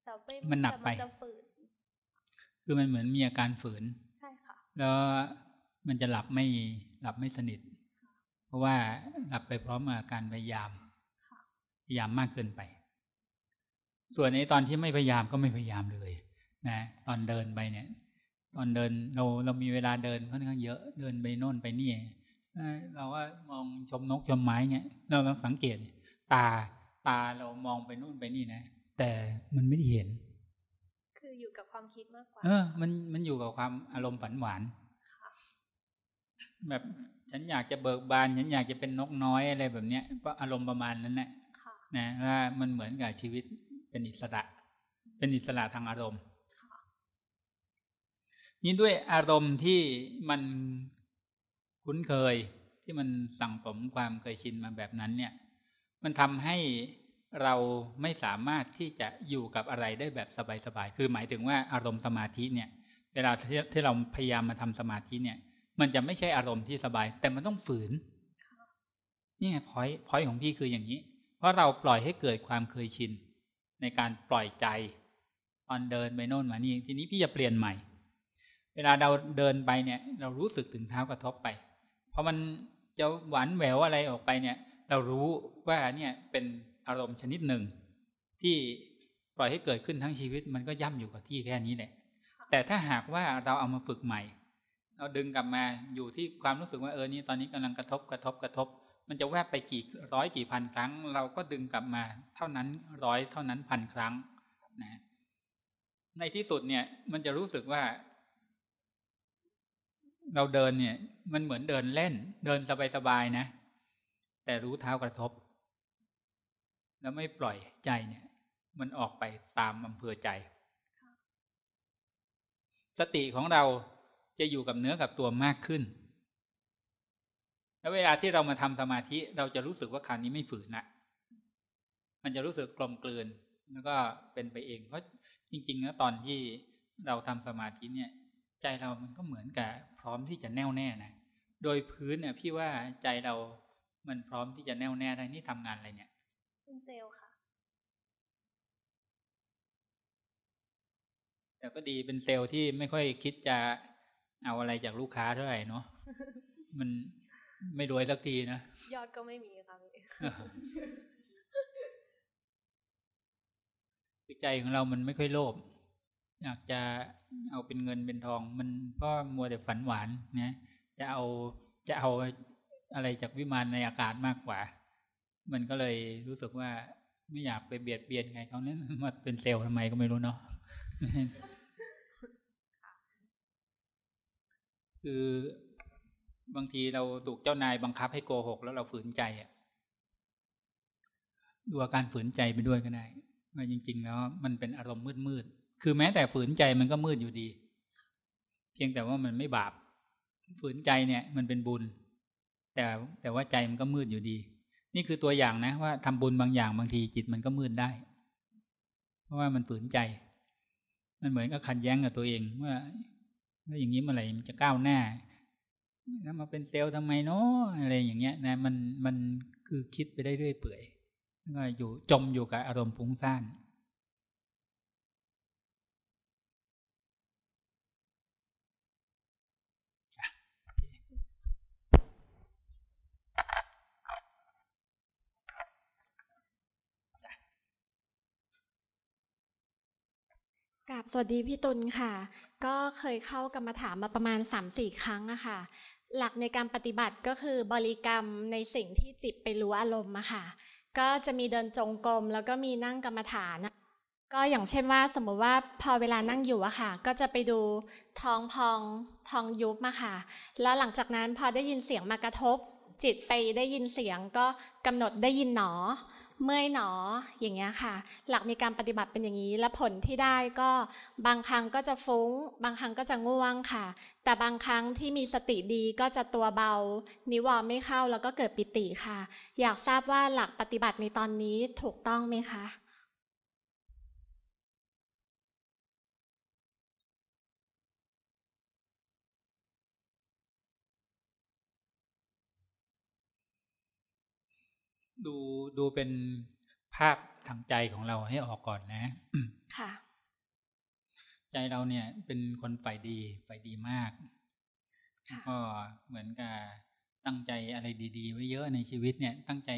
แต่ไม่มันหนักไปคือมันเหมือนมีอาการฝืนใช่ค่ะแล้วมันจะหลับไม่หลับไม่สนิท เพราะว่าหลับไปพร้อมอาการพยายามพยายามมากเกินไป ส่วนในตอนที่ไม่พยายามก็ไม่พยายามเลย นะ ตอนเดินไปเนี่ย ตอนเดินเราเรามีเวลาเดินค่อนข้างเยอะเดินไปโน่นไปนี่เราก็มองชมนกชมไม้เนี่ยเราต้องสังเกต ตาตาเรามองไปโน่นไปนี่นะ แต่มันไม่ได้เห็น คืออยู่กับความคิดมากกว่า เออ มันมันอยู่กับความอารมณ์ฝันหวานแบบฉันอยากจะเบิกบาน ฉันอยากจะเป็นนกน้อยอะไรแบบเนี้ยก็อารมณ์ประมาณนั้นแหละนะว่ามันเหมือนกับชีวิต เป็นอิสระ เป็นอิสระทางอารมณ์นี่ด้วยอารมณ์ที่มันคุ้นเคยที่มันสั่งสมความเคยชินมาแบบนั้น เนี่ย มันทำให้เราไม่สามารถที่จะอยู่กับอะไรได้แบบสบายๆ คือหมายถึงว่าอารมณ์สมาธิเนี่ย เวลาที่เราพยายามมาทำสมาธิเนี่ย มันจะไม่ใช่อารมณ์ที่สบาย แต่มันต้องฝืน นี่ไงพอยพอยของพี่คืออย่างนี้ เพราะเราปล่อยให้เกิดความเคยชิน ในการปล่อยใจ ตอนเดินไปโน่นมานี่ทีนี้พี่จะเปลี่ยนใหม่ เวลาเราเดินไปเนี่ย เรารู้สึกถึงเท้ากระทบไปพอมันจะหวานแหววอะไรออกไปเนี่ย เรารู้ว่าเนี่ยเป็นอารมณ์ชนิดหนึ่ง ที่ปล่อยให้เกิดขึ้นทั้งชีวิต มันก็ย่ำอยู่กับที่แค่นี้แหละแต่ถ้าหากว่าเราเอามาฝึกใหม่ เราดึงกลับมาอยู่ที่ความรู้สึกว่าเออนี่ตอนนี้กำลังกระทบกระทบกระทบ มันจะแวบไปกี่ร้อยกี่พันครั้ง เราก็ดึงกลับมา เท่านั้นร้อยเท่านั้นพันครั้งนะในที่สุดเนี่ย มันจะรู้สึกว่า เราเดินเนี่ย มันเหมือนเดินเล่น เดินสบายๆนะ แต่รู้เท้ากระทบ แล้วไม่ปล่อยใจเนี่ย มันออกไปตามอำเภอใจ สติของเราจะอยู่กับเนื้อกับตัวมากขึ้น แล้วเวลาที่เรามาทำสมาธิเราจะรู้สึกว่าคราวนี้ไม่ฝืนนะมันจะรู้สึกกลมกลืนแล้วก็เป็นไปเอง เพราะจริงๆแล้วตอนที่เราทำสมาธิเนี่ย ใจเรามันก็เหมือนกับพร้อมที่จะแน่วแน่นะโดยพื้นเนี่ยพี่ว่าใจเรามันพร้อมที่จะแน่วแน่ได้นี่ทำงานอะไรเนี่ยเป็นเซลล์ค่ะ แต่ก็ดีเป็นเซลล์ที่ไม่ค่อยคิดจะเอาอะไรจากลูกค้าเท่าไหร่เนาะมัน ไม่รวยสักทีนะ ยอดก็ไม่มีค่ะพี่ใจของเรามันไม่ค่อยโลภอยากจะเอาเป็นเงินเป็นทอง มันก็มัวแต่ฝันหวานนะจะเอาจะเอาอะไรจากวิมานในอากาศมากกว่า มันก็เลยรู้สึกว่าไม่อยากไปเบียดเบียนใครเขาเนี่ยมาเป็นเซลล์ทำไมก็ไม่รู้เนาะคือ บางทีเราถูกเจ้านายบังคับให้โกหก แล้วเราฝืนใจอะดูอาการฝืนใจไปด้วยก็ได้ว่าจริง ๆ แล้ว มันเป็นอารมณ์มืดๆคือแม้แต่ฝืนใจมันก็มืดอยู่ดี เพียงแต่ว่ามันไม่บาป ฝืนใจเนี่ย มันเป็นบุญ แต่แต่ว่าใจมันก็มืดอยู่ดี นี่คือตัวอย่างนะว่าทำบุญบางอย่างบางทีจิตมันก็มืดได้ เพราะว่ามันฝืนใจ มันเหมือนกับขัดแย้งกับตัวเองว่าแล้วอย่างนี้เมื่อไหร่มันจะก้าวหน้า แล้วมาเป็นเซลล์ทำไมเนาะอะไรอย่างเงี้ยนะมันมันคือคิดไปได้เรื่อยเปื่อยก็อยู่จมอยู่กับอารมณ์ฟุ้งซ่านกับสวัสดีพี่ตุลค่ะ ก็เคยเข้ากรรมฐานมาประมาณสามสี่ครั้งอะค่ะ หลักในการปฏิบัติก็คือบริกรรมในสิ่งที่จิตไปรู้อารมณ์อะค่ะ ก็จะมีเดินจงกรมแล้วก็มีนั่งกรรมฐาน ก็อย่างเช่นว่าสมมติว่าพอเวลานั่งอยู่อะค่ะ ก็จะไปดูท้องพองทองยุบมาค่ะ แล้วหลังจากนั้นพอได้ยินเสียงมากระทบ จิตไปได้ยินเสียงก็กำหนดได้ยินหนอ เมื่อยหนออย่างเงี้ยค่ะ หลักมีการปฏิบัติเป็นอย่างนี้ และผลที่ได้ก็บางครั้งก็จะฟุง้ง บางครั้งก็จะง่วงค่ะ แต่บางครั้งที่มีสติดีก็จะตัวเบา นิวรณ์ไม่เข้าแล้วก็เกิดปิติค่ะ อยากทราบว่าหลักปฏิบัติในตอนนี้ถูกต้องไหมคะ ดูดูเป็นภาพทางใจของเราให้ออกก่อนนะ ค่ะ ใจเราเนี่ยเป็นคนฝ่ายดีฝ่ายดีมาก ก็เหมือนกับตั้งใจอะไรดีๆ ไว้เยอะในชีวิตเนี่ย ตั้งใจ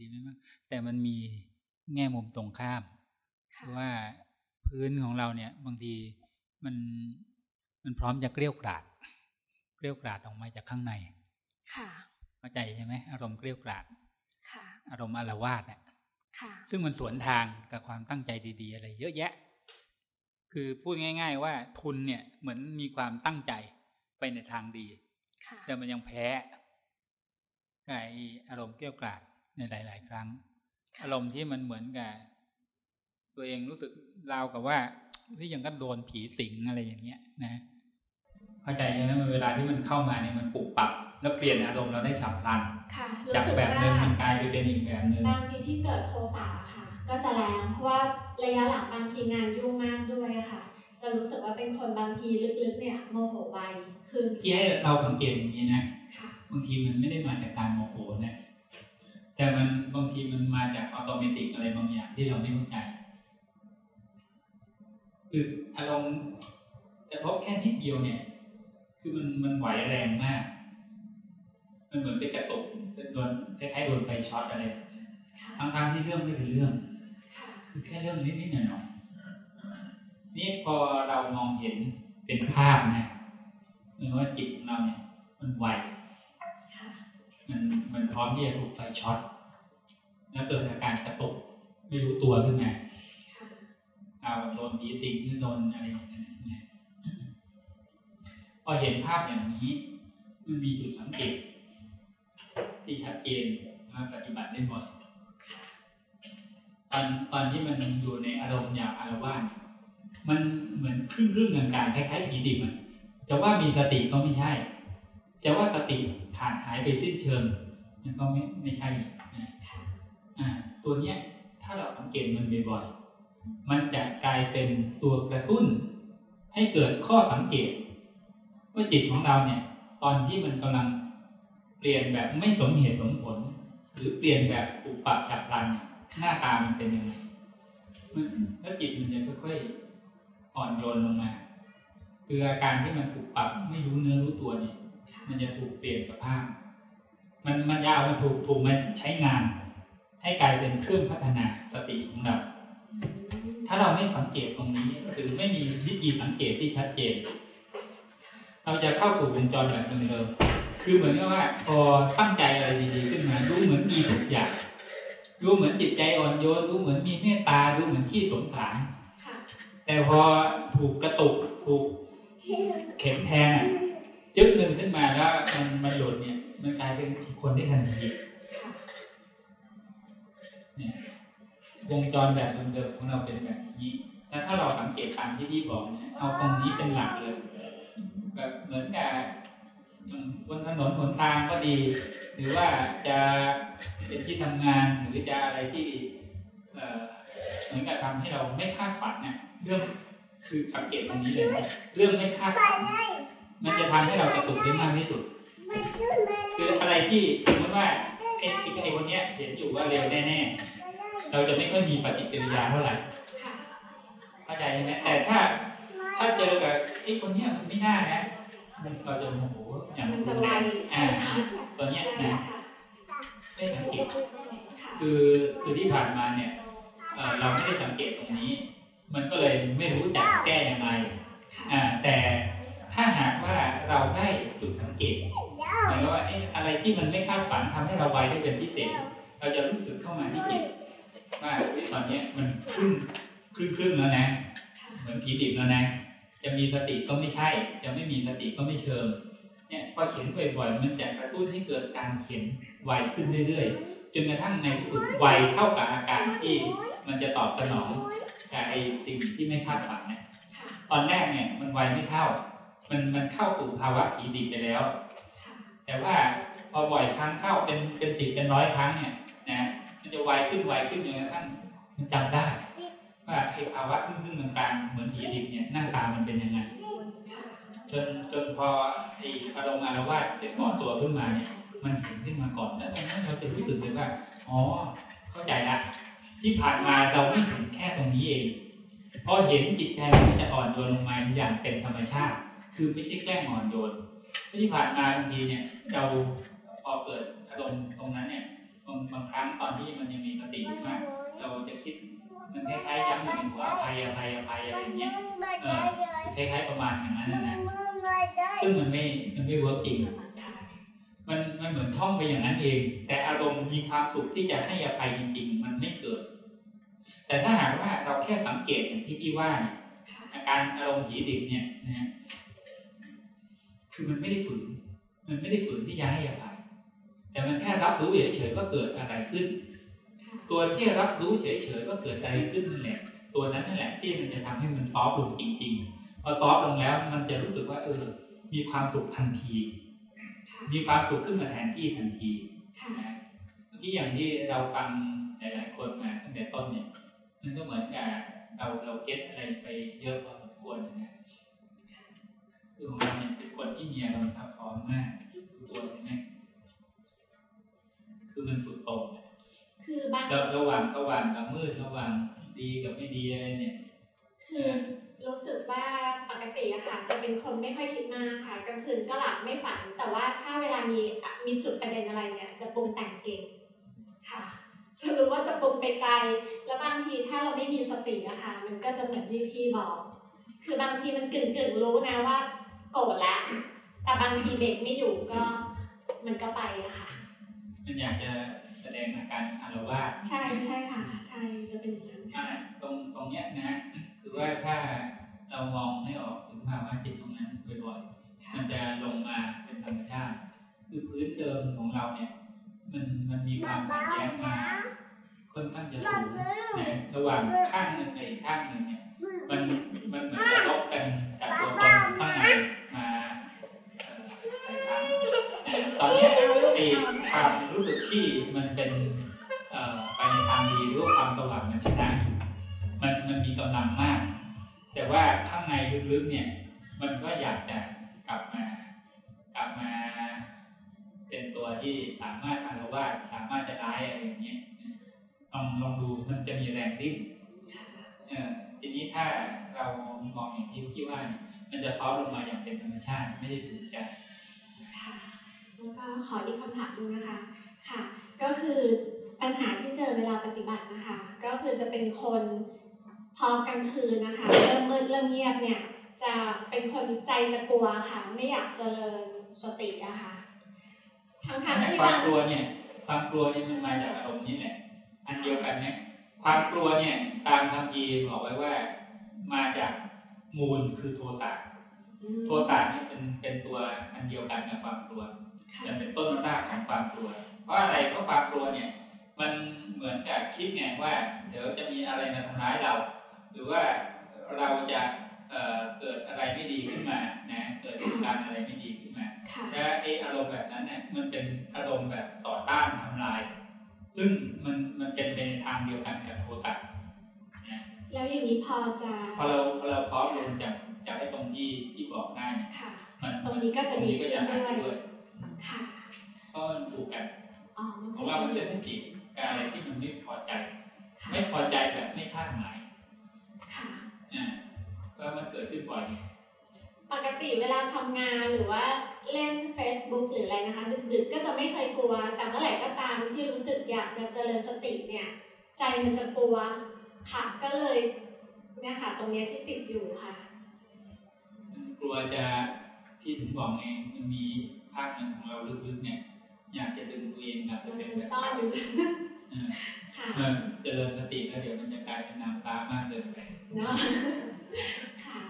ดีๆไม่มาก แต่มันมีแง่มุมตรงข้ามว่าพื้นของเราเนี่ย บางทีมันมันพร้อมจะเกลี้ยกล่อมเกลี้ยกล่อมออกมาจากข้างใน ค่ะเข้าใจใช่ไหมอารมณ์เกลี้ยกล่อม อารมณ์อารวาสเนี่ยซึ่งมันสวนทางกับความตั้งใจดี ๆ อะไร เยอะแยะ คือพูดง่าย ๆ ว่าทุนเนี่ยเหมือนมีความตั้งใจไปในทางดี แต่มันยังแพ้กับอารมณ์เกี่ยวกราดในหลาย ๆ ครั้ง อารมณ์ที่มันเหมือนกับตัวเองรู้สึกราวกับว่าที่ยังก็โดนผีสิงอะไรอย่างเงี้ย นะ เข้าใจใช่ไหมเวลาที่มันเข้ามาเนี่ยมันปุบปับ แล้วเปลี่ยนอารมณ์เราได้ฉับพลันจากแบบหนึ่งมันกลายไปเป็นอีกแบบหนึ่งบางทีที่เกิดโทสะค่ะ ก็จะแรงเพราะว่าระยะหลังบางทีงานยุ่งมากด้วยค่ะ จะรู้สึกว่าเป็นคนบางทีลึกๆเนี่ยโมโหไวคือที่ให้เราสังเกตอย่างนี้นะบางทีมันไม่ได้มาจากการโมโหนะแต่มันบางทีมันมาจากอัตโนมัติอะไรบางอย่างที่เราไม่เข้าใจคืออารมณ์กระทบแค่นิดเดียวเนี่ย คือมันมันไหวแรงมาก มันเหมือนเป็นกระตุกเป็นโดนคล้ายๆโดนไฟช็อตอะไรทั้งๆที่เรื่องไม่เป็นเรื่องคือแค่เรื่องนิดๆหน่อยๆนี่พอเรามองเห็นเป็นภาพนะเหมือนว่าจิตของเราเนี่ย มันไวมันมันพร้อมที่จะถูกไฟช็อตแล้วเกิดอาการกระตุกไม่รู้ตัวขึ้นมาเราาวโดนผีสิงหรือโดนอะไรอย่างเงี้ยนะพอเห็นภาพอย่างนี้ มันมีจุดสังเกต ที่ชัดเจนว่าปฏิบัติได้บ่อยตอนตอนที่มันอยู่ในอารมณ์อยากอารวาสมันเหมือนครึ่งครึ่งกลางๆคล้ายๆผีดิบอะจะว่ามีสติก็ไม่ใช่ จะว่าสติขาดหายไปสิ้นเชิงมันก็ไม่ไม่ใช่นะอ่าตัวเนี้ยถ้าเราสังเกตมันบ่อยๆมันจะกลายเป็นตัวกระตุ้น ให้เกิดข้อสังเกตว่าจิตของเราเนี่ย ตอนที่มันกำลัง เปลี่ยนแบบไม่สมเหตุสมผล หรือเปลี่ยนแบบปุบปับฉับพลันเนี่ยหน้าตามันเป็นยังไงแล้วจิตมันจะค่อยๆอ่อนโยนลงมา คืออาการที่มันปุบปับไม่รู้เนื้อรู้ตัวเนี่ย มันจะถูกเปลี่ยนสภาพ มันมันยาวมันถูกถูกมันใช้งาน ให้กลายเป็นเครื่องพัฒนาสติของเรา ถ้าเราไม่สังเกตตรงนี้หรือไม่มีวิธีสังเกตที่ชัดเจน เราจะเข้าสู่วงจรแบบเดิมๆ คือเหมือนกับว่าพอตั้งใจอะไรดีๆขึ้นมารู้เหมือนดีทุกอย่างดูเหมือนจิตใจอ่อนโยนดูเหมือนมีเมตตาดูเหมือนที่สงสารแต่พอถูกกระตุกถูกเข็มแทงจึ๊กหนึ่งขึ้นมาแล้วมันมันหลุดเนี่ย มันกลายเป็นคนที่ทันทีเนี่ยวงจรแบบเดิมๆของเราเป็นแบบนี้แล้วถ้าเราสังเกตตามที่พี่บอกเนี่ยเอาตรงนี้เป็นหลักเลย แบบเหมือนกับ บนถนนหนทางก็ดี หรือว่าจะเป็นที่ทำงานหรือจะอะไรที่เหมือนกับทำให้เราไม่คาดฝันเนี่ยเรื่องคือสังเกตตรงนี้เลยเรื่องไม่คาดฝันมันจะทำให้เรากระตุกได้มากที่สุด คืออะไรที่สมมติว่าไอ้ไอ้คนเนี้ยเห็นอยู่ว่าเร็วแน่ๆ เราจะไม่ค่อยมีปฏิกิริยาเท่าไหร่เข้าใจไหมแต่ถ้าถ้าเจอกับไอ้คนเนี้ยมันไม่น่านะเราจะโมโห อย่างมันจะไวอ่าตัวเนี้ยนะไม่สังเกตคือคือที่ผ่านมาเนี่ยเราไม่ได้สังเกตตรงนี้ มันก็เลยไม่รู้จะแก้ยังไงอ่าแต่ถ้าหากว่าเราได้จุดสังเกตหมายว่าอะไรที่มันไม่คาดฝันทำให้เราไวได้เป็นพิเศษ เราจะรู้สึกเข้ามาที่จิตว่าที่ตอนนี้มันขึ้นครึ่งครึ่งแล้วนะ เหมือนผีดิบแล้วนะ จะมีสติก็ไม่ใช่ จะไม่มีสติก็ไม่เชิง เนี่ยพอเขียนบ่อยๆ มันจะกระตุ้นให้เกิดการเขียนไวขึ้นเรื่อยๆ จนกระทั่งในที่สุดไวเท่ากับอาการที่มันจะตอบสนองกับไอสิ่งที่ไม่คาดฝันเนี่ยตอนแรกเนี่ยมันไวไม่เท่า มันมันเข้าสู่ภาวะผีดิบไปแล้ว แต่ว่าพอบ่อยครั้งเข้าเป็นเป็นสิบเป็นร้อยครั้งเนี่ยนะมันจะไวขึ้นไวขึ้นจนกระทั่งมันจำได้ว่าไอภาวะครึ่งๆกลางๆเหมือนผีดิบเนี่ยหน้าตามันเป็นยังไง จนจนพอไอ้อารมณ์อารวาสเสร็จก่อนตัวขึ้นมาเนี่ย มันเห็นขึ้นมาก่อนแล้วตอนนั้นเราจะรู้สึกเลยว่าอ๋อเข้าใจละที่ผ่านมาเราไม่เห็นแค่ตรงนี้เองพอเห็นจิตใจมันจะอ่อนโยนลงมาอย่างเป็นธรรมชาติ คือไม่ใช่แกล้งอ่อนโยนที่ผ่านมาบางทีเนี่ย เราพอเกิดอารมณ์ตรงนั้นเนี่ยบางบางครั้งตอนที่มันยังมีสติมาก เราจะคิด มันคล้ายๆย้ำถึงว่าอภัยอภัยอภัยอะไรเงี้ยเออคล้ายๆประมาณอย่างนั้นนะซึ่งมันไม่มันไม่เวิร์กจริงมันมันเหมือนท่องไปอย่างนั้นเอง แต่อารมณ์มีความสุขที่จะให้อภัยจริง ๆ มันไม่เกิด แต่ถ้าหากว่าเราแค่สังเกตอย่างที่พี่ว่าอาการอารมณ์ผีดิบเนี่ยนะฮะคือมันไม่ได้ฝืนมันไม่ได้ฝืนที่จะให้อภัยแต่มันแค่รับรู้เฉยๆว่าเกิดอะไรขึ้น ตัวที่รับรู้เฉยๆว่าเกิดอะไรขึ้นนั่นแหละ ตัวนั้นนั่นแหละที่มันจะทำให้มันซอฟลงจริง ๆ พอซอฟลงแล้วมันจะรู้สึกว่า เออ มีความสุขทันที มีความสุขขึ้นมาแทนที่ทันทีนะเมื่อกี้อย่างที่เราฟังหลาย ๆ คนมาตั้งแต่ต้นเนี่ยมันก็เหมือนกับเราเราเก็ตอะไรไปเยอะพอสมควรนะคือของเราเนี่ยเป็นคนที่มีอารมณ์ซับซ้อนมากตัวใช่ไหมคือมันสุดโต่ง คือบางระหว่างระหว่างกับมืดระหว่างดีกับไม่ดีอะไรเนี่ย คือรู้สึกว่าปกติอะค่ะ จะเป็นคนไม่ค่อยคิดมากค่ะกลางคืนก็หลับไม่ฝัน แต่ว่าถ้าเวลามีมีจุดประเด็นอะไรเนี่ย จะปรุงแต่งเก่งค่ะจะรู้ว่าจะปรุงไปไกล แล้วบางทีถ้าเราไม่มีสติอะค่ะ มันก็จะเหมือนที่พี่บอก คือบางทีมันกึ่งกึ่งรู้นะว่า โกรธแล้ว แต่บางทีเบรกไม่อยู่ก็มันก็ไปอะค่ะ มันอยากจะแส ดงอาการอารวาสใช่ใช่ค่ะใช่จะเป็นอย่างนั้นตรงตรงเนี้ยนะ คือคือว่าถ้าเรามองไม่ออกถึงภาวะจิตตรงนั้นบ่อยๆมันจะลงมาเป็นธรรมชาติ คือพื้นเดิมของเราเนี่ย มันมันมีความขัดแย้งมาค่อนข้างจะสูงนะระหว่างข้างหนึ่งกับอีกข้างหนึ่งเนี่ยมันมันเหมือนทะเลาะกันจากตัวตนข้างในมา ตอนนี้ไอ้ความรู้สึกที่มันเป็นไปในทางดีหรือว่าความสว่างมันชนะมันมันมีกำลังมาก แต่ว่าข้างในลึกๆเนี่ย มันก็อยากจะกลับมากลับมา เป็นตัวที่สามารถอารวาสสามารถจะร้ายอะไรอย่างเงี้ยลองลองดูมันจะมีแรงดิ้นทีนี้ถ้าเรามองอย่างที่พี่ว่า มันจะซอฟลงมาอย่างเป็นธรรมชาติไม่ได้ถูกใจ แล้วก็ขออีกคำถามนึงนะคะ ค่ะ ก็คือปัญหาที่เจอเวลาปฏิบัตินะคะ ก็คือจะเป็นคนพอกลางคืนนะคะ เริ่มมืดเริ่มเงียบเนี่ย จะเป็นคนใจจะกลัวค่ะ ไม่อยากเจริญสติอะค่ะทางทางที่ความกลัวเนี่ย ความกลัวนี่มันมาจากอารมณ์นี้แหละ อันเดียวกันเนี่ย ความกลัวเนี่ยตามคำยีบอกไว้ว่า มาจากมูลคือโทสะ โทสะนี่เป็นเป็นตัวอันเดียวกันกับความกลัว จะเป็นต้นรากของความกลัว เพราะอะไรเพราะความกลัวเนี่ย มันเหมือนกับคิดไงว่า เดี๋ยวจะมีอะไรมาทำร้ายเรา หรือว่าเราจะเกิดอะไรไม่ดีขึ้นมานะเกิดเหตุการณ์อะไรไม่ดีขึ้นมาและไออารมณ์แบบนั้นเนี่ยมันเป็นอารมณ์แบบต่อต้านทำลาย ซึ่งมันมันเป็นในทางเดียวกันกับโทสะแล้วอย่างนี้พอจะพอเราพอเราซอฟลงจากจากไอ้ตรงที่ที่บอกได้ค่ะตรงนี้ก็จะดีขึ้นด้วย ค่ะก็มันถูกกันของเราเป็นเส้นจิตการอะไรที่มันไม่พอใจ ไม่พอใจแบบไม่คาดหมายค่ะอ่าก็มันเกิดขึ้นบ่อยปกติเวลาทำงานหรือว่าเล่น Facebook หรืออะไรนะคะ ดึกๆก็จะไม่เคยกลัว แต่เมื่อไหร่ก็ตามที่รู้สึกอยากจะเจริญสติเนี่ย ใจมันจะกลัวค่ะก็เลยเนี่ยค่ะ ตรงนี้ที่ติดอยู่ค่ะ กลัวจะพี่ถึงบอกไงมันมี ภาคหนึ่งของเราลึกๆเนี่ย อยากจะดึงตัวเองกลับไปเป็นแบบซ่อนอยู่เจริญสติแล้วเดี๋ยวมันจะกลายเป็นน้ำตามากเกินไปเนาะค่ะ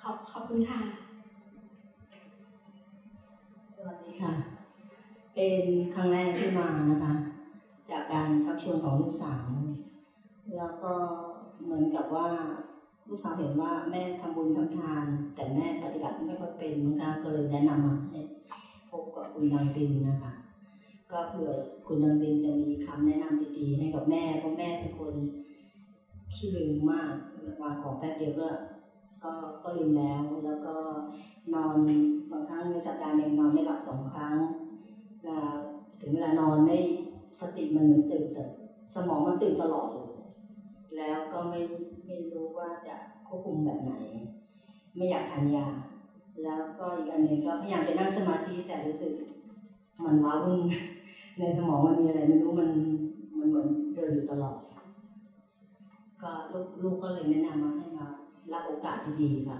ขอบขอบคุณค่ะ สวัสดีค่ะ เป็นครั้งแรกที่มานะคะ จากการชักชวนของลูกสาว แล้วก็เหมือนกับว่า ลูกสาวเห็นว่าแม่ทำบุญทำทาน แต่แม่ปฏิบัติไม่ค่อยเป็นมันก็เลยแนะนำมาให้พบกับคุณดังดินนะคะ ก็เผื่อคุณดังดินจะมีคำแนะนำดีๆให้กับแม่เพราะแม่เป็นคนขี้ลืมมากวางของแป๊บเดียวก็ก็ก็ลืมแล้วแล้วก็นอนบางครั้งในสัปดาห์หนึ่งนอนไม่หลับสองครั้งถึงเวลานอนไม่สติมันเหมือนตื่นแต่สมองมันตื่นตลอดเลยแล้วก็ไม่ ไม่รู้ว่าจะควบคุมแบบไหน ไม่อยากทานยา แล้วก็อีกอันหนึ่งก็พยายามจะนั่งสมาธิแต่รู้สึกมันว้าวุ่นในสมองมันมีอะไรไม่รู้มันมันเหมือนเดินอยู่ตลอด ก็ลูกลูกก็เลยแนะนำมาให้มารับโอกาสดีๆค่ะ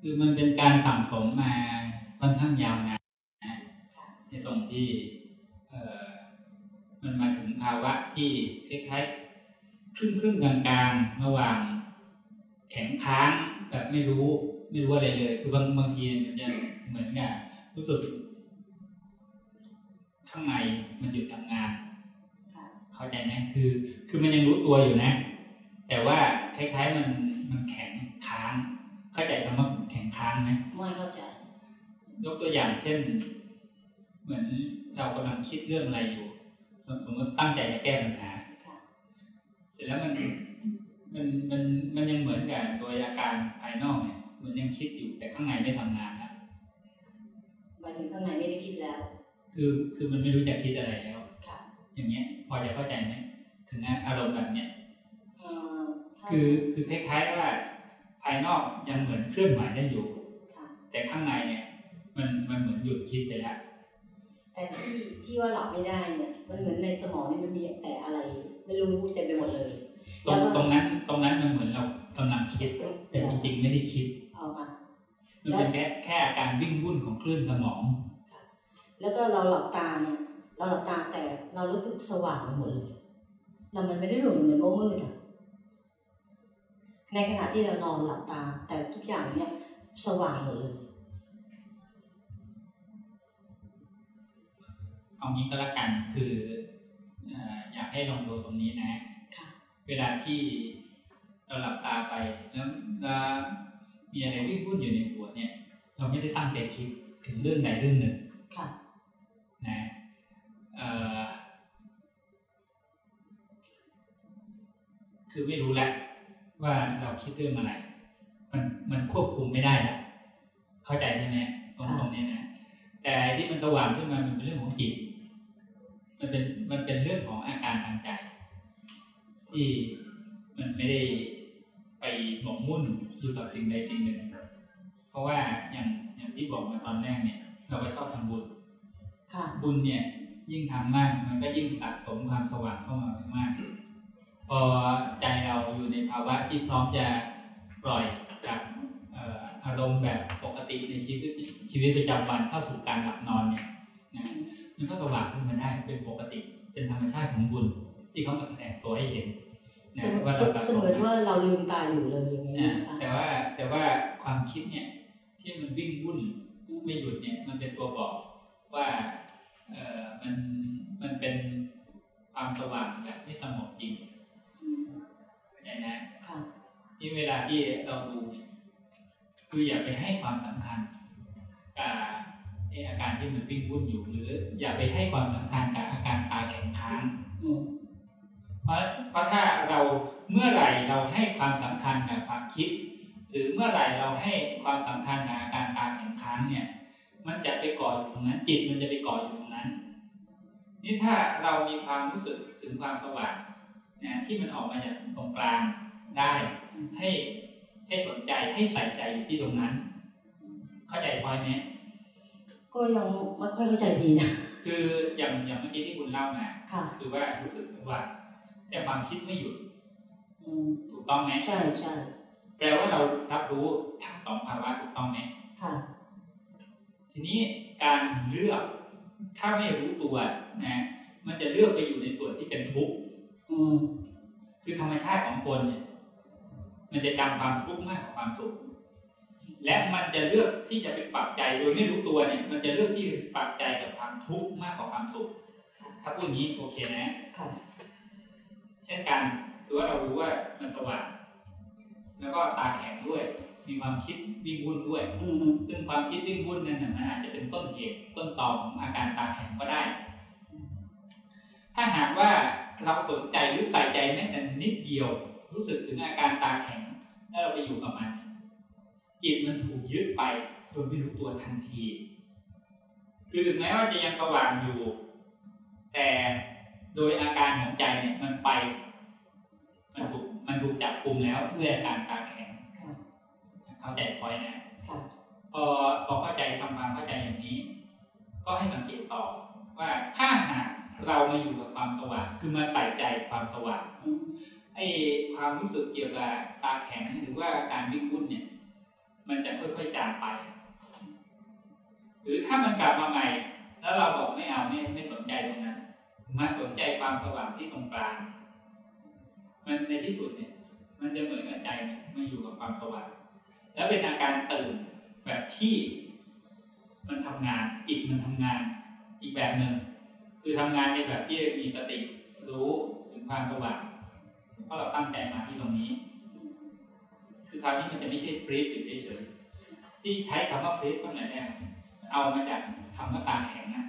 คือมันเป็นการสั่งสมมา ค่อนข้างยาวนานนะในตรงที่เออมันมาถึงภาวะที่คล้ายๆครึ่งครึ่งกลางๆระหว่างแข็งค้างแบบไม่รู้ไม่รู้อะไรเลย คือบางบางทีมันจะเหมือนกับรู้สึกข้างในมันหยุดทำงาน เข้าใจไหมคือ คือมันยังรู้ตัวอยู่นะ แต่ว่าคล้ายๆมันมันแข็งค้าง เข้าใจคำว่าแข็งค้างไหมไม่เข้าใจ ยกตัวอย่างเช่น เหมือนเรากำลังคิดเรื่องอะไรอยู่ สมมติตั้งใจจะแก้ปัญหาเสร็จแล้วมันมันมันมันยังเหมือนกับตัวอาการภายนอกเนี่ยมันยังคิดอยู่แต่ข้างในไม่ทำงานแล้วหมายถึงข้างในไม่ได้คิดแล้ว คือคือมันไม่รู้จะคิดอะไรแล้วอย่างเงี้ย พอจะเข้าใจไหมถึงอารมณ์แบบเนี้ยคือคือคล้ายๆว่าายนอกยังเหมือนเคลื่อนไหวได้อยู่ แต่ข้างในเนี่ย มันมันเหมือนหยุดคิดไปแล้วแต่ที่ที่ว่าหลับไม่ได้เนี่ย มันเหมือนในสมองนี่มันมีแต่อะไร ไม่รู้เต็มไปหมดเลยตรงตรงนั้นตรงนั้นมันเหมือนเรากำลังคิด แต่จริงๆไม่ได้คิดเอามามัมันเป็นแค่แค่อาการวิ่งวุ่นของคลื่นสมองแล้วก็เราหลับตาเนี่ย เราหลับตาแต่เรารู้สึกสว่างไปหมดเลยเรามันไม่ได้หลุมเหมือนมืดอะในขณะที่เรานอนหลับตา แต่ทุกอย่างเนี่ยสว่างหมดเลย เอางี้ก็แล้วกันคืออยากให้ลองดูตรงนี้นะเวลาที่เราหลับตาไปแล้วมีอะไรวิ่งวุ่นอยู่ในหัวเนี่ย เราไม่ได้ตั้งใจคิดถึงเรื่องใดเรื่องหนึ่งนะคือไม่รู้แล้วว่าเราคิดเรื่องอะไร มันมันควบคุมไม่ได้แล้วเข้าใจใช่ไหมตรงตรงนี้นะแต่ที่มันสว่างขึ้นมามันเป็นเรื่องของจิต มันเป็นมันเป็นเรื่องของอาการทางใจ ที่มันไม่ได้ไปหมกมุ่นอยู่กับสิ่งใดสิ่งหนึ่ง เพราะว่าอย่างอย่างที่บอกมาตอนแรกเนี่ย เราไปชอบทำบุญบุญเนี่ย ยิ่งทำมากมันก็ยิ่งสะสมความสว่างเข้ามามาก พอใจเราอยู่ในภาวะที่พร้อมจะปล่อยจากอารมณ์แบบปกติในชีวิตชีวิตประจำวันเข้าสู่การหลับนอนเนี่ยนะ มันก็สว่างขึ้นมาได้เป็นปกติ เป็นธรรมชาติของบุญ ที่เขามาแสดงตัวให้เห็นนะว่าเราเสมือนว่าเราลืมตาอยู่เลยอย่างนี้นะคะแต่ว่าแต่ว่าความคิดเนี่ยที่มันวิ่งวุ่นไม่หยุดเนี่ยมันเป็นตัวบอกว่าเออมันมันเป็นความสว่างแบบที่สงบจริงเนี่ยนะที่เวลาที่เราดูคืออย่าไปให้ความสำคัญกับ อาการที่มันวิ่งวุ่นอยู่หรือ อย่าไปให้ความสำคัญกับอาการตาแข็งค้างเพราะเพราะถ้าเราเมื่อไหร่เราให้ความสำคัญกับความคิด หรือเมื่อไหร่เราให้ความสำคัญกับอาการตาแข็งค้างเนี่ย มันจะไปก่ออยู่ตรงนั้นจิตมันจะไปก่ออยู่ตรงนั้น นี่ถ้าเรามีความรู้สึกถึงความสว่างนะที่มันออกมาจากตรงกลางได้ให้ให้สนใจให้ใส่ใจอยู่ที่ตรงนั้น เข้าใจพอยไหม ก็ยังไม่ค่อยเข้าใจดีนะคืออย่างอย่างเมื่อกี้ที่คุณเล่ามาคือว่ารู้สึกว่าแต่ความคิดไม่หยุดถูกต้องไหมใช่ใช่แปลว่าเรารับรู้ทั้งสองภาวะถูกต้องไหมค่ะ ทีนี้การเลือกถ้าไม่รู้ตัวนะมันจะเลือกไปอยู่ในส่วนที่เป็นทุกข์คือธรรมชาติของคนเนี่ย มันจะจำความทุกข์มากกว่าความสุข และมันจะเลือกที่จะไปปรับใจโดยไม่รู้ตัวเนี่ย มันจะเลือกที่ปรับใจกับความทุกข์มากกว่าความสุข ถ้าพูดอย่างนี้โอเคนะเช่นกันคือว่าเรารู้ว่ามันสว่างแล้วก็ตาแข็งด้วย มีความคิดวิ่งวุ่นด้วยซึ่งความคิดวิ่งวุ่นนั่นมันอาจจะเป็นต้นเหตุต้นตอของอาการตาแข็งก็ได้ ถ้าหากว่าเราสนใจหรือใส่ใจแม้แต่นิดเดียว รู้สึกถึงอาการตาแข็ง แล้วเราไปอยู่กับมัน จิตมันถูกยึดไปโดยไม่รู้ตัวทันที คือถึงแม้ว่าจะยังสว่างอยู่ แต่โดยอาการของใจเนี่ยมันไป มันถูกมันถูกจับกลุ่มแล้วด้วยอาการตาแข็งเข้าใจพอยนะพอพอเข้าใจทำความเข้าใจอย่างนี้ ก็ให้สังเกตต่อว่าถ้าหากเรามาอยู่กับความสว่างคือมาใส่ใจความสว่างไอ้ความรู้สึกเกี่ยวกับตาแข็งหรือว่าการวิ่งวุ่นเนี่ย มันจะค่อยๆจางไป หรือถ้ามันกลับมาใหม่ แล้วเราบอกไม่เอาไม่ไม่สนใจตรงนั้นมาสนใจความสว่างที่ตรงกลาง มันในที่สุดเนี่ย มันจะเหมือนกับใจมาอยู่กับความสว่าง แล้วเป็นอาการตื่นแบบที่มันทำงานจิตมันทำงานอีกแบบหนึ่งคือทำงานในแบบที่มีสติรู้ถึงความสว่างเพราะเราตั้งใจมาที่ตรงนี้ คือคราวนี้มันจะไม่ใช่ฟรีสอยู่เฉยๆที่ใช้คำว่าฟรีสก็ไหนเนี่ยเอามาจากคำว่าตาแข็งนะ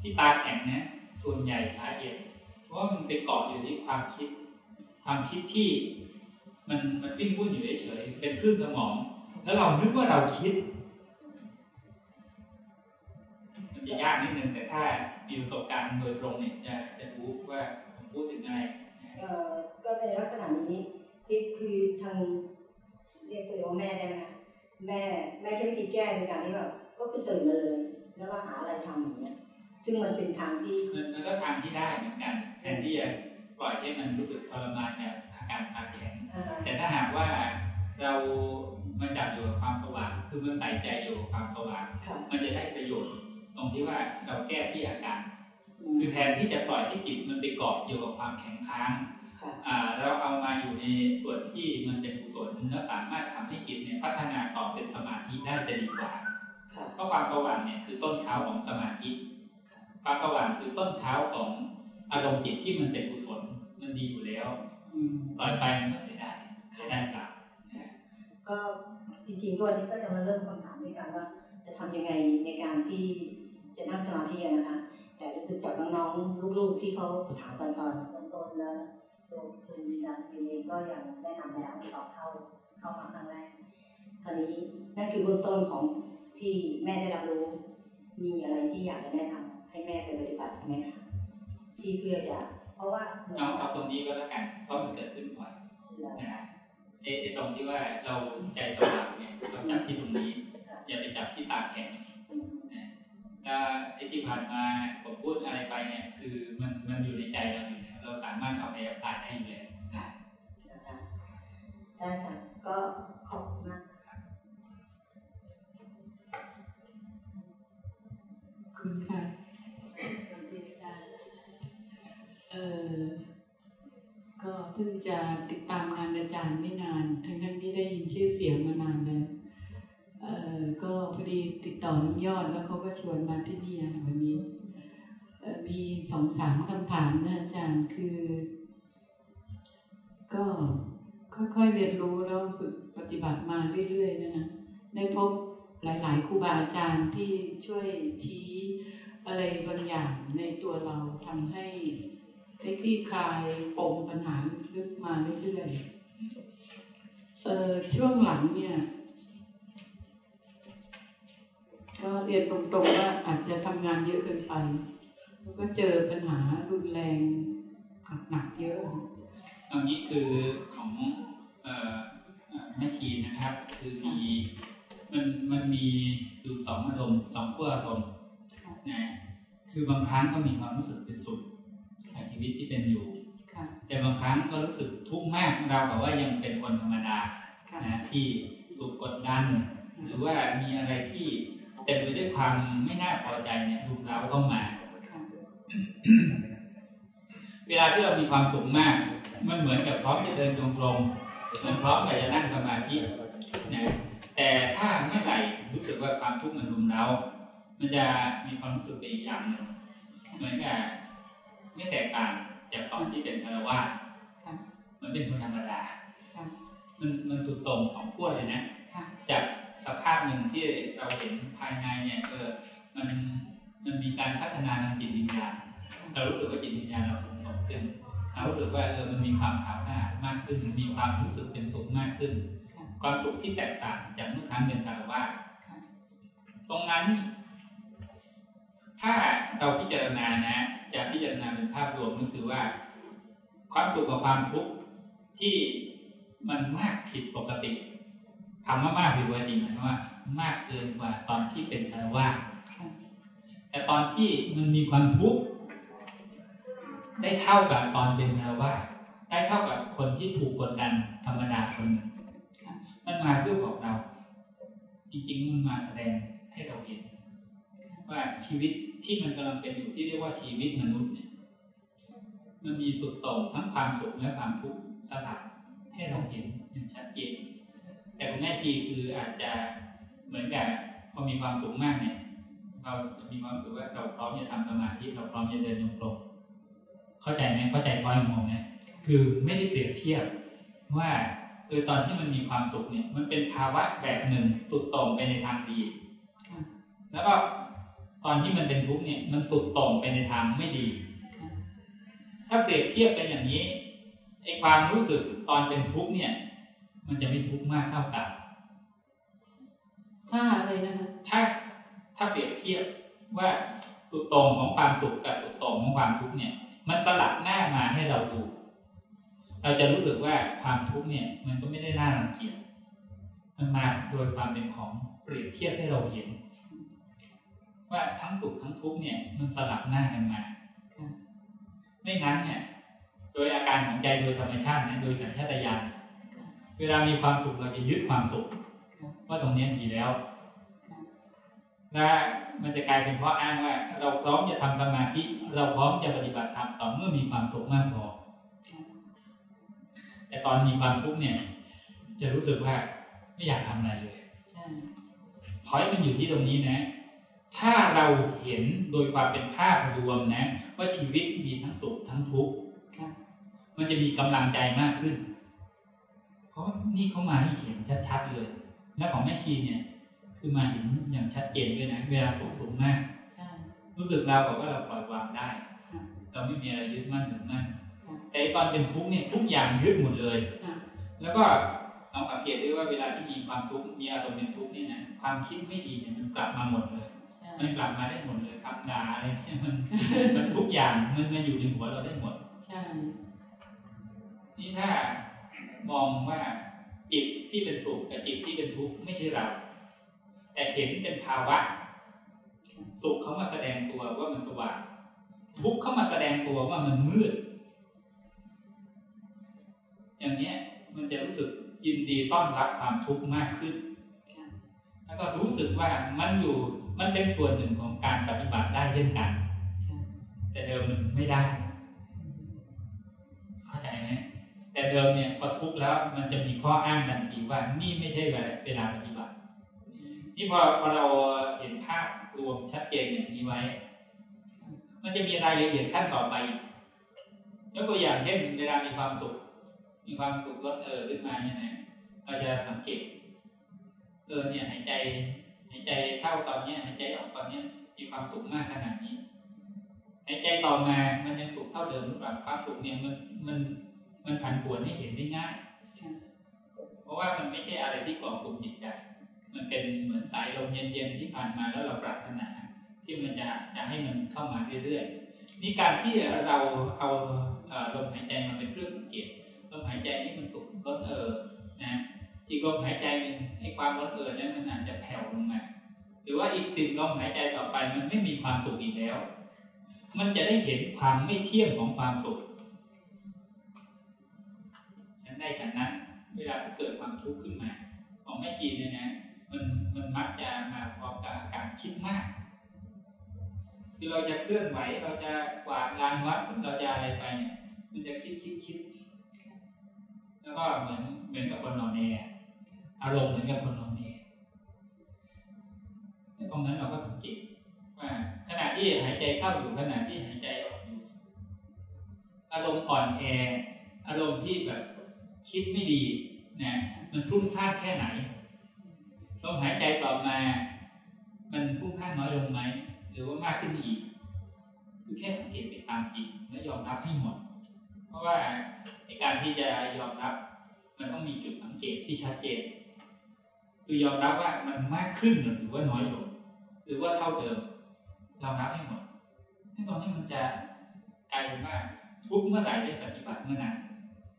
ที่ตาแข็งเนี่ยส่วนใหญ่สาเหตุเพราะมันไปเกาะอยู่ที่ความคิด ความคิดที่มันมันวิ่งวุ่นอยู่เฉยๆเป็นคลื่นสมอง แล้วเรานึกว่าเราคิด มันจะยากนิดนึงแต่ถ้ามีประสบการณ์โดยตรงเนี่ยจะจะรู้ว่าผมพูดถึงอะไรก็ในลักษณะนี้ จิ๊บคือทางเรียกตัวว่าแม่ได้ไหมแม่แม่ใช้วิธีแก้ในการที่แบบก็คือตื่นมาเลยแล้วก็หาอะไรทำอย่างเงี้ยซึ่งมันเป็นทางที่มันก็ทางที่ได้เหมือนกันแทนที่จะปล่อยให้มันรู้สึกทรมานแบบอาการตาแข็งแต่ถ้าหากว่าเรามาจับอยู่กับความสว่าง คือมันใส่ใจอยู่กับความสว่าง มันจะได้ประโยชน์ ตรงที่ว่าเราแก้ที่อาการ คือแทนที่จะปล่อยให้จิตมันไปเกาะอยู่กับความแข็งค้าง เราเอามาอยู่ในส่วนที่มันเป็นกุศลแล้วสามารถทำให้จิตเนี่ยพัฒนาต่อเป็นสมาธิได้จะดีกว่าเพราะความสว่างเนี่ยคือต้นเท้าของสมาธิความสว่างคือต้นเท้าของอารมณ์จิตที่มันเป็นกุศลมันดีอยู่แล้วปล่อยไปมันก็เสียได้เสียได้เปล่าก็จริงๆวันนี้ก็จะมาเริ่มคำถามด้วยกันว่า จะทำยังไงในการที่จะนั่งสมาธินะคะแต่รู้สึกจากน้องๆลูกๆที่เขาถามตอนตอนต้นๆแล้ว ตัวคุณดันเองก็ยังได้นำแล้วตอบเข้าเข้ามาครั้งแรกคราวนี้นั่นคือเบื้องต้นของที่แม่ได้รับรู้ มีอะไรที่อยากจะแนะนำให้แม่ไปปฏิบัติไหมคะที่เพื่อจะ เพราะว่าเอาเอาตรงนี้ก็แล้วกันเพราะมันเกิดขึ้นบ่อยนะฮะไอ้ตรงที่ว่าเราใจสว่างเนี่ยเราจับที่ตรงนี้อย่าไปจับที่ตาแข็งนะถ้าไอ้ที่ผ่านมาผมพูดอะไรไปเนี่ย คือมันมันอยู่ในใจเราอยู่แล้ว เราสามารถเอาไปอัพพลายได้อยู่แล้วได้ได้ค่ะก็ขอบคุณมากคุณค่ะเออก็เพิ่งจะติดตามงานอาจารย์ไม่นาน ทั้งทั้งที่ได้ยินชื่อเสียงมานานแล้วเออก็พอดีติดต่อน้ำยอดแล้วเขาก็ชวนมาที่นี่วันนี้ มีสองสามคำถามนะอาจารย์คือ ก็ค่อยๆเรียนรู้แล้วฝึกปฏิบัติมาเรื่อยๆนะคะได้พบหลายๆครูบาอาจารย์ที่ช่วยชี้อะไรบางอย่างในตัวเราทำให้ให้คลี่คลายปมปัญหาลึกมาเรื่อยๆเออช่วงหลังเนี่ย ก็เรียนตรงๆว่าอาจจะทำงานเยอะเกินไป แล้วก็เจอปัญหารุนแรงหนักเยอะอันนี้คือของแม่ชีนะครับ คือมีมันมันมีอยู่สองอารมณ์สองขั้วอารมณ์นะคือบางครั้งก็มีความรู้สึกเป็นสุขกับชีวิตที่เป็นอยู่แต่บางครั้งก็รู้สึกทุกข์มากเราแบบว่ายังเป็นคนธรรมดานะที่ถูกกดดัน หรือว่ามีอะไรที่เต็มไปด้วยความไม่น่าพอใจเนี่ยรุมเร้าเข้ามา เวลาที่เรามีความสุขมาก มันเหมือนกับพร้อมจะเดินจงกรมมันพร้อมกับจะนั่งสมาธินะแต่ถ้าเมื่อไหร่รู้สึกว่าความทุกข์มันรุมเร้า มันจะมีความรู้สึกไปอีกอย่างหนึ่งเหมือนกับไม่แตกต่างจากตอนที่เป็นคารวะมันเป็นคนธรรมดา มันมันสุดตรงของพวกเลยนะ จากสภาพหนึ่งที่เราเห็นภายในเนี่ยเออมัน มันมีการพัฒนาทางจิตวิญญาณเรารู้สึกว่าจิตวิญญาณเราสูงส่งขึ้นเรารู้สึกว่าเออมันมีความขาวสะอาดมากขึ้น มีความรู้สึกเป็นสุขมากขึ้น ความสุขที่แตกต่างจากเมื่อครั้งเป็นคารวะตรงนั้น ถ้าเราพิจารณานะ จะพิจารณาเป็นภาพรวมก็คือว่า ความสุขกับความทุกข์ที่มันมากผิดปกติคำว่ามากผิดปกติหมายความว่ามากเกินกว่าตอนที่เป็นคารวะ แต่ตอนที่มันมีความทุกข์ได้เท่ากับตอนเป็นคารวะได้เท่ากับคนที่ถูกกดดันธรรมดาคนหนึ่งมันมาเพื่อบอกเรา จริงๆมันมาแสดงให้เราเห็นว่าชีวิตที่มันกำลังเป็นอยู่ที่เรียกว่าชีวิตมนุษย์เนี่ย มันมีสุดโต่งทั้งความสุขและความทุกข์สลับให้เราเห็นอย่างชัดเจนแต่คุณแม่ชีคืออาจจะเหมือนกับพอมีความสุขมากเนี่ย เราจะมีความรู้สึกว่าเราพร้อมจะทำสมาธิเราพร้อมจะเดินโยกลมเข้าใจไหมเข้าใจพอยของผมไหมคือไม่ได้เปรียบเทียบว่าเออตอนที่มันมีความสุขเนี่ย มันเป็นภาวะแบบหนึ่งสุดโต่งไปในทางดี แล้วก็ตอนที่มันเป็นทุกข์เนี่ย มันสุดตรงไปในทางไม่ดี ถ้าเปรียบเทียบเป็นอย่างนี้ไอ้ความรู้สึกตอนเป็นทุกข์เนี่ย มันจะไม่ทุกข์มากเท่ากับถ้าอะไรนะคะถ้า ถ้าเปรียบเทียบว่าสุดตรงของความสุขกับสุดตรงของความทุกข์เนี่ย มันตลับหน้ามาให้เราดู เราจะรู้สึกว่าความทุกข์เนี่ย มันก็ไม่ได้น่ารังเกียจมันมาโดยความเป็นของเปรียบเทียบให้เราเห็น ว่าทั้งสุขทั้งทุกข์เนี่ย มันสลับหน้ากันมาไม่งั้นเนี่ย โดยอาการของใจโดยธรรมชาตินะโดยสัญชาตญาณเวลามีความสุขเราจะยึดความสุข ว่าตรงนี้ดีแล้ว และมันจะกลายเป็นเพราะอ้างว่า เราพร้อมจะทำสมาธิเราพร้อมจะปฏิบัติธรรมต่อเมื่อมีความสุขมากพอแต่ตอนมีความทุกข์เนี่ย จะรู้สึกว่าไม่อยากทำอะไรเลยพอยมันอยู่ที่ตรงนี้นะ ถ้าเราเห็นโดยความเป็นภาพรวมนะ ว่าชีวิตมีทั้งสุขทั้งทุกข์มันจะมีกำลังใจมากขึ้น เพราะนี่เขามาให้เห็นชัดๆเลย และของแม่ชีเนี่ย คือมาเห็นอย่างชัดเจนด้วยนะเวลาสุขสูงมาก รู้สึกเราบอกว่าเราปล่อยวางได้ เราไม่มีอะไรยึดมั่นถึงมั่นแต่ตอนเป็นทุกข์เนี่ยทุกอย่างยึดหมดเลย แล้วก็ลองสังเกตด้วยว่าเวลาที่มีความทุกข์มีอารมณ์เป็นทุกข์นี่นะความคิดไม่ดีเนี่ยมันกลับมาหมดเลย มันกลับมาได้หมดเลยคำด่าอะไรที่มันมันทุกอย่างมันมาอยู่ในหัวเราได้หมดใช่นี่ถ้ามองว่าจิตที่เป็นสุขกับจิตที่เป็นทุกข์ไม่ใช่เรา แต่เห็นเป็นภาวะ สุขเขามาแสดงตัวว่ามันสว่างทุกข์เขามาแสดงตัวว่ามันมืด อย่างเนี้ยมันจะรู้สึกยินดีต้อนรับความทุกข์มากขึ้น แล้วก็รู้สึกว่ามันอยู่มันเป็นส่วนหนึ่งของการปฏิบัติได้เช่นกัน แต่เดิมมันไม่ได้ เข้าใจไหมแต่เดิมเนี่ยพอทุกข์แล้วมันจะมีข้ออ้างทันทีว่านี่ไม่ใช่เวลาปฏิ นี่พอพอเราเห็นภาพรวมชัดเจนอย่างนี้ไว้ มันจะมีรายละเอียดขั้นต่อไปยกตัวอย่างเช่น เวลามีความสุข มีความสุขลดเออขึ้นมาเนี่ยนะเราจะสังเกต เออเนี่ยหายใจหายใจเข้าตอนเนี้ยหายใจออกตอนเนี้ยมีความสุขมากขนาดนี้หายใจต่อมามันยังสุขเท่าเดิมหรือเปล่าความสุขเนี่ยมันมันมันผันผวนให้เห็นได้ง่าย เพราะว่ามันไม่ใช่อะไรที่ก่อกลุ่มจิตใจ มันเป็นเหมือนสายลมเย็นๆที่ผ่านมาแล้วเราปรารถนา ที่มันจะจะให้มันเข้ามาเรื่อยๆนี่การที่เราเอาลมหายใจมาเป็นเครื่องสังเกตลมหายใจนี่มันสุขลดเออนะอีกลมหายใจหนึ่งให้ความลดเออนั้นมันอาจจะแผ่วลงมาหรือว่าอีกสิบลมหายใจต่อไปมันไม่มีความสุขอีกแล้ว มันจะได้เห็นความไม่เที่ยงของความสุข ฉันได้ฉันนั้น เวลาที่เกิดความทุกข์ขึ้นมาของแม่ชีเนี่ยนะ มันมันมักจะมาพร้อมกับอาการคิดมากคือเราจะเคลื่อนไหวเราจะกวาดลานวัดเราจะอะไรไปเนี่ย มันจะคิดคิดคิด แล้วก็เหมือนเหมือนกับคนนอนแออารมณ์เหมือนกับคนนอนแอตรงนั้นเราก็สังเกตว่าขณะที่หายใจเข้าอยู่ขณะที่หายใจออกอยู่อารมณ์อ่อนแอ อารมณ์ที่แบบคิดไม่ดีนะมันพุ่งพลาดแค่ไหน ลมหายใจต่อมา มันพุ่งพลาดน้อยลงไหมหรือว่ามากขึ้นอีกคือแค่สังเกตไปตามจริงและยอมรับให้หมด เพราะว่าในการที่จะยอมรับ มันต้องมีจุดสังเกตที่ชัดเจน คือยอมรับว่ามันมากขึ้นหรือว่าน้อยลง หรือว่าเท่าเดิมยอมรับให้หมดในตอนนี้มันจะกลายเป็นว่าทุกเมื่อไหร่ได้ปฏิบัติเมื่อนั้น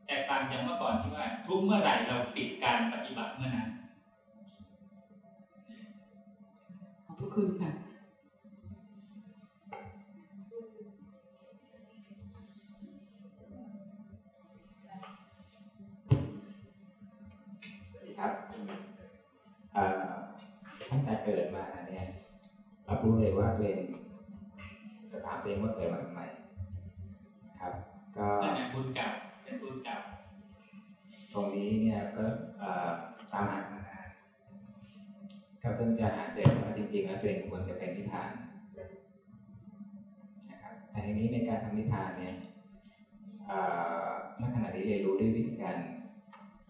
แตกต่างจากเมื่อก่อนที่ว่า ทุกเมื่อไหร่เราปิดการปฏิบัติเมื่อนั้น ข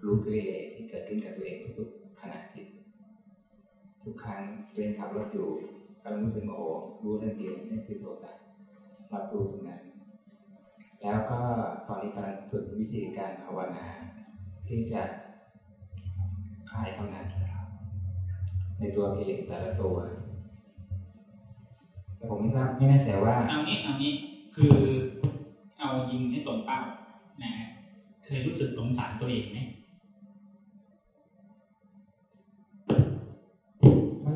รู้ด้วยเลยที่เกิดขึ้นกับตัวเองทุกๆขณะจิต ทุกครั้งตัวเองขับรถอยู่กำลังรู้สึกโมโหรู้ทันทีนี่คือโทสะรับรู้ตรงนั้น แล้วก็ตอนนี้กำลังฝึกวิธีการภาวนาที่จะคลายกำหนัดในตัวกิเลสแต่ละตัวแต่ผมไม่ทราบไม่แน่ใจว่าเอางี้เอางี้คือเอายิงให้ตรงเป้านะเคยรู้สึกสงสารตัวเองไหม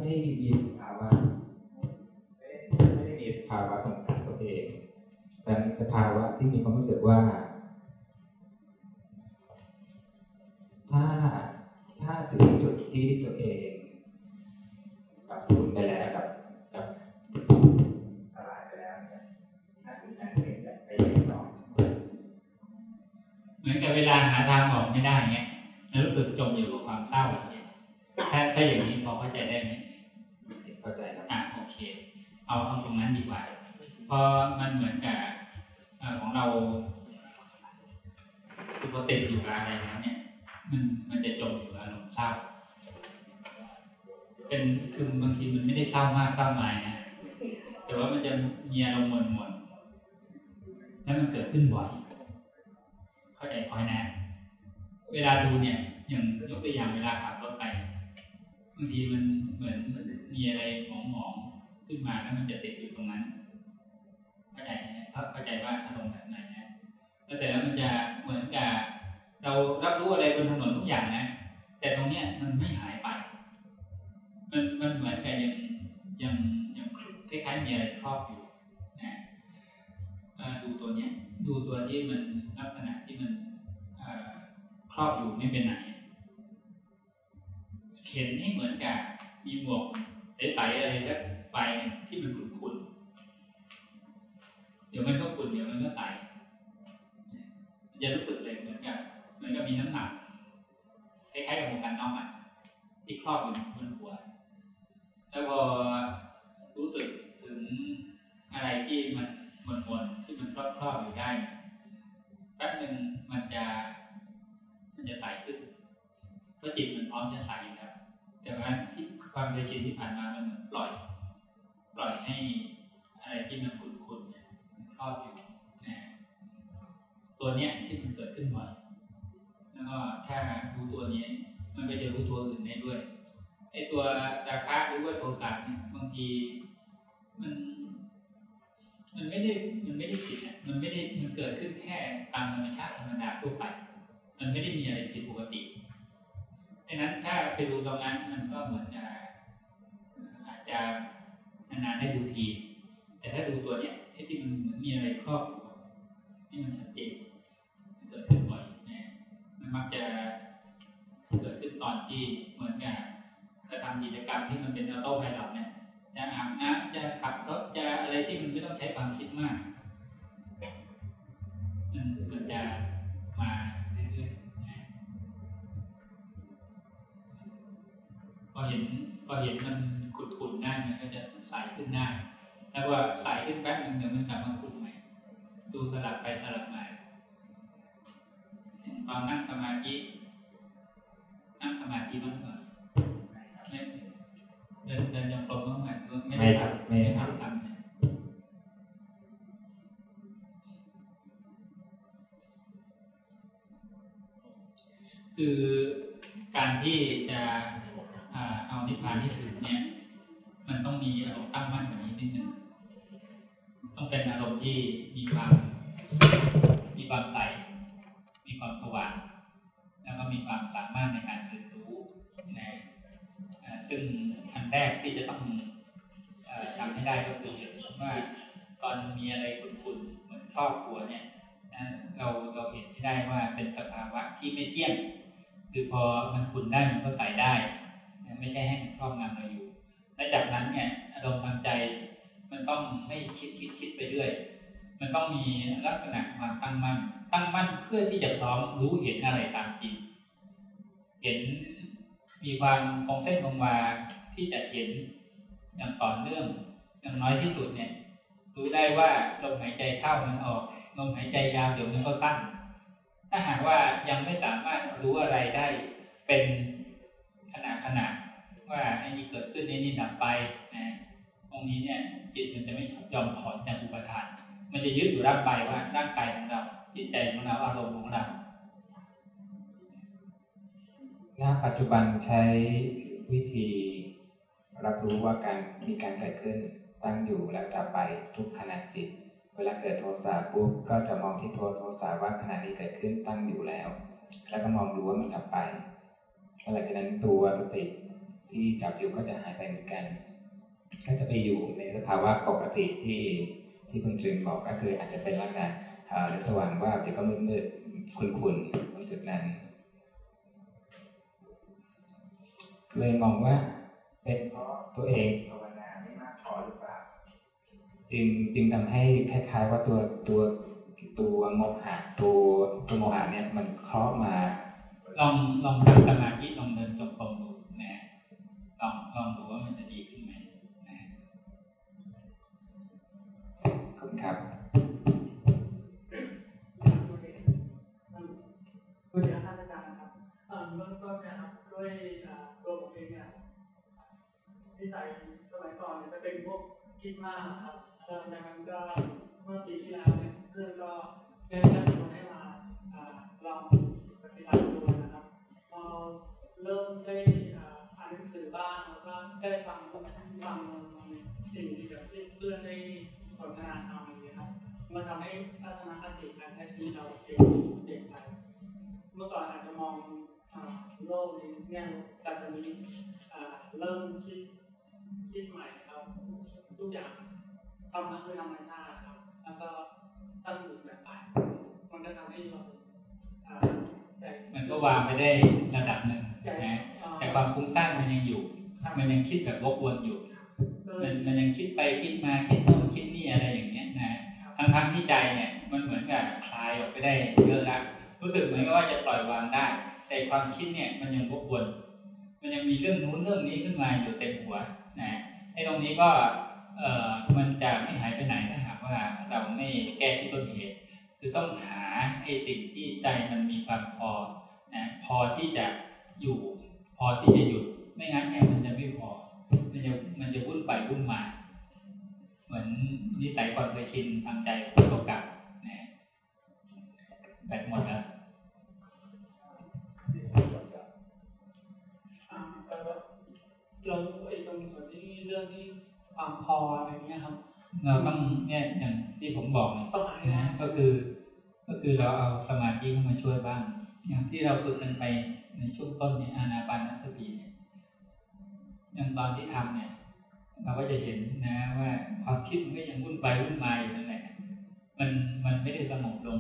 ได้มีสภาวะไม่ได้มีสภาวะสงสารตัวเองแต่สภาวะที่มีความรู้สึกว่า ถ้าถ้าถึงจุดที่ตัวเองกับคุณไปแล้วกับกับสลายไปแล้วเนี่ยนั่นคือการเปลี่ยนงต่อเหมือนกับเวลาหาทางออกไม่ได้เนี้ยรู้สึกจมอยู่กับความเศร้าอย่างเงี้ยถ้าถ้าอย่างนี้พอเข้าใจได้ไหม เข้าใจครับอ่าโอเค เอาเอาตรงนั้นดีกว่าเพราะมันเหมือนกับของเราคือพอติดอยู่กับอะไรแล้วเนี่ย มันมันจะจมอยู่อารมณ์เศร้าเป็นคือบางทีมันไม่ได้เศร้ามากเศร้าน้อยนะแต่ว่ามันจะมีอารมณ์หม่นๆแล้วมันเกิดขึ้นบ่อยเข้าใจพอยนะ เวลาดูเนี่ยอย่างยกตัวอย่างเวลาขับรถไปบางทีมันเหมือน มีอะไรหมองๆขึ้นมาแล้วมันจะติดอยู่ตรงนั้นเข้าใจเข้าใจว่าอารมณ์แบบไหนนะแล้วเสร็จแล้วมันจะเหมือนกับเรารับรู้อะไรบนถนนทุกอย่างนะ แต่ตรงเนี้ยมันไม่หายไป มันมันเหมือนกับยังยังยังคล้ายๆมีอะไรครอบอยู่นะดูตัวเนี้ยดูตัวที่มันลักษณะที่มันครอบอยู่ไม่เป็นไหนเข็นให้เหมือนกับมีหมวก ใสๆอะไรแล้วไฟที่มันขุ่นๆเดี๋ยวมันก็ขุ่นเดี๋ยวมันก็ใสมันจะรู้สึกเลยเหมือนกับเหมือนกับมีน้ำหนักคล้ายๆกับหมวกกันน็อกอะที่ครอบอยู่บนหัว แล้วพอรู้สึกถึงอะไรที่มันมนนที่มันครอบๆอยู่ได้แป๊บหนึ่งมันจะมันจะใสขึ้นเพราะจิตมันพร้อมจะใสอยู่แล้ว แต่ว่าที่ความเคยชินที่ผ่านมามันเหมือนปล่อย ปล่อยให้อะไรที่มันขุ่นๆเนี่ยครอบอยู่นะตัวเนี้ยที่มันเกิดขึ้นบ่อยแล้วก็ถ้ารู้ตัวนี้มันก็จะรู้ตัวอื่นได้ด้วยไอ้ตัวราคะหรือว่าโทสะเนี่ยบางทีมัน มันไม่ได้มันไม่ได้ผิดอะมันไม่ได้มันเกิดขึ้นแค่ตามธรรมชาติธรรมดาทั่วไป มันไม่ได้มีอะไรผิดปกติ ดังนั้นถ้าไปดูตรงนั้นมันก็เหมือนจะอาจจะนานๆได้ดูที แต่ถ้าดูตัวเนี้ยที่มันเหมือนมีอะไรครอบที่มันชัดเจนเกิดขึ้นบ่อยนะมันมักจะเกิดขึ้นตอนที่เหมือนกับกระทำกิจกรรมที่มันเป็นออโต้ไพลอตเนี่ยจะอาบน้ำจะขับรถจะอะไรที่มันไม่ต้องใช้ความคิดมาก มันมันจะ เห็นพอเห็นมันขุดขุนได้มันก็จะใสขึ้นได้แต่ว่าใสขึ้นแป๊บหนึ่งเดี๋ยวมันกลับมาขุดใหม่ดูสลับไปสลับมาตอนนั่งสมาธินั่งสมาธิบ้างเหรอเดินเดินยังกลมบ้างไหมไม่ได้ทำไม่ได้ทำคือการที่จะ เอานิพพานที่ถึงเนี่ย มันต้องมีอารมณ์ตั้งมั่นแบบนี้นิดนึงต้องเป็นอารมณ์ที่มีความ มีความใส มีความสว่าง แล้วก็มีความสามารถในการเรียนรู้นะซึ่งอันแรกที่จะต้องทำให้ได้ก็คือว่าตอนมีอะไรขุ่นๆเหมือนครอบครัวเนี่ยเราเราเห็นได้ว่าเป็นสภาวะที่ไม่เที่ยง คือพอมันขุ่นได้มันก็ใส่ได้ ไม่ใช่ให้มันครอบงำเราอยู่ และจากนั้นเนี่ยอารมณ์ทางใจมันต้องไม่คิดคิดคิดไปเรื่อย มันต้องมีลักษณะความตั้งมั่น ตั้งมั่นเพื่อที่จะพร้อมรู้เห็นอะไรตามจริง เห็นมีความคงเส้นคงวาที่จะเห็นอย่างต่อเนื่องอย่างน้อยที่สุดเนี่ยรู้ได้ว่าลมหายใจเข้ามันออกลมหายใจยาวเดี๋ยวมันก็สั้น ถ้าหากว่ายังไม่สามารถรู้อะไรได้เป็น ขณะว่าไอ้นี่เกิดขึ้นไอ้นี่ดับไปนะตรงนี้เนี่ยจิตมันจะไม่ยอมถอนจากอุปทาน มันจะยึดอยู่ร่างกายว่าร่างกายของเราจิตใจของเราอารมณ์ของเราณปัจจุบันใช้วิธีรับรู้ว่าการมีการเกิดขึ้นตั้งอยู่แล้วดับไปทุกขณะจิต เวลาเกิดโทสะปุ๊บก็จะมองที่โทโทสะว่าขณะนี้เกิดขึ้นตั้งอยู่แล้ว แล้วก็มองดูว่ามันดับไป หลังจากนั้นตัวสติที่จับอยู่ก็จะหายไปเหมือนกัน ก็จะไปอยู่ในสภาวะปกติที่ที่คุณจึงบอกก็คืออาจจะเป็นลักษณะสว่างว่าเดี๋ยวก็มืดมืดคุนคุนตรงจุดนั้นเลยมองว่าเป็นเพราะตัวเองภาวนาไม่มากพอหรือเปล่าจึงจึงทำให้คล้ายๆว่าตัวตัวตัวโมหะตัวตัวโมหะเนี่ยมันเคราะห์มา ลองลองทำสมาธิลองเดินจงกรมดูนะลองลองดูว่ามันจะดีขึ้นไหมนะขอบคุณครับคุณอาจารย์อาจารย์นะครับเบื้องต้นนะครับด้วยตัวผมเองเนี่ยนิสัยสมัยก่อนเนี่ยจะเป็นพวกคิดมากครับดังนั้นก็เมื่อปีที่แล้วเนี่ยเพื่อนก็ได้ชักชวนให้มาลองปฏิบัติดูนะครับพอ เริ่มได้อ่านหนังสือบ้างแล้วก็ได้ฟังฟังสิ่งที่เพื่อนได้สนทนาธรรมอย่างนี้ครับมันทำให้ทัศนคติการใช้ชีวิตเราเปลี่ยนเปลี่ยนไป เมื่อก่อนอาจจะมองโลกในแง่ลบแต่ตอนนี้เริ่มคิดคิดใหม่ครับ ทุกอย่างทำมาคือธรรมชาติครับ แล้วก็ตั้งอยู่แบบไปมันก็ทำให้เรา มันก็วางไปได้ระดับหนึ่งนะแต่ความฟุ้งซ่านมันยังอยู่ มันยังคิดแบบวกวนอยู่ มันมันยังคิดไปคิดมาคิดโน่นคิดนี่อะไรอย่างเงี้ยนะทั้งทั้งที่ใจเนี่ยมันเหมือนกับคลายออกไปได้เยอะแล้วรู้สึกเหมือนกับว่าจะปล่อยวางได้ แต่ความคิดเนี่ยมันยังวกวน มันยังมีเรื่องนู้นเรื่องนี้ขึ้นมาอยู่เต็มหัวนะไอ้ตรงนี้ก็เอ่อมันจะไม่หายไปไหนถ้าหากว่าเราไม่แก้ที่ต้นเหตุ คือต้องหาไอ้สิ่งที่ใจมันมีความพอนะพอที่จะอยู่ พอที่จะหยุด ไม่งั้นเนี่ยมันจะไม่พอ มันจะมันจะวุ่นไปวุ่นมา เหมือนนิสัยความเคยชินทางใจของตัวกับนะแบตหมดแล้วเราไอ้ตรงส่วนที่เรื่องที่ความพออะไรเงี้ยครับ เราต้องเนี่ยอย่างที่ผมบอกนะก็คือ ก็คือเราเอาสมาธิเข้ามาช่วยบ้าง อย่างที่เราฝึกกันไปในช่วงต้นเนี่ยอานาปานสติเนี่ยอย่างตอนที่ทำเนี่ย เราก็จะเห็นนะว่าความคิดมันก็ยังวุ่นไปวุ่นมาอยู่นั่นแหละ มันมันไม่ได้สงบลง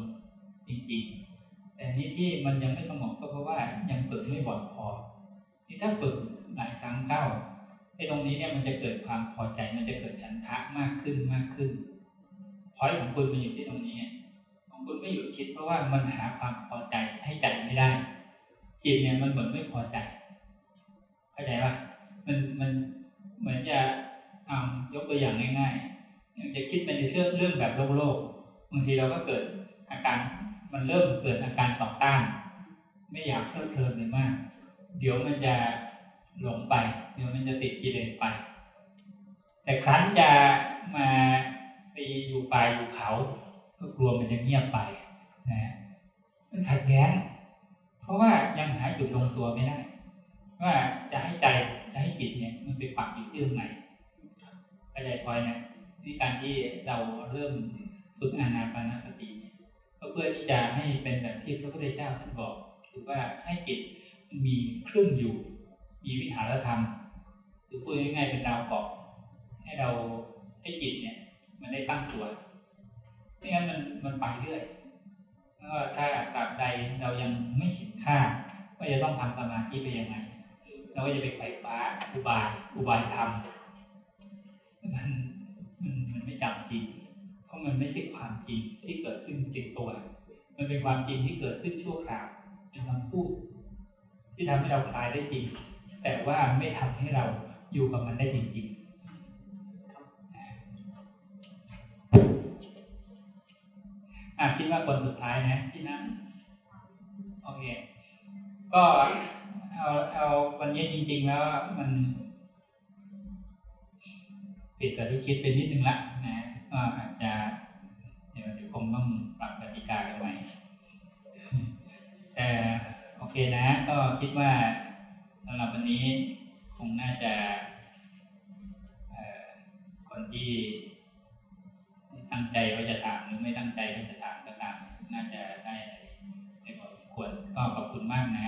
จริงๆ แต่นี้ที่มันยังไม่สงบก็เพราะว่ายังฝึกไม่บ่อยพอ ที่ถ้าฝึกหลายครั้งเข้า ไอ้ตรงนี้เนี่ยมันจะเกิดความพอใจ มันจะเกิดฉันทะมากขึ้นมากขึ้นพอยของคุณมันอยู่ที่ตรงนี้ของคุณไม่หยุดคิดเพราะว่ามันหาความพอใจให้ใจไม่ได้ จิตเนี่ยมันเหมือนไม่พอใจ เข้าใจปะมันมันเหมือนจะเอายกตัวอย่างง่ายๆอย่างจะคิดไปในเรื่องเรื่องแบบโลกโลกบางทีเราก็เกิดอาการมันเริ่มเกิดอาการต่อต้าน ไม่อยากเพลิดเพลินเลยมาก เดี๋ยวมันจะหลงไป เดี๋ยวมันจะติดกิเลสไป แต่ครั้นจะมาไปอยู่ป่าอยู่เขา ก็กลัวมันจะเงียบไปนะมันขัดแย้ง เพราะว่ายังหาจุดลงตัวไม่ได้ ว่าจะให้ใจจะให้จิตเนี่ย มันไปปักอยู่ที่ตรงไหนเข้าใจพอยนะนี่การที่เราเริ่มฝึกอานาปานสติเนี่ยก็เพื่อที่จะให้เป็นแบบที่พระพุทธเจ้าท่านบอก คือว่าให้จิตมีเครื่องอยู่ มีวิหารธรรม หรือพูดง่ายๆเป็นดาวเกาะให้เราให้จิตเนี่ย มันได้ตั้งตัวไม่งั้นมันมันไปเรื่อยแล้วก็ถ้าตราบใจเรายังไม่เห็นค่าว่าจะต้องทำสมาธิไปยังไงเราก็จะไปไขว่คว้าอุบายอุบายธรรมมันมันมันไม่จำจริง เพราะมันไม่ใช่ความจริงที่เกิดขึ้นจริงตัว มันเป็นความจริงที่เกิดขึ้นชั่วคราวเป็นคำพูด ที่ทำให้เราคลายได้จริง แต่ว่าไม่ทำให้เรา อยู่กับมันได้จริงๆอะคิดว่าคนสุดท้ายนะที่นั่งโอเค ก็เอาเอาวันนี้จริง ๆ แล้วมันผิดกับที่คิดเป็นนิดนึงละนะก็อาจจะ เดี๋ยวเดี๋ยวคงต้องปรับกติกากันใหม่แต่โอเคนะ ก็คิดว่าสำหรับวันนี้ งน่าจะคนที่ตั้งใจว่าจะถามหรือไม่ตั้งใจว่จะถามก็ตามน่าจะได้ได้พอควรก็ขอบคุณมากนะ